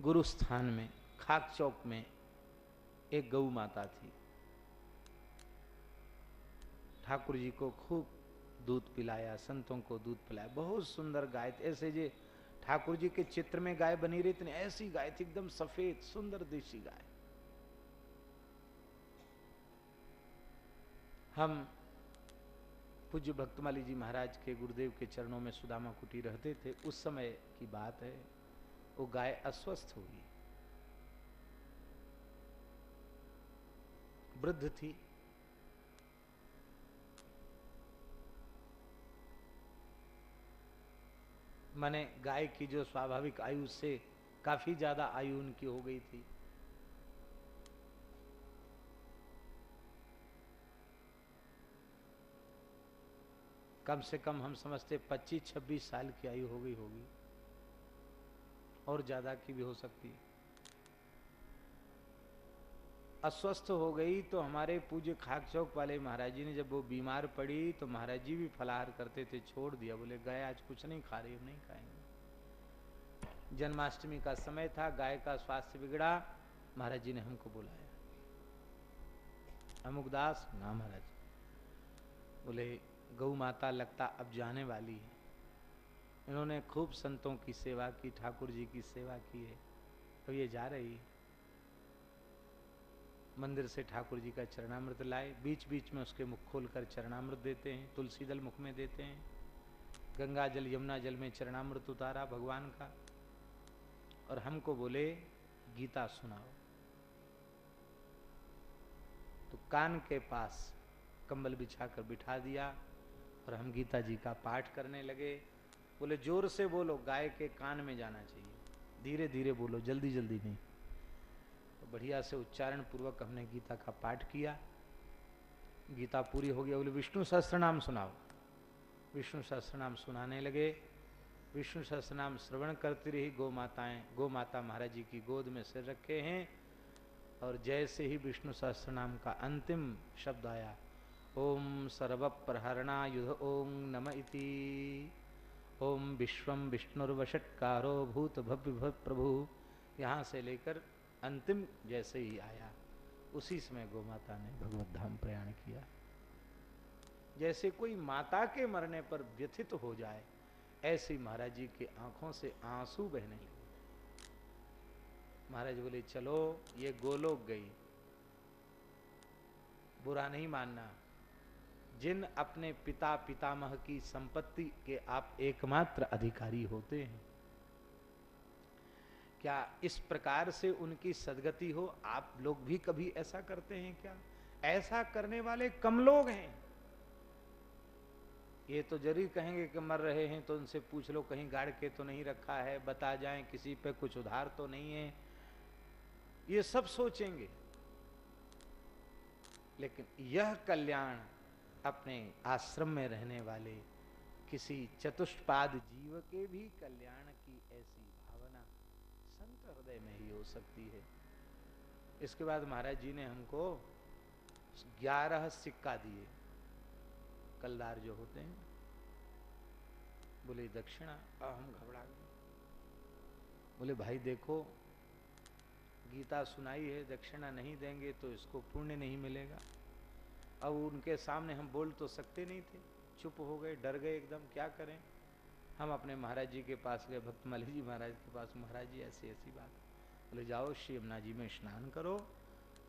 गुरु स्थान में, खाक चौक में एक गौ माता थी। ठाकुर जी को खूब दूध पिलाया, संतों को दूध पिलाया, बहुत सुंदर गाय थी। ऐसे जे ठाकुर जी के चित्र में गाय बनी रही थी ऐसी गाय थी, एकदम सफ़ेद, सुंदर देशी गाय। हम पूज्य भक्तमाली जी महाराज के गुरुदेव के चरणों में सुदामा कुटी रहते थे, उस समय की बात है, वो गाय अस्वस्थ हुई। वृद्ध थी। माने गाय की जो स्वाभाविक आयु से काफ़ी ज़्यादा आयु उनकी हो गई थी। कम से कम हम समझते 25-26 साल की आयु हो गई होगी। और ज़्यादा की भी हो सकती है। अस्वस्थ हो गई तो हमारे पूज्य खाक चौक वाले महाराज जी ने जब वो बीमार पड़ी तो महाराज जी भी फलाहार करते थे, छोड़ दिया। बोले, गाय आज कुछ नहीं खा रही, हम नहीं खाएँगे। जन्माष्टमी का समय था, गाय का स्वास्थ्य बिगड़ा, महाराज जी ने हमको बुलाया। अमुकदास ना महाराज। बोले गौ माता लगता अब जाने वाली है। इन्होंने खूब संतों की सेवा की, ठाकुर जी की सेवा की है। तो ये जा रही मंदिर से ठाकुर जी का चरणामृत लाए। बीच बीच में उसके मुख खोलकर चरणामृत देते हैं, तुलसी दल मुख में देते हैं। गंगा जल, यमुना जल में चरणामृत उतारा भगवान का। और हमको बोले, गीता सुनाओ। तो कान के पास कंबल बिछाकर बिठा दिया। और हम गीता जी का पाठ करने लगे। बोले, ज़ोर से बोलो, गाय के कान में जाना चाहिए। धीरे धीरे बोलो, जल्दी जल्दी नहीं। तो बढ़िया से उच्चारण पूर्वक हमने गीता का पाठ किया। गीता पूरी हो गया बोले, विष्णु सहस्त्र नाम सुनाओ। विष्णु सहस्त्र नाम सुनाने लगे। विष्णु सहस्त्र नाम श्रवण करती रही। गौ माताएँ, गौ माता महाराज जी की गोद में सिर रखे हैं। और जैसे ही विष्णु सहस्त्र नाम का अंतिम शब्द आया ओम सर्व प्रहरणा युध ओम नम इति। ओम विश्वम भव्य प्रभु यहाँ से लेकर अंतिम जैसे ही आया, उसी समय गौ माता ने भगवत धाम प्रयाण किया। जैसे कोई माता के मरने पर व्यथित हो जाए, ऐसे महाराज जी की आँखों से आँसू बहने लगे महाराज बोले, चलो, ये गोलोक गई। बुरा नहीं मानना। जिन अपने पिता पितामह की संपत्ति के आप एकमात्र अधिकारी होते हैं। क्या इस प्रकार से उनकी सदगति हो? आप लोग भी कभी ऐसा करते हैं क्या? ऐसा करने वाले कम लोग हैं। ये तो ज़रूर कहेंगे कि मर रहे हैं तो उनसे पूछ लो, कहीं गाड़ के तो नहीं रखा है, बता जाएँ, किसी पे कुछ उधार तो नहीं है। ये सब सोचेंगे। लेकिन यह कल्याण अपने आश्रम में रहने वाले किसी चतुष्पाद जीव के भी कल्याण की ऐसी भावना संत हृदय में ही हो सकती है। इसके बाद महाराज जी ने हमको ग्यारह सिक्का दिए। कलदार जो होते हैं, बोले, दक्षिणा अब हम घबरा गए। बोले, भाई देखो, गीता सुनाई है, दक्षिणा नहीं देंगे तो इसको पुण्य नहीं मिलेगा। अब उनके सामने हम बोल तो सकते नहीं थे। चुप हो गए, डर गए एकदम, क्या करें? हम अपने महाराज जी के पास गए, भक्त मली जी महाराज के पास, महाराज जी, ऐसी ऐसी बात बोले, जाओ, श्री यमुना जी में स्नान करो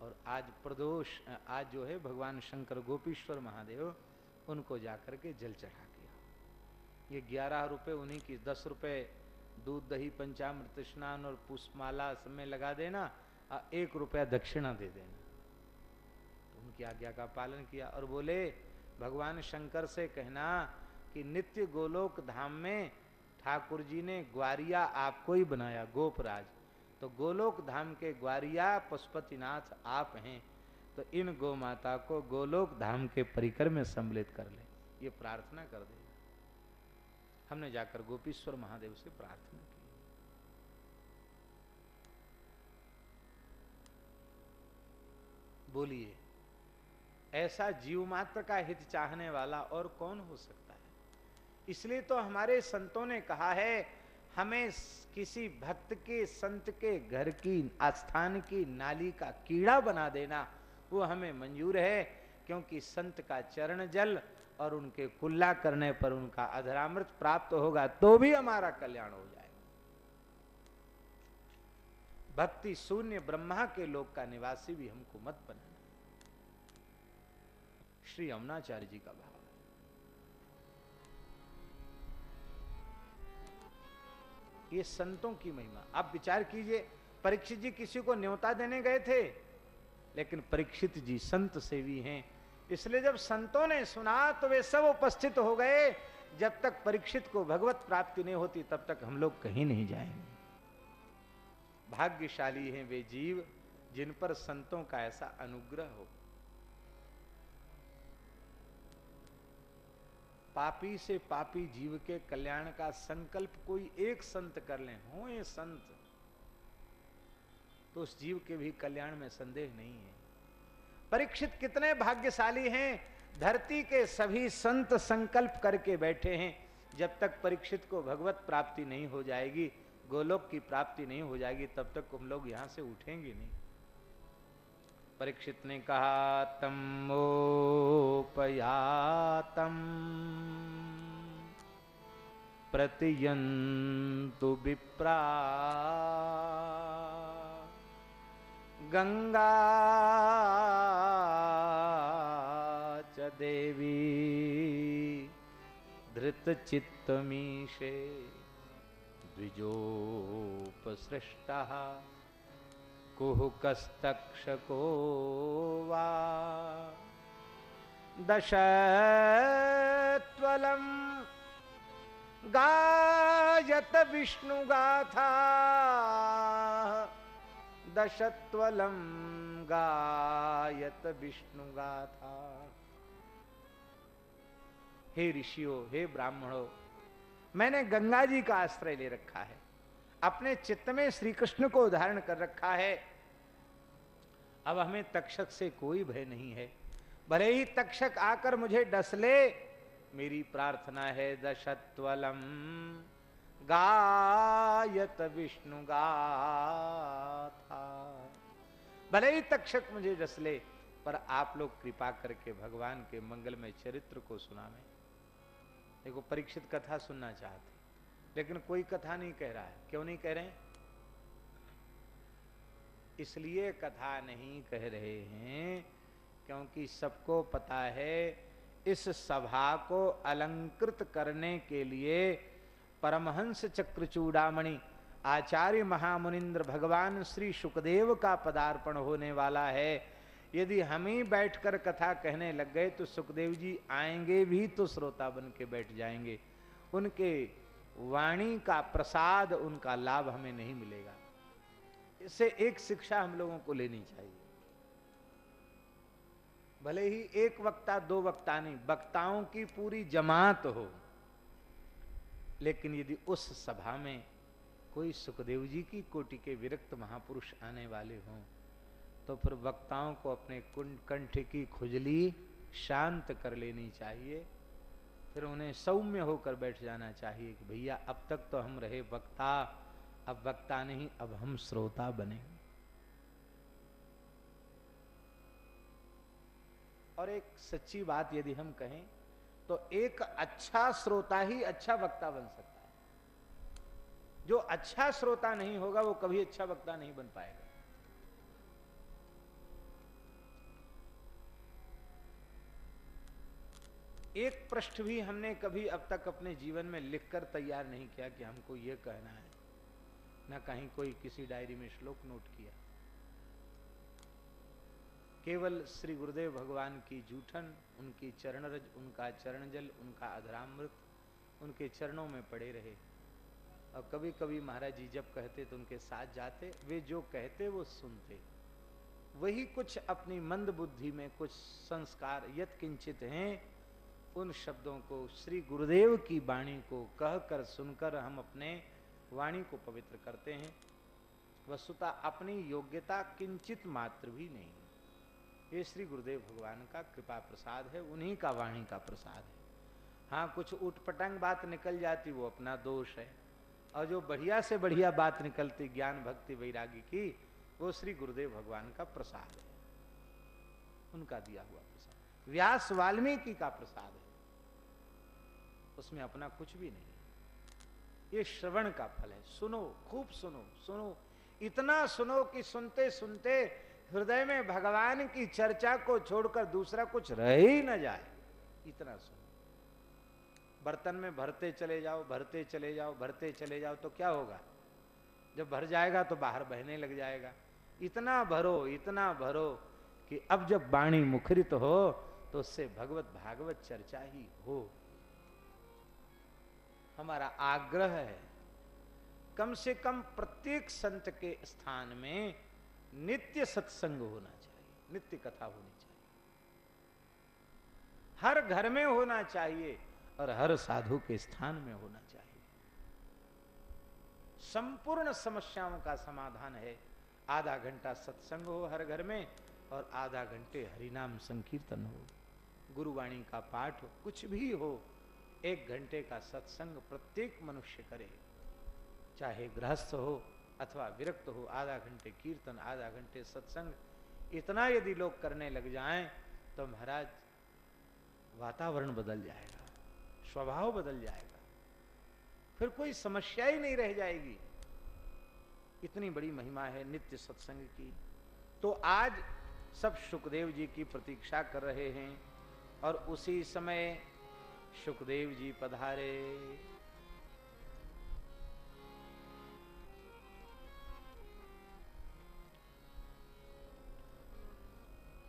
और आज प्रदोष, आज जो है भगवान शंकर गोपीश्वर महादेव, उनको जाकर के जल चढ़ा के ये ग्यारह रुपये उन्हीं की, दस रुपये दूध, दही, पंचामृत, स्नान और पुष्पमाला सब में लगा देना, और एक रुपया दक्षिणा दे देना। उनकी आज्ञा का पालन किया और बोले, भगवान शंकर से कहना कि नित्य गोलोक धाम में ठाकुर जी ने ग्वारिया आपको ही बनाया, गोपराज। तो गोलोक धाम के ग्वारिया पशुपतिनाथ आप हैं तो इन गो माता को गोलोक धाम के परिकर में सम्मिलित कर ले। ये प्रार्थना कर दे। हमने जाकर गोपीश्वर महादेव से प्रार्थना की। बोलिए ऐसा जीव मात्र का हित चाहने वाला और कौन हो सकता है? इसलिए तो हमारे संतों ने कहा है, हमें किसी भक्त के, संत के घर की, आस्थान की नाली का कीड़ा बना देना, वो हमें मंजूर है, क्योंकि संत का चरण जल और उनके कुल्ला करने पर उनका अधरामृत प्राप्त होगा तो भी हमारा कल्याण हो जाएगा। भक्ति शून्य ब्रह्मा के लोक का निवासी भी हमको मत बनाना। श्री यमुनाचार्य जी का भाव। ये संतों की महिमा। आप विचार कीजिए, परीक्षित जी किसी को न्योता देने गए थे, लेकिन परीक्षित जी संत सेवी हैं। इसलिए जब संतों ने सुना तो वे सब उपस्थित हो गए। जब तक परीक्षित को भगवत प्राप्ति नहीं होती, तब तक हम लोग कहीं नहीं जाएँगे। भाग्यशाली हैं वे जीव, जिन पर संतों का ऐसा अनुग्रह हो। पापी से पापी जीव के कल्याण का संकल्प कोई एक संत कर ले हो ये संत। तो उस जीव के भी कल्याण में संदेह नहीं है। परीक्षित कितने भाग्यशाली हैं, धरती के सभी संत संकल्प करके बैठे हैं। जब तक परीक्षित को भगवत प्राप्ति नहीं हो जाएगी, गोलोक की प्राप्ति नहीं हो जाएगी, तब तक हम लोग यहाँ से उठेंगे नहीं। परीक्षित ने कहा तम मोपयातम प्रतियंतु विप्रा। गंगा च देवी धृतचित्तमीशे द्विजोपसृष्टः। कुहुकस्तक्षको वा दशत्वलम् गायत विष्णुगाथा दशत्वलम गायत विष्णुगाथा। हे ऋषियों, हे ब्राह्मणों, मैंने गंगा जी का आश्रय ले रखा है। अपने चित्त में श्री कृष्ण को धारण कर रखा है। अब हमें तक्षक से कोई भय नहीं है। भले ही तक्षक आकर मुझे डस ले, मेरी प्रार्थना है, दशत्वलम। गायत विष्णु गाथा। भले ही तक्षक मुझे डस ले, पर आप लोग कृपा करके भगवान के मंगलमय चरित्र को सुना देखो, परीक्षित कथा सुनना चाहते लेकिन कोई कथा नहीं कह रहा है। क्यों नहीं कह रहे इसलिए कथा नहीं कह रहे हैं क्योंकि सबको पता है, इस सभा को अलंकृत करने के लिए परमहंस चक्र चूड़ामणि, आचार्य महामुनिंद्र भगवान श्री सुखदेव का पदार्पण होने वाला है। यदि हम ही बैठकर कथा कहने लग गए तो सुखदेव जी आएँगे भी तो श्रोता बन के बैठ जाएँगे। उनके वाणी का प्रसाद, उनका लाभ हमें नहीं मिलेगा। इससे एक शिक्षा हम लोगों को लेनी चाहिए। भले ही एक वक्ता, दो वक्ता नहीं, वक्ताओं की पूरी जमात हो, लेकिन यदि उस सभा में कोई सुखदेव जी की कोटि के विरक्त महापुरुष आने वाले हों तो फिर वक्ताओं को अपने कंठ की खुजली शांत कर लेनी चाहिए। फिर उन्हें सौम्य होकर बैठ जाना चाहिए कि भैया, अब तक तो हम रहे वक्ता, अब वक्ता नहीं, अब हम श्रोता बने। और एक सच्ची बात यदि हम कहें तो एक अच्छा श्रोता ही अच्छा वक्ता बन सकता है। जो अच्छा श्रोता नहीं होगा, वो कभी अच्छा वक्ता नहीं बन पाएगा। एक पृष्ठ भी हमने कभी अब तक अपने जीवन में लिखकर तैयार नहीं किया कि हमको ये कहना है। ना कहीं कोई किसी डायरी में श्लोक नोट किया। केवल श्री गुरुदेव भगवान की जूठन, उनकी चरण रज उनका चरण जल उनका अधरामृत, उनके चरणों में पड़े रहे। और कभी कभी महाराज जी जब कहते तो उनके साथ जाते, वे जो कहते वो सुनते। वही कुछ अपनी मंद बुद्धि में कुछ संस्कार यत किंचित हैं उन शब्दों को, श्री गुरुदेव की वाणी को कहकर, सुनकर हम अपने वाणी को पवित्र करते हैं। वस्तुता अपनी योग्यता किंचित मात्र भी नहीं। ये श्री गुरुदेव भगवान का कृपा प्रसाद है, उन्हीं का वाणी का प्रसाद है। हाँ कुछ उठपटंग बात निकल जाती, वो अपना दोष है। और जो बढ़िया से बढ़िया बात निकलती, ज्ञान भक्ति वैरागी की, वो श्री गुरुदेव भगवान का प्रसाद है। उनका दिया हुआ व्यास वाल्मीकि का प्रसाद है। उसमें अपना कुछ भी नहीं ये श्रवण का फल है। सुनो, खूब सुनो सुनो। इतना सुनो कि सुनते सुनते हृदय में भगवान की चर्चा को छोड़कर दूसरा कुछ रह ही न जाए। इतना सुनो। बर्तन में भरते चले जाओ, भरते चले जाओ, भरते चले जाओ तो क्या होगा? जब भर जाएगा तो बाहर बहने लग जाएगा। इतना भरो इतना भरो कि अब जब वाणी मुखरित हो तो उससे भगवत भागवत चर्चा ही हो। हमारा आग्रह है, कम से कम प्रत्येक संत के स्थान में नित्य सत्संग होना चाहिए, नित्य कथा होनी चाहिए। हर घर में होना चाहिए और हर साधु के स्थान में होना चाहिए। संपूर्ण समस्याओं का समाधान है, आधा घंटा सत्संग हो हर घर में और आधा घंटे हरिनाम संकीर्तन हो। गुरुवाणी का पाठ हो, कुछ भी हो, एक घंटे का सत्संग प्रत्येक मनुष्य करे। चाहे गृहस्थ हो अथवा विरक्त हो, आधा घंटे कीर्तन, आधा घंटे सत्संग, इतना यदि लोग करने लग जाएँ तो महाराज, वातावरण बदल जाएगा, स्वभाव बदल जाएगा। फिर कोई समस्या ही नहीं रह जाएगी। इतनी बड़ी महिमा है नित्य सत्संग की। तो आज सब सुखदेव जी की प्रतीक्षा कर रहे हैं। और उसी समय सुखदेव जी पधारे।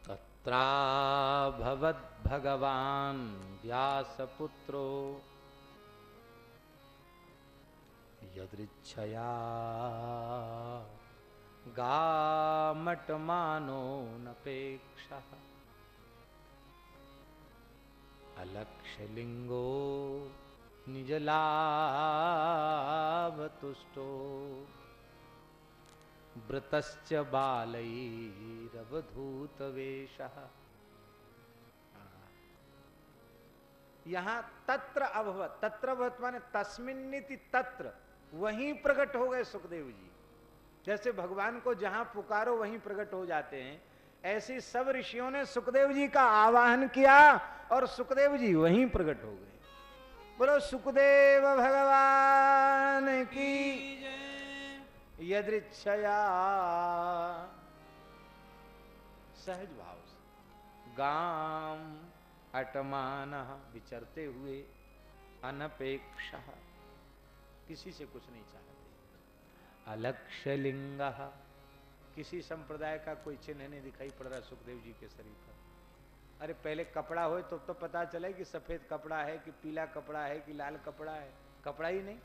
तत्राभवद्भगवान् व्यासपुत्रो यदृच्छया गामटमानो नपेक्षः अलक्ष्यलिङ्गो निजलाभतुष्टो वृतश्च बालैरवधूतवेशः यहाँ तत्र अभवत तत्र अभवत माने तस्मिन्निति तत्र, वहीं प्रकट हो गए सुखदेव जी। जैसे भगवान को जहाँ पुकारो, वहीं प्रकट हो जाते हैं। ऐसी सब ऋषियों ने सुखदेव जी का आवाहन किया और सुखदेव जी वहीं प्रकट हो गए। बोलो, सुखदेव भगवान की यदृक्षया सहज भाव से गाम अटमान विचरते हुए अनपेक्ष किसी से कुछ नहीं चाहते। अलक्ष्य लिंग किसी संप्रदाय का कोई चिन्ह नहीं दिखाई पड़ रहा सुखदेव जी के शरीर पर। अरे पहले कपड़ा हो तो तो पता चले कि सफ़ेद कपड़ा है, कि पीला कपड़ा है, कि लाल कपड़ा है। कपड़ा ही नहीं।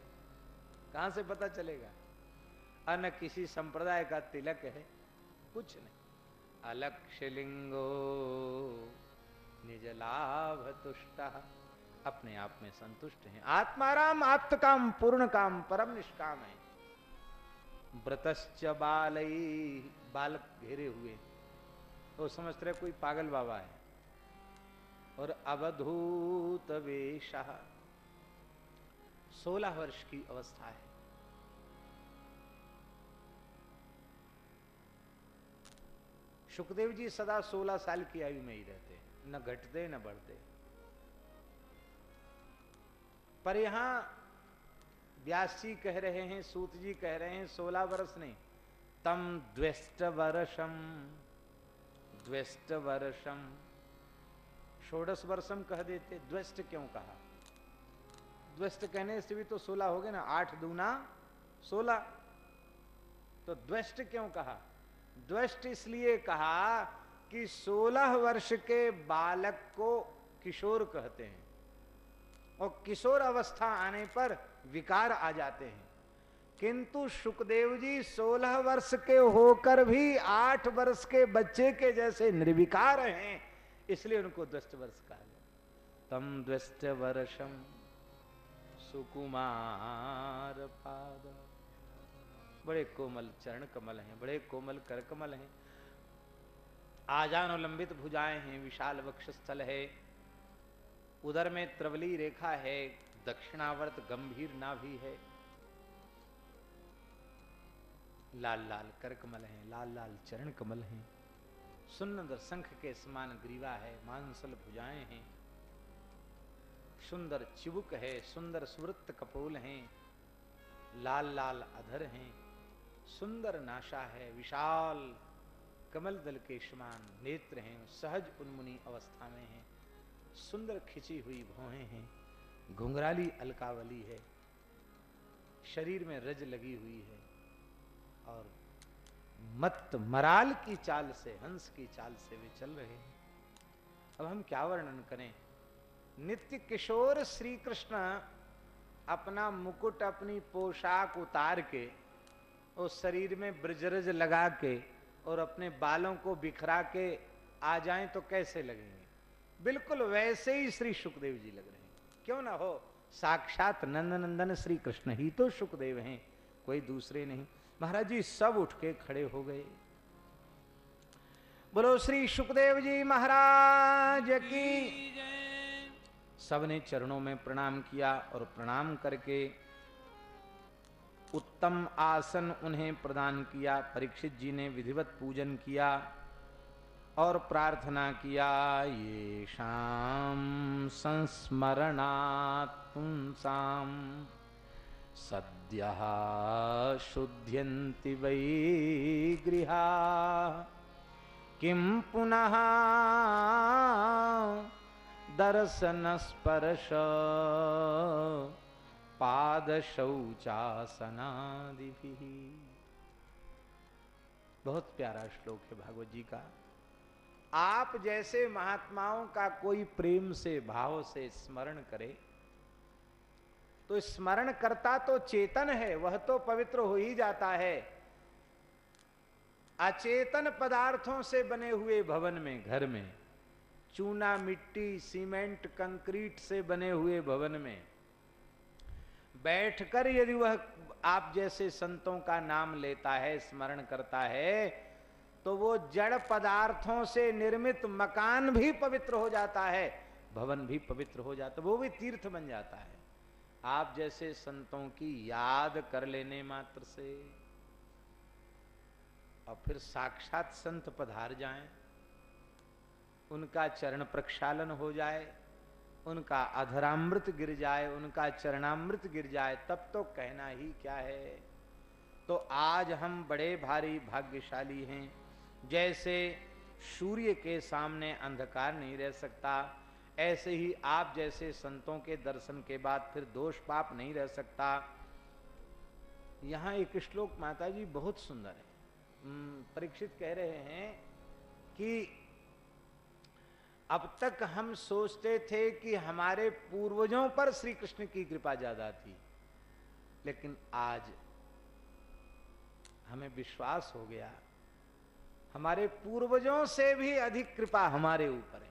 कहाँ से पता चलेगा? अन किसी संप्रदाय का तिलक है, कुछ नहीं। अलक्ष लिंगो निज लाभ तुष्ट। अपने आप में संतुष्ट हैं। आत्माराम आत्म काम, पूर्ण काम, परम निष्काम है। व्रतश्च बाल बालक घेरे हुए। वो तो समझते रहे कोई पागल बाबा है। और अवधूत वेशा सोलह वर्ष की अवस्था है। सुखदेव जी सदा सोलह साल की आयु में ही रहते न घटते, न बढ़ते। पर यहाँ व्यास जी कह रहे हैं, सूत जी कह रहे हैं, सोलह वर्ष नहीं, तम द्वेष्ट वर्षम द्वेष्ट वर्षम षोडश वर्षम कह देते, द्वेष्ट क्यों कहा? द्वेष्ट कहने से भी तो सोलह हो गए ना, आठ दूना सोलह। तो द्वेष्ट क्यों कहा? द्वेष्ट इसलिए कहा कि सोलह वर्ष के बालक को किशोर कहते हैं और किशोर अवस्था आने पर विकार आ जाते हैं। किंतु सुखदेव जी, सोलह वर्ष के होकर भी आठ वर्ष के बच्चे के जैसे निर्विकार हैं। इसलिए उनको दस्त वर्ष कहा गया। तम दस्त वर्षम सुकुमार पाद। बड़े कोमल चरण कमल हैं, बड़े कोमल कर कमल हैं। आजान लंबित भुजाएँ हैं, विशाल वक्ष स्थल है। उधर में त्रिवली रेखा है, दक्षिणावर्त गंभीर नाभि है। लाल लाल कर कमल हैं, लाल लाल चरण कमल हैं। सुंदर शंख के समान ग्रीवा है, मांसल भुजाएँ हैं। सुंदर चिबुक है, सुंदर सुवृत्त कपोल हैं। लाल लाल अधर हैं। सुंदर नाशा है, विशाल कमल दल के समान नेत्र हैं। सहज उन्मुनी अवस्था में हैं। सुंदर खिंची हुई भौहें हैं। घुंघराली अलकावली है। शरीर में रज लगी हुई है। और मत मराल की चाल से, हंस की चाल से वे चल रहे हैं। अब हम क्या वर्णन करें? नित्य किशोर श्री कृष्ण अपना मुकुट, अपनी पोशाक उतार के उस शरीर में ब्रजरज लगा के, और अपने बालों को बिखरा के आ जाएँ तो कैसे लगेंगे? बिल्कुल वैसे ही श्री सुखदेव जी लग रहे हैं। क्यों ना हो? साक्षात नंदनंदन श्री कृष्ण ही तो सुखदेव हैं, कोई दूसरे नहीं। महाराज जी सब उठ के खड़े हो गए। बोलो श्री सुखदेव जी महाराज की सबने चरणों में प्रणाम किया और प्रणाम करके उत्तम आसन उन्हें प्रदान किया परीक्षित जी ने विधिवत पूजन किया और प्रार्थना किया ये शाम संस्मरणा तुम संस्मरणात् पुंसाम सद्य शुद्ध्यन्ति वै गृहा। किं पुनः दर्शनस्पर्श पादशौचासनादि बहुत प्यारा श्लोक है भागवत जी का। आप जैसे महात्माओं का कोई प्रेम से, भाव से स्मरण करे तो स्मरण करता तो चेतन है, वह तो पवित्र हो ही जाता है। अचेतन पदार्थों से बने हुए भवन में, घर में, चूना, मिट्टी, सीमेंट, कंक्रीट से बने हुए भवन में, बैठकर यदि वह आप जैसे संतों का नाम लेता है स्मरण करता है तो वो जड़ पदार्थों से निर्मित मकान भी पवित्र हो जाता है, भवन भी पवित्र हो जाता है वो भी तीर्थ बन जाता है। आप जैसे संतों की याद कर लेने मात्र से। और फिर साक्षात संत पधार जाएँ, उनका चरण प्रक्षालन हो जाए उनका अधरामृत गिर जाए उनका चरणामृत गिर जाए तब तो कहना ही क्या है? तो आज हम बड़े भारी भाग्यशाली हैं। जैसे सूर्य के सामने अंधकार नहीं रह सकता ऐसे ही आप जैसे संतों के दर्शन के बाद फिर दोष पाप नहीं रह सकता। यहाँ एक श्लोक माता जी बहुत सुंदर है। परीक्षित कह रहे हैं कि अब तक हम सोचते थे कि हमारे पूर्वजों पर श्री कृष्ण की कृपा ज़्यादा थी, लेकिन आज हमें विश्वास हो गया। हमारे पूर्वजों से भी अधिक कृपा हमारे ऊपर है।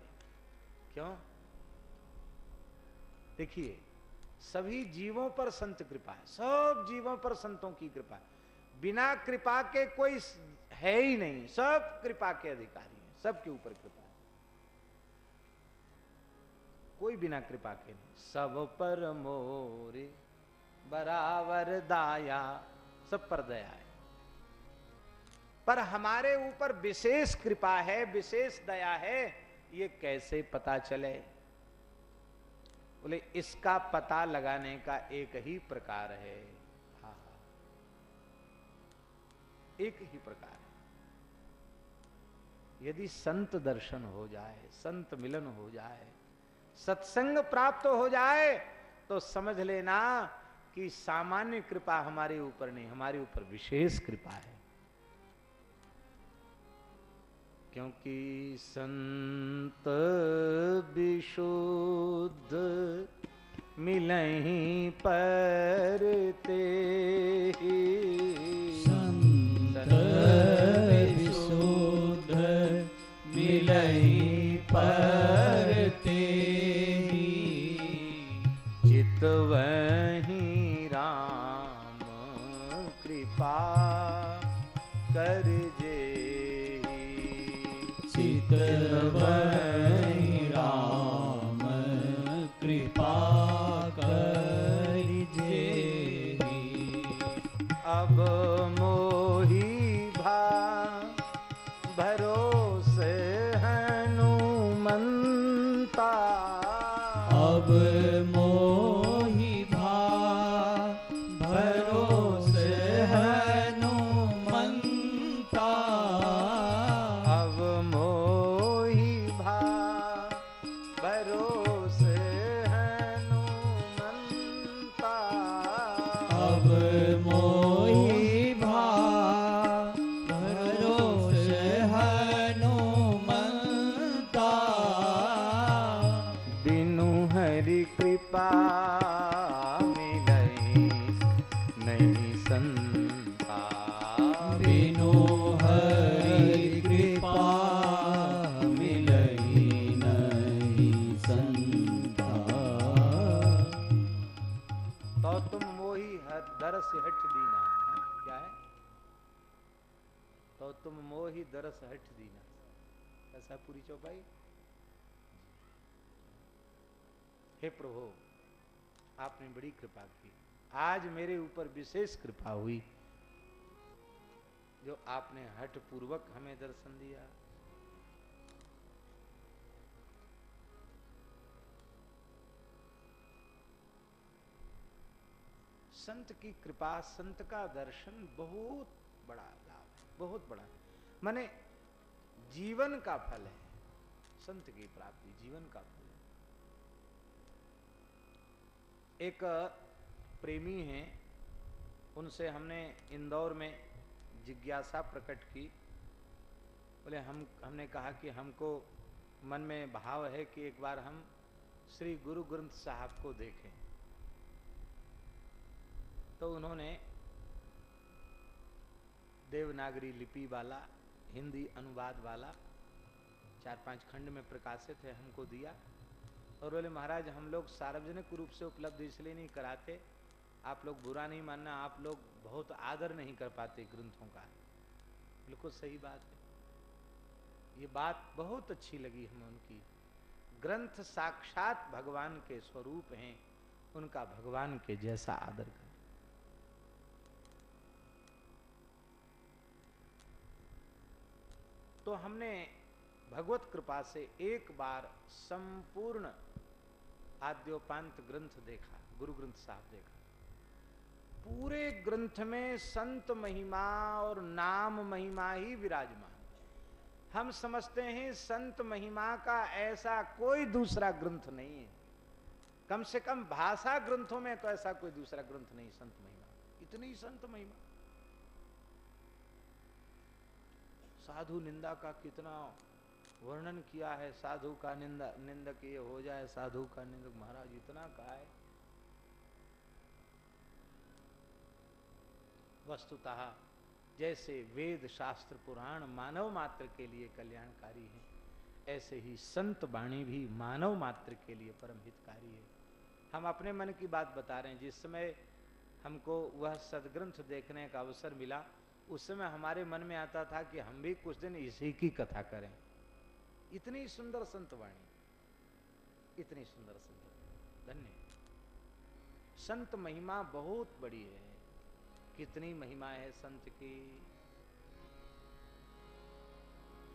क्यों? देखिए, सभी जीवों पर संत कृपा है, सब जीवों पर संतों की कृपा है। बिना कृपा के कोई है ही नहीं, सब कृपा के अधिकारी हैं, सबके ऊपर कृपा है। कोई बिना कृपा के नहीं। सब पर मोरे, बराबर दाया, सब पर दया है। पर हमारे ऊपर विशेष कृपा है, विशेष दया है, ये कैसे पता चले? बोले, इसका पता लगाने का एक ही प्रकार है। हा हा। एक ही प्रकार है। यदि संत दर्शन हो जाए, संत मिलन हो जाए, सत्संग प्राप्त हो जाए तो समझ लेना कि सामान्य कृपा हमारे ऊपर नहीं, हमारे ऊपर विशेष कृपा है। क्योंकि संत विशुद्ध मिलही परते संत विशुद्ध मिलई परते चित वही बिनु हरि कृपा मिलई नहीं संता बिनु हरि कृपा मिलई नहीं संता तो तुम मोही हट दीना हैं? क्या है तो तुम मोही दरस हट दीना ऐसा पूरी चौपाई हे प्रभु, आपने बड़ी कृपा की। आज मेरे ऊपर विशेष कृपा हुई, जो आपने हठ पूर्वक हमें दर्शन दिया। संत की कृपा, संत का दर्शन बहुत बड़ा लाभ है, बहुत बड़ा। माने जीवन का फल है, संत की प्राप्ति जीवन का फल है एक प्रेमी हैं। उनसे हमने इंदौर में जिज्ञासा प्रकट की। बोले, हम, हमने कहा कि हमको मन में भाव है कि एक बार हम श्री गुरु ग्रंथ साहब को देखें। तो उन्होंने देवनागरी लिपि वाला, हिंदी अनुवाद वाला चार पाँच खंड में प्रकाशित है, हमको दिया। और बोले, महाराज, हम लोग सार्वजनिक रूप से उपलब्ध इसलिए नहीं कराते। आप लोग बुरा नहीं मानना, आप लोग बहुत आदर नहीं कर पाते ग्रंथों का। बिल्कुल सही बात है। ये बात बहुत अच्छी लगी हमें उनकी। ग्रंथ साक्षात भगवान के स्वरूप हैं, उनका भगवान के जैसा आदर कर। तो हमने भगवत कृपा से एक बार संपूर्ण आद्योपांत ग्रंथ देखा, गुरु ग्रंथ साहब देखा। पूरे ग्रंथ में संत महिमा और नाम महिमा ही विराजमान। हम समझते हैं संत महिमा का ऐसा कोई दूसरा ग्रंथ नहीं है। कम से कम भाषा ग्रंथों में तो ऐसा कोई दूसरा ग्रंथ नहीं, संत महिमा। इतनी संत महिमा। साधु निंदा का कितना वर्णन किया है, साधु का निंदा, निंदक ये हो जाए, साधु का निंदक। महाराज इतना कहा है। वस्तुतः जैसे वेद शास्त्र पुराण मानव मात्र के लिए कल्याणकारी है, ऐसे ही संत वाणी भी मानव मात्र के लिए परम हितकारी है। हम अपने मन की बात बता रहे हैं, जिस समय हमको वह सदग्रंथ देखने का अवसर मिला, उस समय हमारे मन में आता था कि हम भी कुछ दिन इसी की कथा करें। इतनी सुंदर संतवाणी इतनी सुंदर संत धन्य। संत महिमा बहुत बड़ी है। कितनी महिमा है संत की?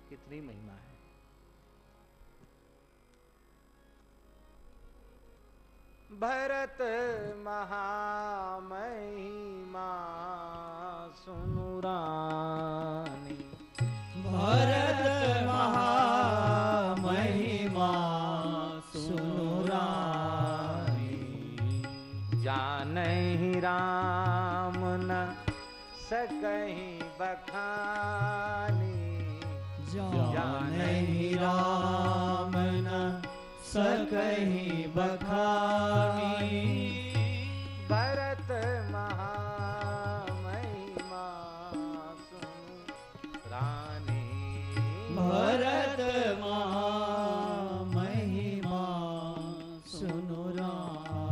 कितनी महिमा है? भरत महामहिमा सुनुरानी भरत महामहिमा सुनुरानी जानहि राम न सकहि बखानी। जानहि राम न सकहि बखानी। भरत महिमा सुनुरानी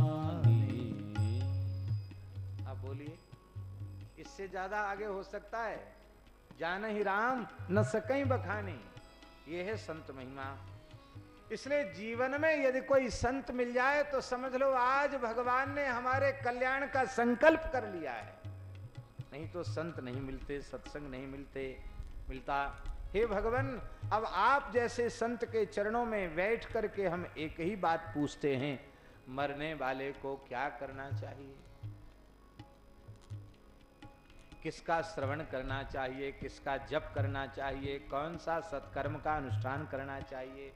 अब बोलिए, इससे ज़्यादा आगे हो सकता है? जान ही राम, न सकई बखानी। ये है संत महिमा। इसलिए जीवन में यदि कोई संत मिल जाए तो समझ लो आज भगवान ने हमारे कल्याण का संकल्प कर लिया है। नहीं तो संत नहीं मिलते, सत्संग नहीं मिलते, मिलता हे भगवान, अब आप जैसे संत के चरणों में बैठ करके हम एक ही बात पूछते हैं, मरने वाले को क्या करना चाहिए? किसका श्रवण करना चाहिए, किसका जप करना चाहिए, कौन सा सत्कर्म का अनुष्ठान करना चाहिए,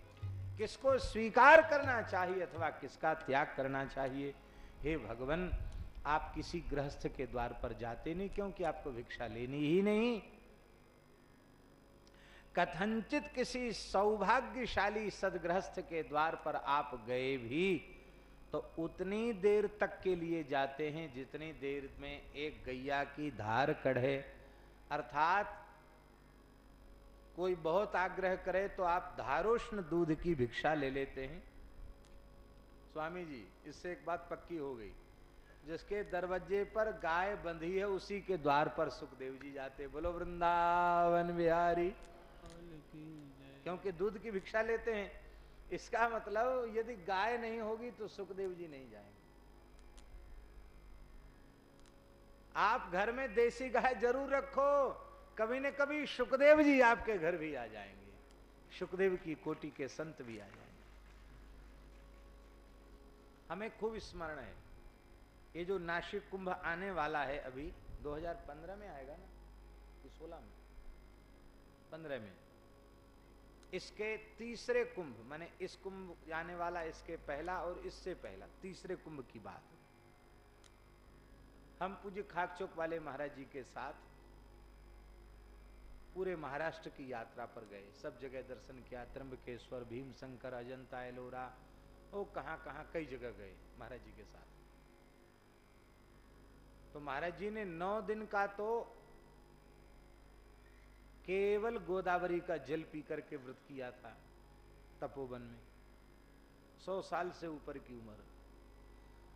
किसको स्वीकार करना चाहिए अथवा किसका त्याग करना चाहिए? हे भगवान, आप किसी गृहस्थ के द्वार पर जाते नहीं, क्योंकि आपको भिक्षा लेनी ही नहीं। कथनचित किसी सौभाग्यशाली सदगृहस्थ के द्वार पर आप गए भी तो उतनी देर तक के लिए जाते हैं जितनी देर में एक गैया की धार कढ़े। अर्थात, कोई बहुत आग्रह करे तो आप धारोष्ण दूध की भिक्षा ले लेते हैं। स्वामी जी, इससे एक बात पक्की हो गई। जिसके दरवाजे पर गाय बंधी है, उसी के द्वार पर सुखदेव जी जाते बोलो, वृंदावन बिहारी। क्योंकि दूध की भिक्षा लेते हैं। इसका मतलब यदि गाय नहीं होगी तो सुखदेव जी नहीं जाएँगे। आप घर में देसी गाय ज़रूर रखो। कभी न कभी सुखदेव जी आपके घर भी आ जाएँगे। सुखदेव की कोटि के संत भी आ जाएँगे। हमें खूब स्मरण है। ये जो नासिक कुंभ आने वाला है अभी 2015 में आएगा ना? कि 16 में? 15 में। इसके तीसरे कुंभ, माने इस कुंभ आने वाला इसके पहला और इससे पहला, तीसरे कुंभ की बात हम पूज्य खाकचौक वाले महाराज जी के साथ पूरे महाराष्ट्र की यात्रा पर गए। सब जगह दर्शन किया, त्र्यंबकेश्वर भीम शंकर अजंता, एलोरा, ओ कहाँ कहाँ कई जगह गए महाराज जी के साथ। तो महाराज जी ने नौ दिन का तो केवल गोदावरी का जल पी करके व्रत किया था तपोवन में। सौ साल से ऊपर की उम्र।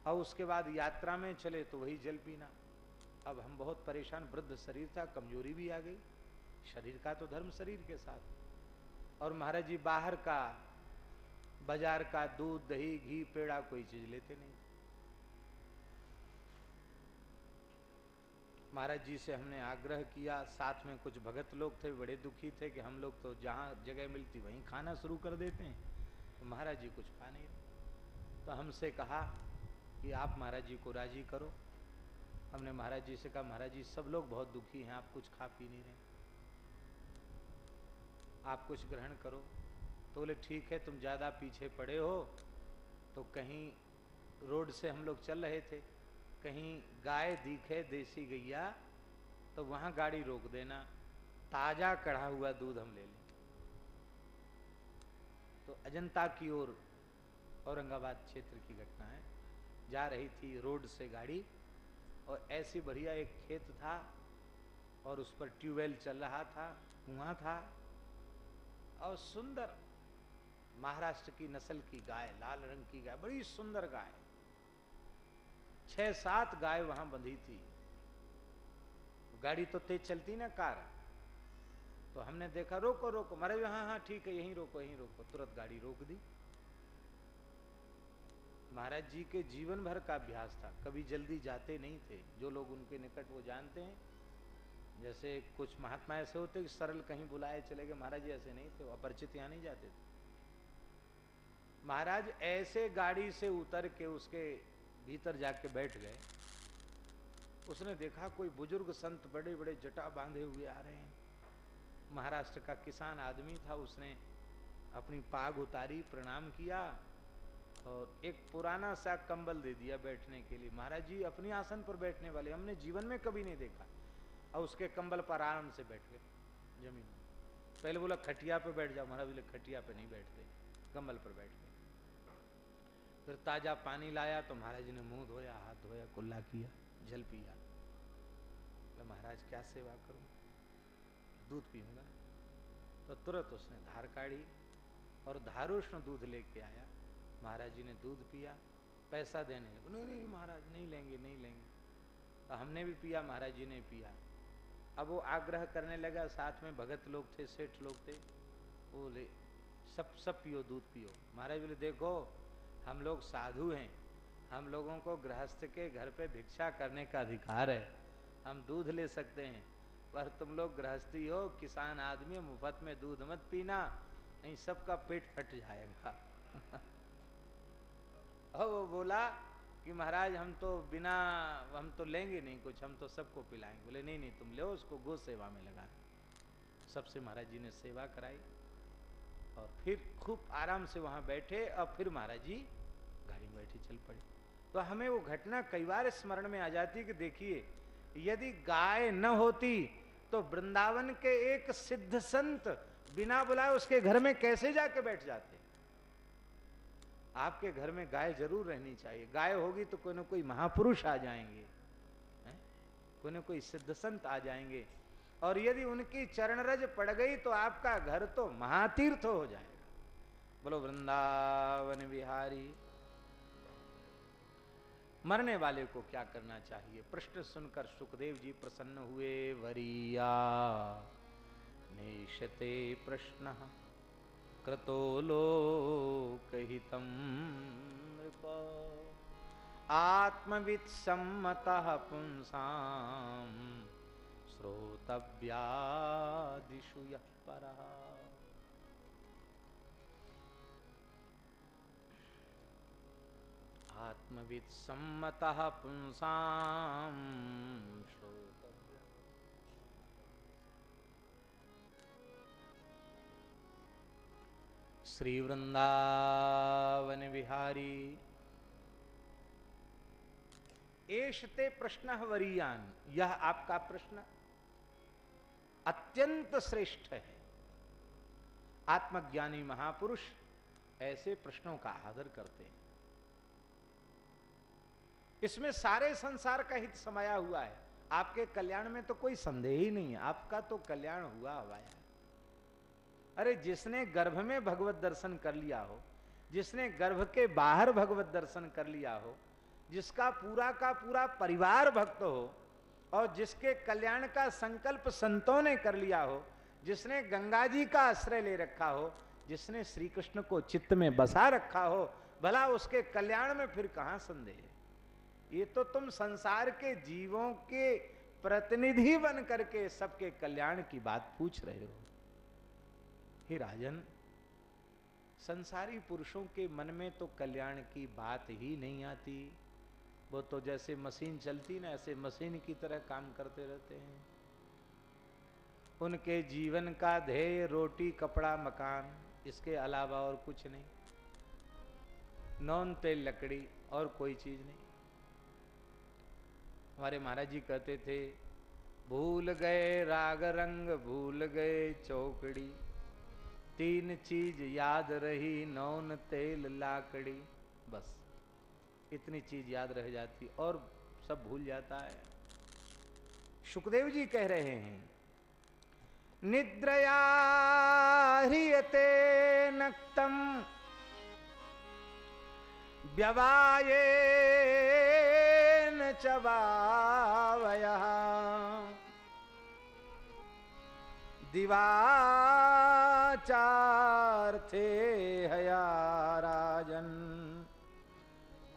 और उसके बाद यात्रा में चले तो वही जल पीना। अब हम बहुत परेशान, वृद्ध शरीर था, कमज़ोरी भी आ गई। शरीर का तो धर्म शरीर के साथ। और महाराज जी, बाहर का, बाज़ार का दूध, दही, घी, पेड़ा कोई चीज़ लेते नहीं। महाराज जी से हमने आग्रह किया, साथ में कुछ भगत लोग थे, बड़े दुखी थे कि हम लोग तो जहाँ जगह मिलती वहीं खाना शुरू कर देते हैं। तो महाराज जी कुछ खा नहीं तो हमसे कहा कि आप महाराज जी को राज़ी करो। हमने महाराज जी से कहा, महाराज जी, सब लोग बहुत दुखी हैं, आप कुछ खा पी नहीं रहे। आप कुछ ग्रहण करो। तो बोले, ठीक है, तुम ज़्यादा पीछे पड़े हो तो कहीं रोड से हम लोग चल रहे थे। कहीं गाय दिखे देसी गैया तो वहाँ गाड़ी रोक देना। ताज़ा कढ़ा हुआ दूध हम ले लें। तो अजंता की ओर औरंगाबाद क्षेत्र की घटना है। जा रही थी रोड से गाड़ी, और ऐसी बढ़िया एक खेत था, और उस पर ट्यूबवेल चल रहा था, कुआँ था, और सुंदर महाराष्ट्र की नस्ल की गाय, लाल रंग की गाय, बड़ी सुंदर गाय। छह सात गाय वहाँ बंधी थी। गाड़ी तो तेज चलती ना कार। तो हमने देखा, रोको रोको। मारे हाँ हाँ ठीक है, यहीं रोको यहीं रोको। तुरंत गाड़ी रोक दी। महाराज जी के जीवन भर का अभ्यास था। कभी जल्दी जाते नहीं थे। जो लोग उनके निकट, वो जानते हैं। जैसे कुछ महात्मा ऐसे होते कि सरल कहीं बुलाए चले गए। महाराज जी ऐसे नहीं थे। अपरिचित यहाँ नहीं जाते थे। महाराज ऐसे गाड़ी से उतर के उसके भीतर जाके बैठ गए। उसने देखा कोई बुज़ुर्ग संत बड़े बड़े जटा बांधे हुए आ रहे हैं। महाराष्ट्र का किसान आदमी था, उसने अपनी पाग उतारी, प्रणाम किया और एक पुराना सा कंबल दे दिया बैठने के लिए। महाराज जी, अपनी आसन पर बैठने वाले, हमने जीवन में कभी नहीं देखा। और उसके कंबल पर आराम से बैठ गए। ज़मीन पहले बोला, खटिया पे बैठ जाओ। महाराज बोले, खटिया पे नहीं बैठते। कंबल पर बैठ गए। फिर ताज़ा पानी लाया तो महाराज ने मुँह धोया, हाथ धोया, कुल्ला किया, जल पिया। बोला, महाराज, क्या सेवा करूँ? दूध पीऊँगा। तो तुरंत उसने धार काढ़ी और धारुष्ण दूध लेके आया। महाराज जी ने दूध पिया, पैसा देने नहीं नहीं, महाराज, नहीं लेंगे नहीं लेंगे। तो हमने भी पिया, महाराज जी ने पिया। अब वो आग्रह करने लगा, साथ में भगत लोग थे, सेठ लोग थे। वो ले सब सब पियो, दूध पियो। महाराज बोले, देखो हम लोग साधु हैं। हम लोगों को गृहस्थ के घर पे भिक्षा करने का अधिकार है। हम दूध ले सकते हैं, पर तुम लोग गृहस्थी हो, किसान आदमी मुफ़्त में दूध मत पीना, नहीं सबका पेट फट जाएगा। *laughs* और वो बोला कि महाराज, हम तो बिना, हम तो लेंगे नहीं कुछ, हम तो सबको पिलाएँगे। बोले, नहीं नहीं, तुम ले उसको गो सेवा में लगा सबसे महाराज जी ने सेवा कराई। और फिर खूब आराम से वहाँ बैठे और फिर महाराज जी गाड़ी में बैठे चल पड़े। तो हमें वो घटना कई बार स्मरण में आ जाती कि देखिए, यदि गाय न होती तो वृंदावन के एक सिद्ध संत बिना बुलाए उसके घर में कैसे जाके बैठ जाते? आपके घर में गाय ज़रूर रहनी चाहिए। गाय होगी तो कोई ना कोई महापुरुष आ जाएँगे? कोई ना कोई सिद्ध संत आ जाएँगे। और यदि उनकी चरण रज पड़ गई तो आपका घर तो महातीर्थ हो जाएगा बोलो, वृंदावन बिहारी, मरने वाले को क्या करना चाहिए? प्रश्न सुनकर सुखदेव जी प्रसन्न हुए, वरिया, नेशते प्रश्न क्रतो लोकहितं नृप। आत्मवित् सम्मतः पुंसां श्रोतव्यादिषु यः परः। आत्मवित् सम्मतः पुंसां श्री वृंदावन बिहारी एशते प्रश्न वरीयान। यह आपका प्रश्न? अत्यंत श्रेष्ठ है। आत्मज्ञानी महापुरुष ऐसे प्रश्नों का आदर करते हैं। इसमें सारे संसार का हित समाया हुआ है। आपके कल्याण में तो कोई संदेह ही नहीं है। आपका तो कल्याण हुआ हुआ है। अरे, जिसने गर्भ में भगवत दर्शन कर लिया हो, जिसने गर्भ के बाहर भगवत दर्शन कर लिया हो, जिसका पूरा का पूरा परिवार भक्त हो और जिसके कल्याण का संकल्प संतों ने कर लिया हो, जिसने गंगा जी का आश्रय ले रखा हो, जिसने श्री कृष्ण को चित्त में बसा रखा हो, भला उसके कल्याण में फिर कहाँ संदेह ये तो तुम संसार के जीवों के प्रतिनिधि बन करके सबके कल्याण की बात पूछ रहे हो। हे राजन, संसारी पुरुषों के मन में तो कल्याण की बात ही नहीं आती। वो तो जैसे मशीन चलती ना, ऐसे मशीन की तरह काम करते रहते हैं। उनके जीवन का ध्येय रोटी, कपड़ा, मकान, इसके अलावा और कुछ नहीं। नॉन तेल, लकड़ी और कोई चीज़ नहीं। हमारे महाराज जी कहते थे, भूल गए राग रंग, भूल गए चौकड़ी। तीन चीज़ याद रही, नौन तेल, लाकड़ी, बस। इतनी चीज़ याद रह जाती और सब भूल जाता है। सुखदेव जी कह रहे हैं, निद्रया ह्रियते नक्तम व्यवाये चवावय दिवाचार्थे हया।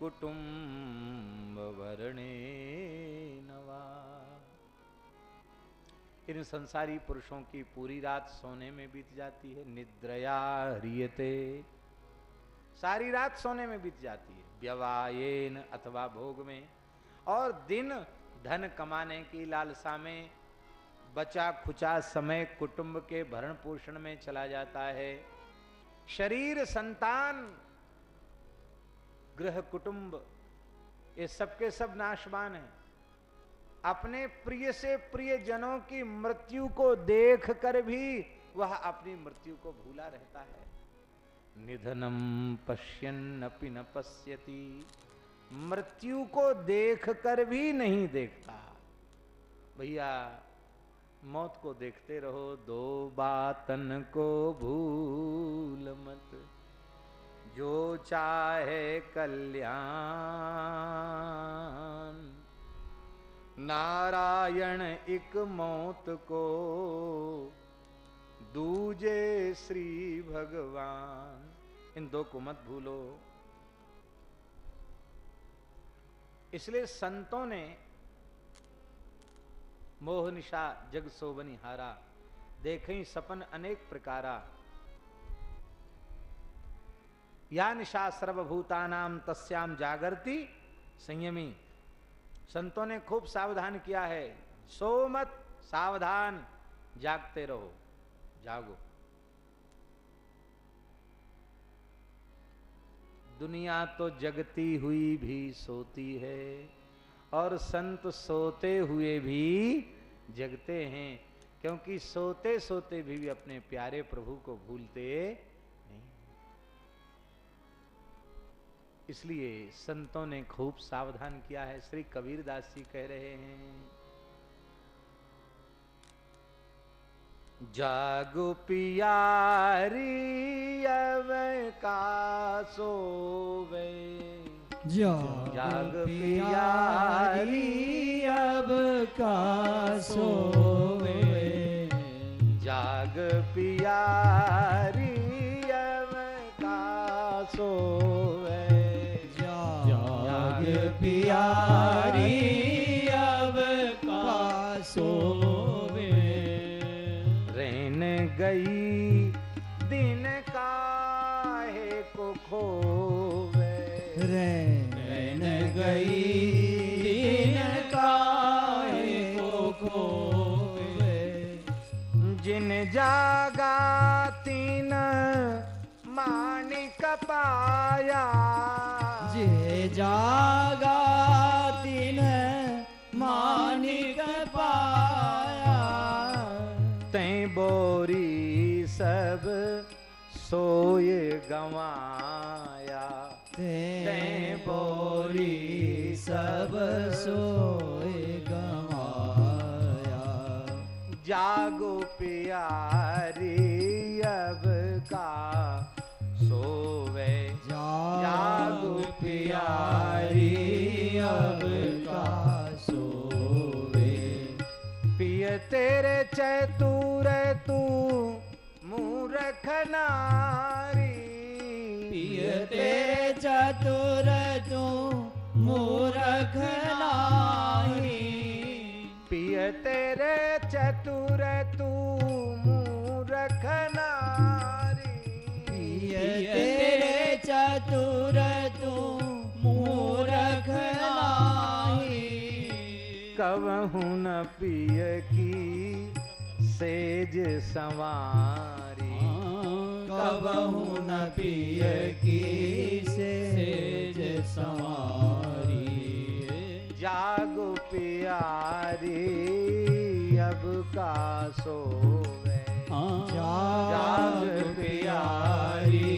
कुटुंब वर्णे नवा इन संसारी पुरुषों की पूरी रात सोने में बीत जाती है निद्रया ह्रियते। सारी रात सोने में बीत जाती है, व्यवायन अथवा भोग में। और दिन धन कमाने की लालसा में, बचा खुचा समय कुटुंब के भरण पोषण में चला जाता है। शरीर संतान गृह कुटुंब, ये सबके सब नाशवान है। अपने प्रिय से प्रिय जनों की मृत्यु को देख कर भी वह अपनी मृत्यु को भूला रहता है। निधनम पश्यन न पश्यति, मृत्यु को देख कर भी नहीं देखता। भैया, मौत को देखते रहो, दो बातन को भूल मत। जो चाहे कल्याण। नारायण एक मौत को दूजे श्री भगवान। इन दो को मत भूलो। इसलिए संतों ने मोहनिशा जग सोबनी हारा, देखें सपन अनेक प्रकारा। या निशा सर्वभूतानाम तस्याम जागृति संयमी संतों ने खूब सावधान किया है। सो मत सावधान जागते रहो जागो। दुनिया तो जगती हुई भी सोती है और संत सोते हुए भी जगते हैं क्योंकि सोते सोते भी, भी अपने प्यारे प्रभु को भूलते इसलिए संतों ने खूब सावधान किया है। श्री कबीरदास जी कह रहे हैं जागो पियारी अब का सोवे। जाग पियारी अब का सोवे। जाग पियारी अब का सोवे। पियारी अब का सोवे रहन गई दिन काहे को खोवे। रैन गई दिन काहे को खोवे। जिन जागा तीन मानिक पाया। जे जागा दिन मानिक पाया। तै बोरी सब सोय गवाया। ते बोरी सब सोए गवाया। जागो प्यारी प्यारी अब का सोवे पिय तेरे चतुर तू मूर्ख नारी। पिय तेरे चतुर तू मूर्ख नाही पिय तेरे कबहू न पिय की सेज संवारी। कबहू न पिय की सेज संवारी। जागो प्यारी अब का सोवे। जाग प्यारी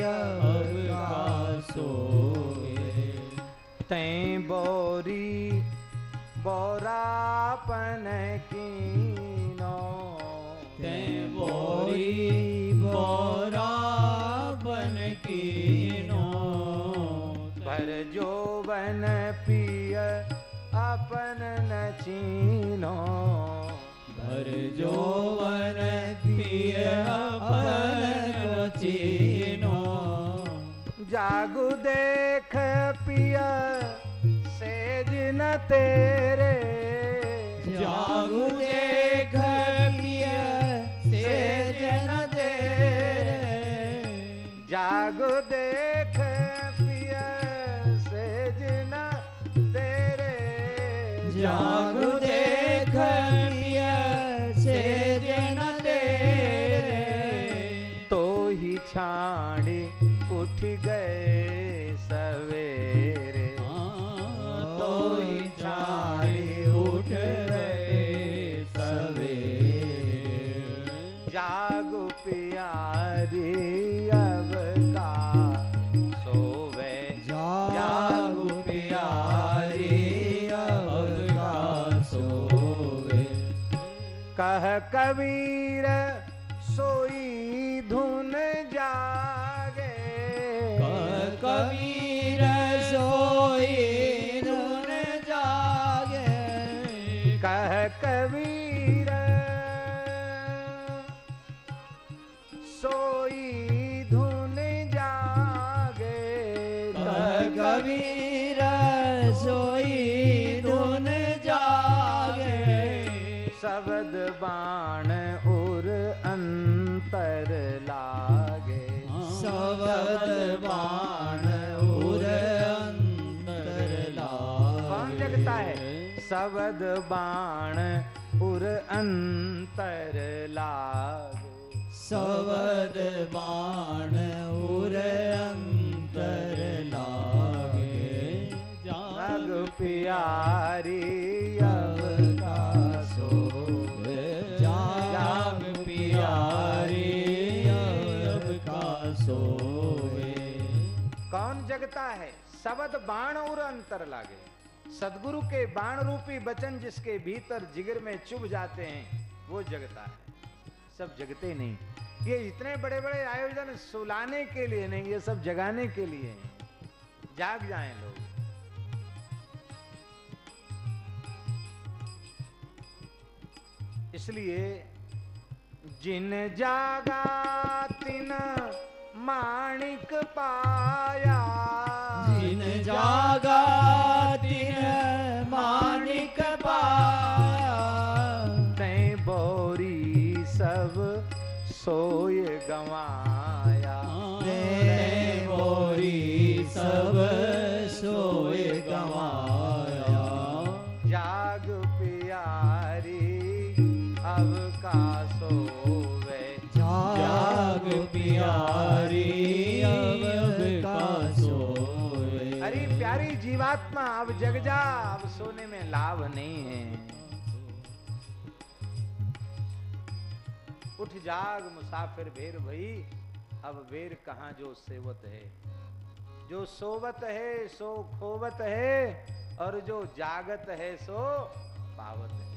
अब का सोए तैं बोरी बोरापन कीनो ते बोरी बोरा बन कीनो भर जोबन पिय अपन न चीनो भर जोवन पिय अपन चीनो। जागु देख पिय बिन तेरे। जागू देख से जन तेरे। देख पिया से जन तेरे। जागू कह शब्द बाण उर अंतर लागे शबद बाण उर अंतर लागे जग प्यारी अब का सोवे जाग प्यारी अब का सोवे कौन जगता है? शब्द बाण और अंतर लागे। सदगुरु के बाण रूपी वचन जिसके भीतर जिगर में चुभ जाते हैं, वो जगता है। सब जगते नहीं। ये इतने बड़े बड़े आयोजन सुलाने के लिए नहीं, ये सब जगाने के लिए हैं। जाग जाएँ लोग। इसलिए जिन जागा तिन माणिक पाया। जिन जागा दिन मानिक पाया। तैं बोरी सब सोय गवाया। तेरे मोरी सब सोए गवाया। प्यारी अब अरे प्यारी जीवात्मा, अब जग जा, अब सोने में लाभ नहीं है। उठ जाग मुसाफिर भेर भई, अब बेर कहा जो सेवत है? जो सोवत है, सो खोवत है, और जो जागत है, सो पावत है।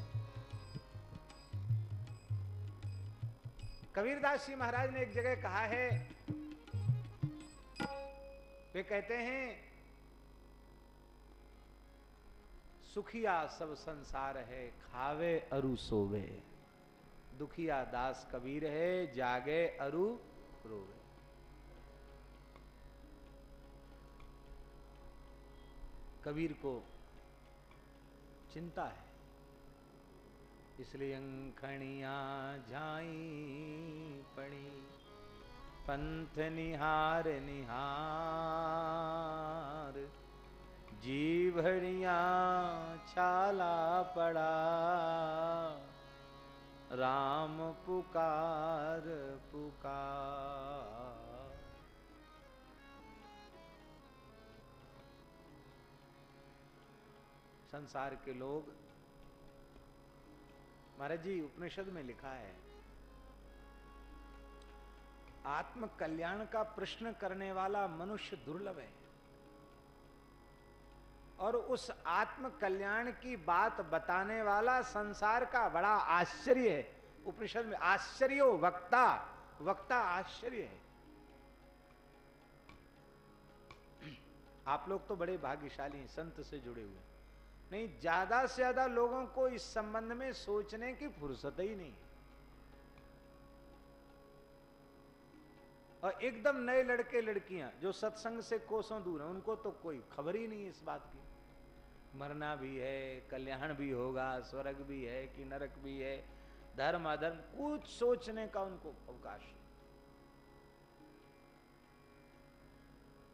कबीरदास जी महाराज ने एक जगह कहा है। वे कहते हैं, सुखिया सब संसार है, खावे अरु सोवे। दुखिया दास कबीर है, जागे अरु रोवे। कबीर को चिंता है। इसलिए अंखणिया जाई पड़ी, पंथ निहार निहार जीवड़िया छाला पड़ा, राम पुकार पुकार। संसार के लोग महाराज जी, उपनिषद में लिखा है आत्म कल्याण का प्रश्न करने वाला मनुष्य दुर्लभ है। और उस आत्म कल्याण की बात बताने वाला संसार का बड़ा आश्चर्य है। उपनिषद में आश्चर्य वक्ता वक्ता आश्चर्य है। आप लोग तो बड़े भाग्यशाली हैं, संत से जुड़े हुए। नहीं, ज़्यादा से ज़्यादा लोगों को इस संबंध में सोचने की फुर्सत ही नहीं और एकदम नए लड़के लड़कियाँ जो सत्संग से कोसों दूर हैं, उनको तो कोई खबर ही नहीं इस बात की। मरना भी है, कल्याण भी होगा, स्वर्ग भी है कि नरक भी है, धर्म अधर्म, कुछ सोचने का उनको अवकाश नहीं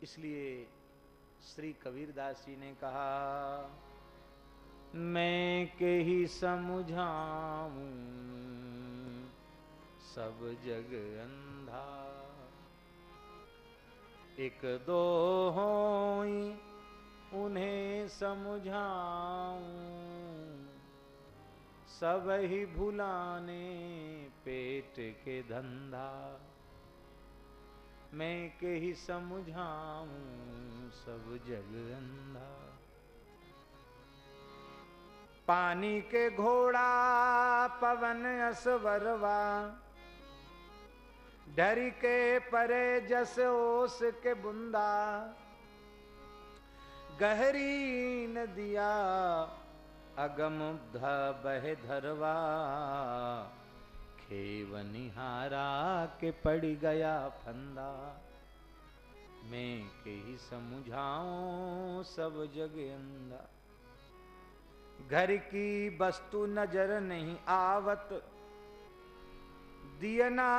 इसलिए श्री कबीरदास जी ने कहा मैं के ही समझाऊं, सब जग अंधा। एक दो हो उन्हें समझाऊं, सब ही भुलाने पेट के धंधा। मैं के ही समझाऊं, सब जग अंधा। पानी के घोड़ा, पवन असवरवा। डर के परे जस ओस के बुंदा। गहरी नदिया, अगम ध बह धरवा। खेव निहारा के पड़ गया फंदा। मैं के ही समझाऊं सब जग अंदा घर की वस्तु नज़र नहीं आवत। दियना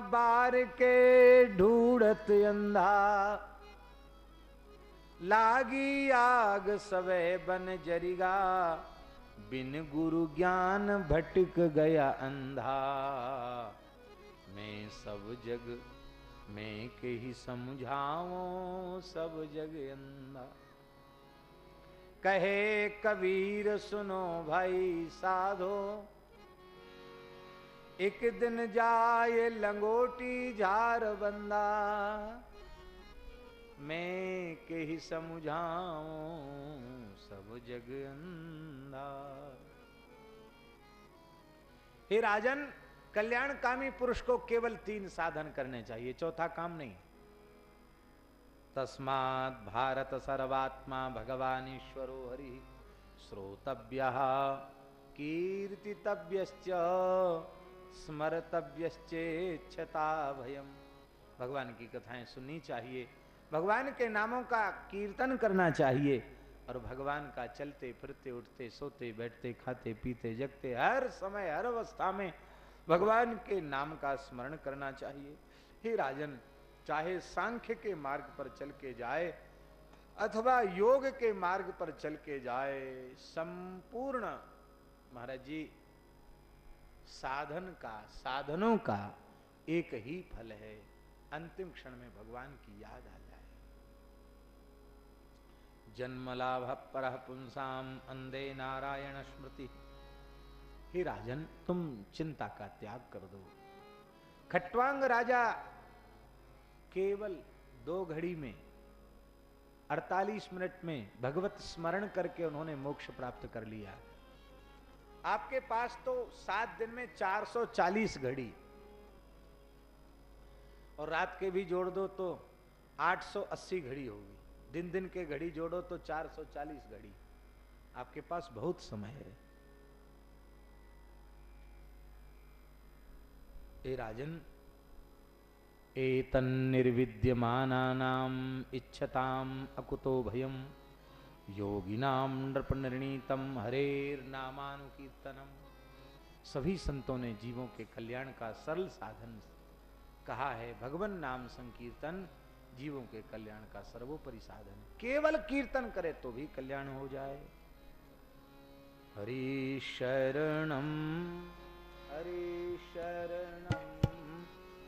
बार के ढूढ़त अंधा। लागी आग सवे बन जरिगा। बिन गुरु ज्ञान भटक गया अंधा। मैं सब जग, मैं के ही समझाऊं सब जग अंधा। कहे कबीर, सुनो भाई साधो। एक दिन जाए लंगोटी झार बंदा, मैं के ही समझाऊं सब जग अंधा। हे राजन, कल्याणकामी पुरुष को केवल तीन साधन करने चाहिए, चौथा काम नहीं। तस्मात् भारत सर्वात्मा भगवान ईश्वरो हरि श्रोतव्य। कीर्तितव्यश्च स्मरतव्यश्चेच्छता भयम भगवान की कथाएँ सुननी चाहिए, भगवान के नामों का कीर्तन करना चाहिए और भगवान का चलते, फिरते, उठते, सोते, बैठते, खाते, पीते, जगते, हर समय, हर अवस्था में भगवान के नाम का स्मरण करना चाहिए। हे राजन चाहे सांख्य के मार्ग पर चल के जाए, अथवा योग के मार्ग पर चल के जाए, संपूर्ण, महाराज जी, साधन का, साधनों का एक ही फल है। अंतिम क्षण में भगवान की याद आ जाए। जन्म लाभ पर पुंसाम अंधे नारायण स्मृति। हे राजन, तुम चिंता का त्याग कर दो। खटवांग राजा केवल दो घड़ी में 48 मिनट में भगवत स्मरण करके उन्होंने मोक्ष प्राप्त कर लिया। आपके पास तो सात दिन में 440 घड़ी। और रात के भी जोड़ दो तो 880 घड़ी होगी। दिन दिन के घड़ी जोड़ो तो 440 घड़ी। आपके पास बहुत समय है। ए राजन एतन्निर्विद्यमानानाम् इच्छताम् अकुतो भयम। योगिनाम नृपनिर्णीतम हरेर्नामानुकीर्तनम। सभी संतों ने जीवों के कल्याण का सरल साधन कहा है। भगवान नाम संकीर्तन जीवों के कल्याण का सर्वोपरि साधन। केवल कीर्तन करे तो भी कल्याण हो जाए। हरि शरणम। हरि शरणम।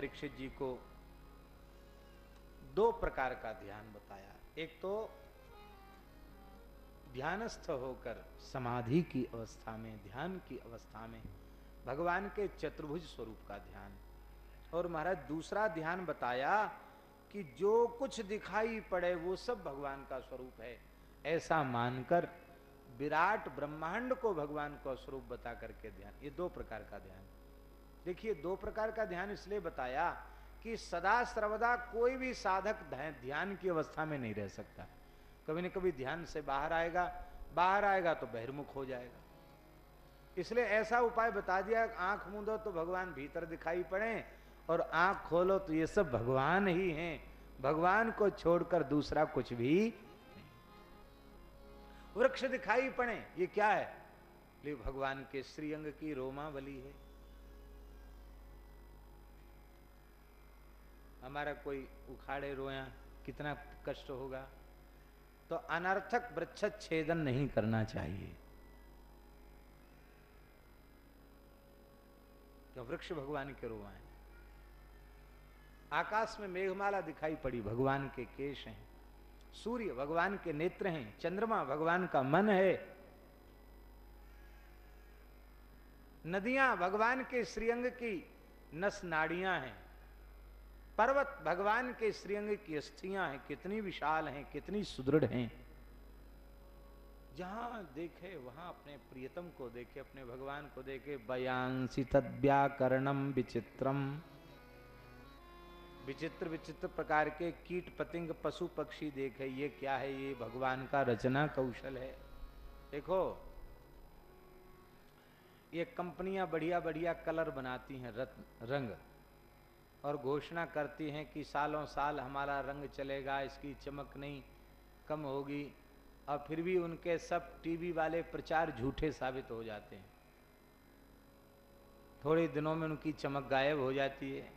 परीक्षित जी को दो प्रकार का ध्यान बताया। एक तो ध्यानस्थ होकर समाधि की अवस्था में, ध्यान की अवस्था में भगवान के चतुर्भुज स्वरूप का ध्यान। और महाराज दूसरा ध्यान बताया कि जो कुछ दिखाई पड़े वो सब भगवान का स्वरूप है। ऐसा मानकर विराट ब्रह्मांड को भगवान का स्वरूप बता करके ध्यान। ये दो प्रकार का ध्यान। देखिए, दो प्रकार का ध्यान इसलिए बताया कि सदा सर्वदा कोई भी साधक ध्यान की अवस्था में नहीं रह सकता। कभी न कभी ध्यान से बाहर आएगा बाहर आएगा तो बहिर्मुख हो जाएगा। इसलिए ऐसा उपाय बता दिया, आँख मूंदो तो भगवान भीतर दिखाई पड़े और आँख खोलो तो ये सब भगवान ही हैं। भगवान को छोड़कर दूसरा कुछ भी वृक्ष दिखाई पड़े, ये क्या है? भगवान के श्रीअंग की रोमावली है। हमारा कोई उखाड़े रोया, कितना कष्ट होगा। तो अनर्थक वृक्ष छेदन नहीं करना चाहिए। तो वृक्ष भगवान के रोआ है। आकाश में मेघमाला दिखाई पड़ी, भगवान के केश हैं। सूर्य भगवान के नेत्र हैं, चंद्रमा भगवान का मन है। नदियाँ भगवान के श्रीअंग की नस नाड़ियाँ हैं। पर्वत भगवान के श्रीअंग की अस्थियाँ हैं, कितनी विशाल हैं, कितनी सुदृढ़ हैं। जहाँ देखे, वहाँ अपने प्रियतम को देखे, अपने भगवान को देखे, बयांसी तद्व्याकरणम विचित्रम। विचित्र विचित्र प्रकार के कीट, पतिंग, पशु, पक्षी देखे, ये क्या है, ये भगवान का रचना कौशल है। देखो, ये कंपनियाँ बढ़िया बढ़िया कलर बनाती हैं रत्न रंग। और घोषणा करती हैं कि सालों साल हमारा रंग चलेगा, इसकी चमक नहीं कम होगी। और फिर भी उनके सब टीवी वाले प्रचार झूठे साबित हो जाते हैं। थोड़े दिनों में उनकी चमक गायब हो जाती है।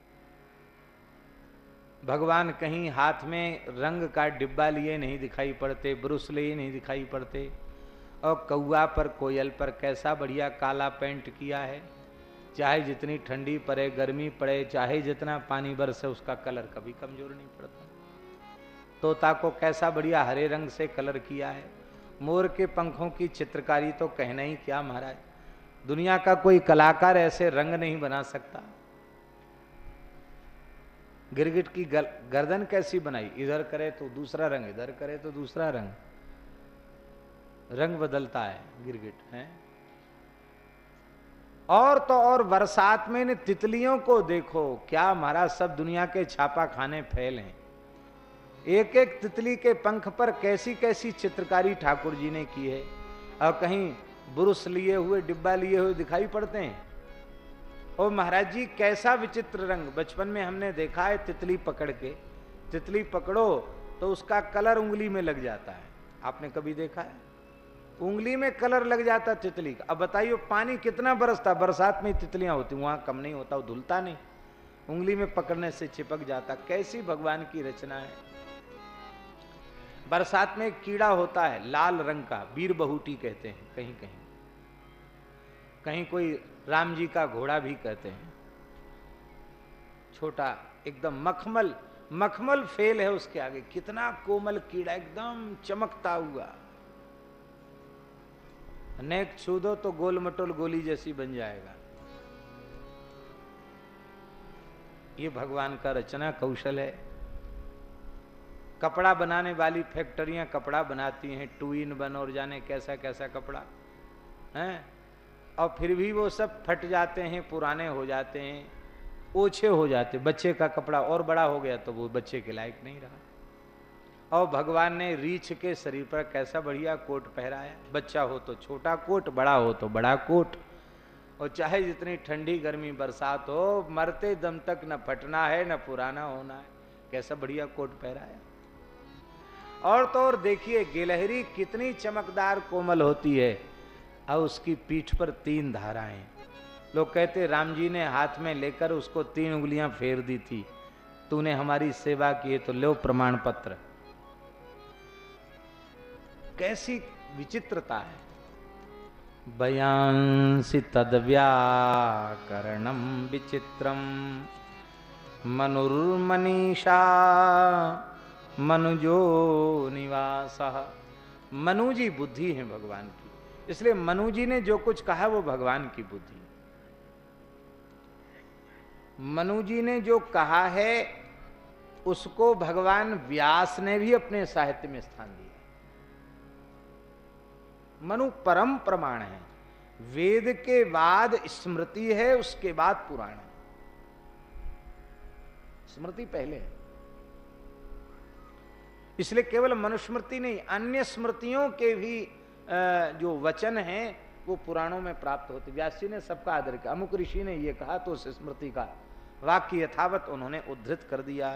भगवान कहीं हाथ में रंग का डिब्बा लिए नहीं दिखाई पड़ते, ब्रुश लिए नहीं दिखाई पड़ते। और कौआ पर, कोयल पर कैसा बढ़िया काला पेंट किया है। चाहे जितनी ठंडी पड़े, गर्मी पड़े, चाहे जितना पानी बरसे, उसका कलर कभी कमज़ोर नहीं पड़ता। तोता को कैसा बढ़िया हरे रंग से कलर किया है। मोर के पंखों की चित्रकारी तो कहना ही क्या महाराज। दुनिया का कोई कलाकार ऐसे रंग नहीं बना सकता। गिरगिट की गर्दन कैसी बनाई? इधर करे तो दूसरा रंग, इधर करे तो दूसरा रंग। रंग बदलता है गिरगिट, है? और तो और बरसात में इन तितलियों को देखो, क्या महाराज सब दुनिया के छापा खाने फैल हैं। एक एक तितली के पंख पर कैसी कैसी चित्रकारी ठाकुर जी ने की है। और कहीं बुरुस लिए हुए, डिब्बा लिए हुए दिखाई पड़ते हैं। और महाराज जी, कैसा विचित्र रंग। बचपन में हमने देखा है तितली पकड़ के। तितली पकड़ो तो उसका कलर उंगली में लग जाता है। आपने कभी देखा है? उंगली में कलर लग जाता तितली का। अब बताइए पानी कितना बरसता? बरसात में तितलियाँ होती, वहाँ कम नहीं होता, वो धुलता नहीं। उंगली में पकड़ने से चिपक जाता। कैसी भगवान की रचना है। बरसात में कीड़ा होता है, लाल रंग का, वीर बहुटी कहते हैं, कहीं कहीं। कहीं कोई राम जी का घोड़ा भी कहते हैं। छोटा, एकदम मखमल मखमल फेल है उसके आगे। कितना कोमल कीड़ा, एकदम चमकता हुआ। नेक छू दो तो गोल मटोल गोली जैसी बन जाएगा। ये भगवान का रचना कौशल है। कपड़ा बनाने वाली फैक्ट्रियाँ कपड़ा बनाती हैं टू इन बन और जाने कैसा कैसा कपड़ा, है? और फिर भी वो सब फट जाते हैं, पुराने हो जाते हैं, ओछे हो जाते बच्चे का कपड़ा और बड़ा हो गया तो वो बच्चे के लायक नहीं रहा। और भगवान ने रीछ के शरीर पर कैसा बढ़िया कोट पहराया। बच्चा हो तो छोटा कोट, बड़ा हो तो बड़ा कोट। और चाहे जितनी ठंडी गर्मी बरसात हो, मरते दम तक न फटना है, न पुराना होना है। कैसा बढ़िया कोट पहराया। और तो और देखिए, गिलहरी कितनी चमकदार कोमल होती है। और उसकी पीठ पर तीन धाराएँ लोग कहते, राम जी ने हाथ में लेकर उसको तीन उंगलियाँ फेर दी थी। तूने हमारी सेवा की है तो लो प्रमाण पत्र कैसी विचित्रता है? बयांसी तद व्याकरणम विचित्रम मनुर्मनीषा, मनुजो निवास। मनुजी बुद्धि है भगवान की। इसलिए मनुजी ने जो कुछ कहा वो भगवान की बुद्धि। मनुजी ने जो कहा है, उसको भगवान व्यास ने भी अपने साहित्य में स्थान दिया। मनु परम प्रमाण है। वेद के बाद स्मृति है, उसके बाद पुराण है। स्मृति पहले है। इसलिए केवल मनुस्मृति नहीं, अन्य स्मृतियों के भी जो वचन हैं, वो पुराणों में प्राप्त होते। व्यास ने सबका आदर किया, अमुक ऋषि ने ये कहा तो उस स्मृति का वाक्य यथावत उन्होंने उद्धृत कर दिया।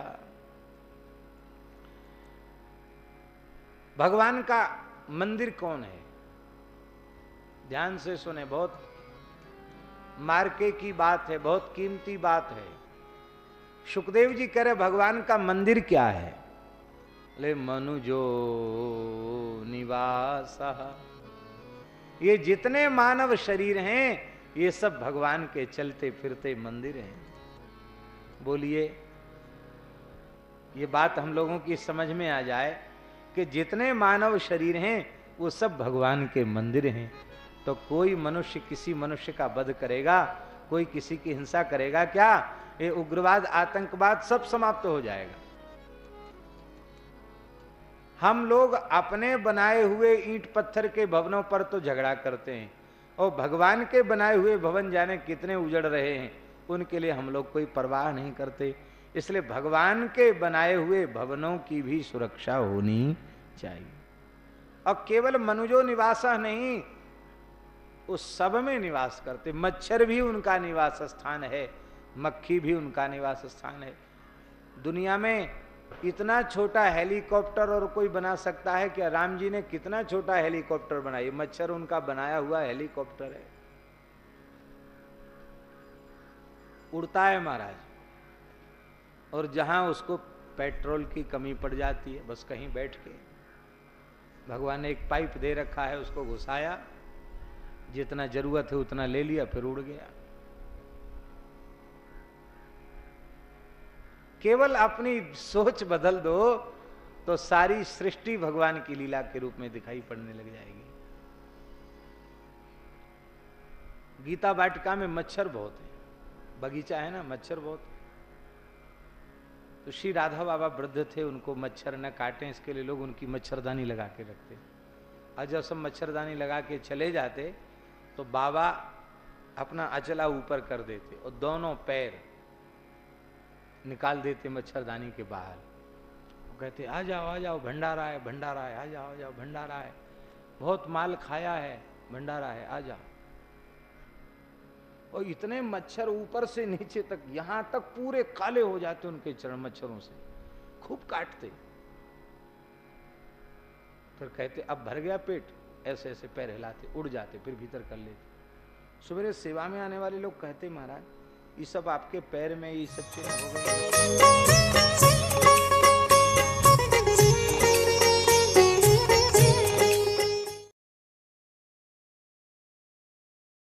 भगवान का मंदिर कौन है? ध्यान से सुने, बहुत मार्के की बात है, बहुत कीमती बात है। सुखदेव जी कह रहे, भगवान का मंदिर क्या है? ले मनुजो निवास। ये जितने मानव शरीर हैं, ये सब भगवान के चलते फिरते मंदिर हैं। बोलिए, ये बात हम लोगों की समझ में आ जाए कि जितने मानव शरीर हैं, वो सब भगवान के मंदिर हैं। तो कोई मनुष्य किसी मनुष्य का वध करेगा, कोई किसी की हिंसा करेगा क्या? ये उग्रवाद, आतंकवाद सब समाप्त हो जाएगा। हम लोग अपने बनाए हुए ईंट पत्थर के भवनों पर तो झगड़ा करते हैं और भगवान के बनाए हुए भवन जाने कितने उजड़ रहे हैं, उनके लिए हम लोग कोई परवाह नहीं करते। इसलिए भगवान के बनाए हुए भवनों की भी सुरक्षा होनी चाहिए। और केवल मनुजो निवासा नहीं उस सब में निवास करते। मच्छर भी उनका निवास स्थान है, मक्खी भी उनका निवास स्थान है। दुनिया में इतना छोटा हेलीकॉप्टर और कोई बना सकता है क्या राम जी ने कितना छोटा हेलीकॉप्टर बनाया? मच्छर उनका बनाया हुआ हेलीकॉप्टर है। उड़ता है महाराज। और जहाँ उसको पेट्रोल की कमी पड़ जाती है, बस कहीं बैठ के। भगवान ने एक पाइप दे रखा है, उसको घुसाया। जितना ज़रूरत है उतना ले लिया, फिर उड़ गया। केवल अपनी सोच बदल दो तो सारी सृष्टि भगवान की लीला के रूप में दिखाई पड़ने लग जाएगी। गीता वाटिका में मच्छर बहुत है। बगीचा है ना, मच्छर बहुत। तो श्री राधा बाबा वृद्ध थे, उनको मच्छर न काटे, इसके लिए लोग उनकी मच्छरदानी लगा के रखते। और जब सब मच्छरदानी लगा के चले जाते तो बाबा अपना अचला ऊपर कर देते और दोनों पैर निकाल देते मच्छरदानी के बाहर। वो कहते, आ जाओ आ जाओ, भंडारा है भंडारा है, आ जाओ आ जाओ, भंडारा है। बहुत माल खाया है, भंडारा है, आ जाओ। और इतने मच्छर ऊपर से नीचे तक, यहाँ तक पूरे काले हो जाते उनके चरण मच्छरों से। खूब काटते। फिर कहते, अब भर गया पेट। ऐसे ऐसे पैर हिलाते, उड़ जाते, फिर भीतर कर लेते। सवेरे सेवा में आने वाले लोग कहते महाराज, ये सब आपके पैर में, ये सब चीज़ हो गई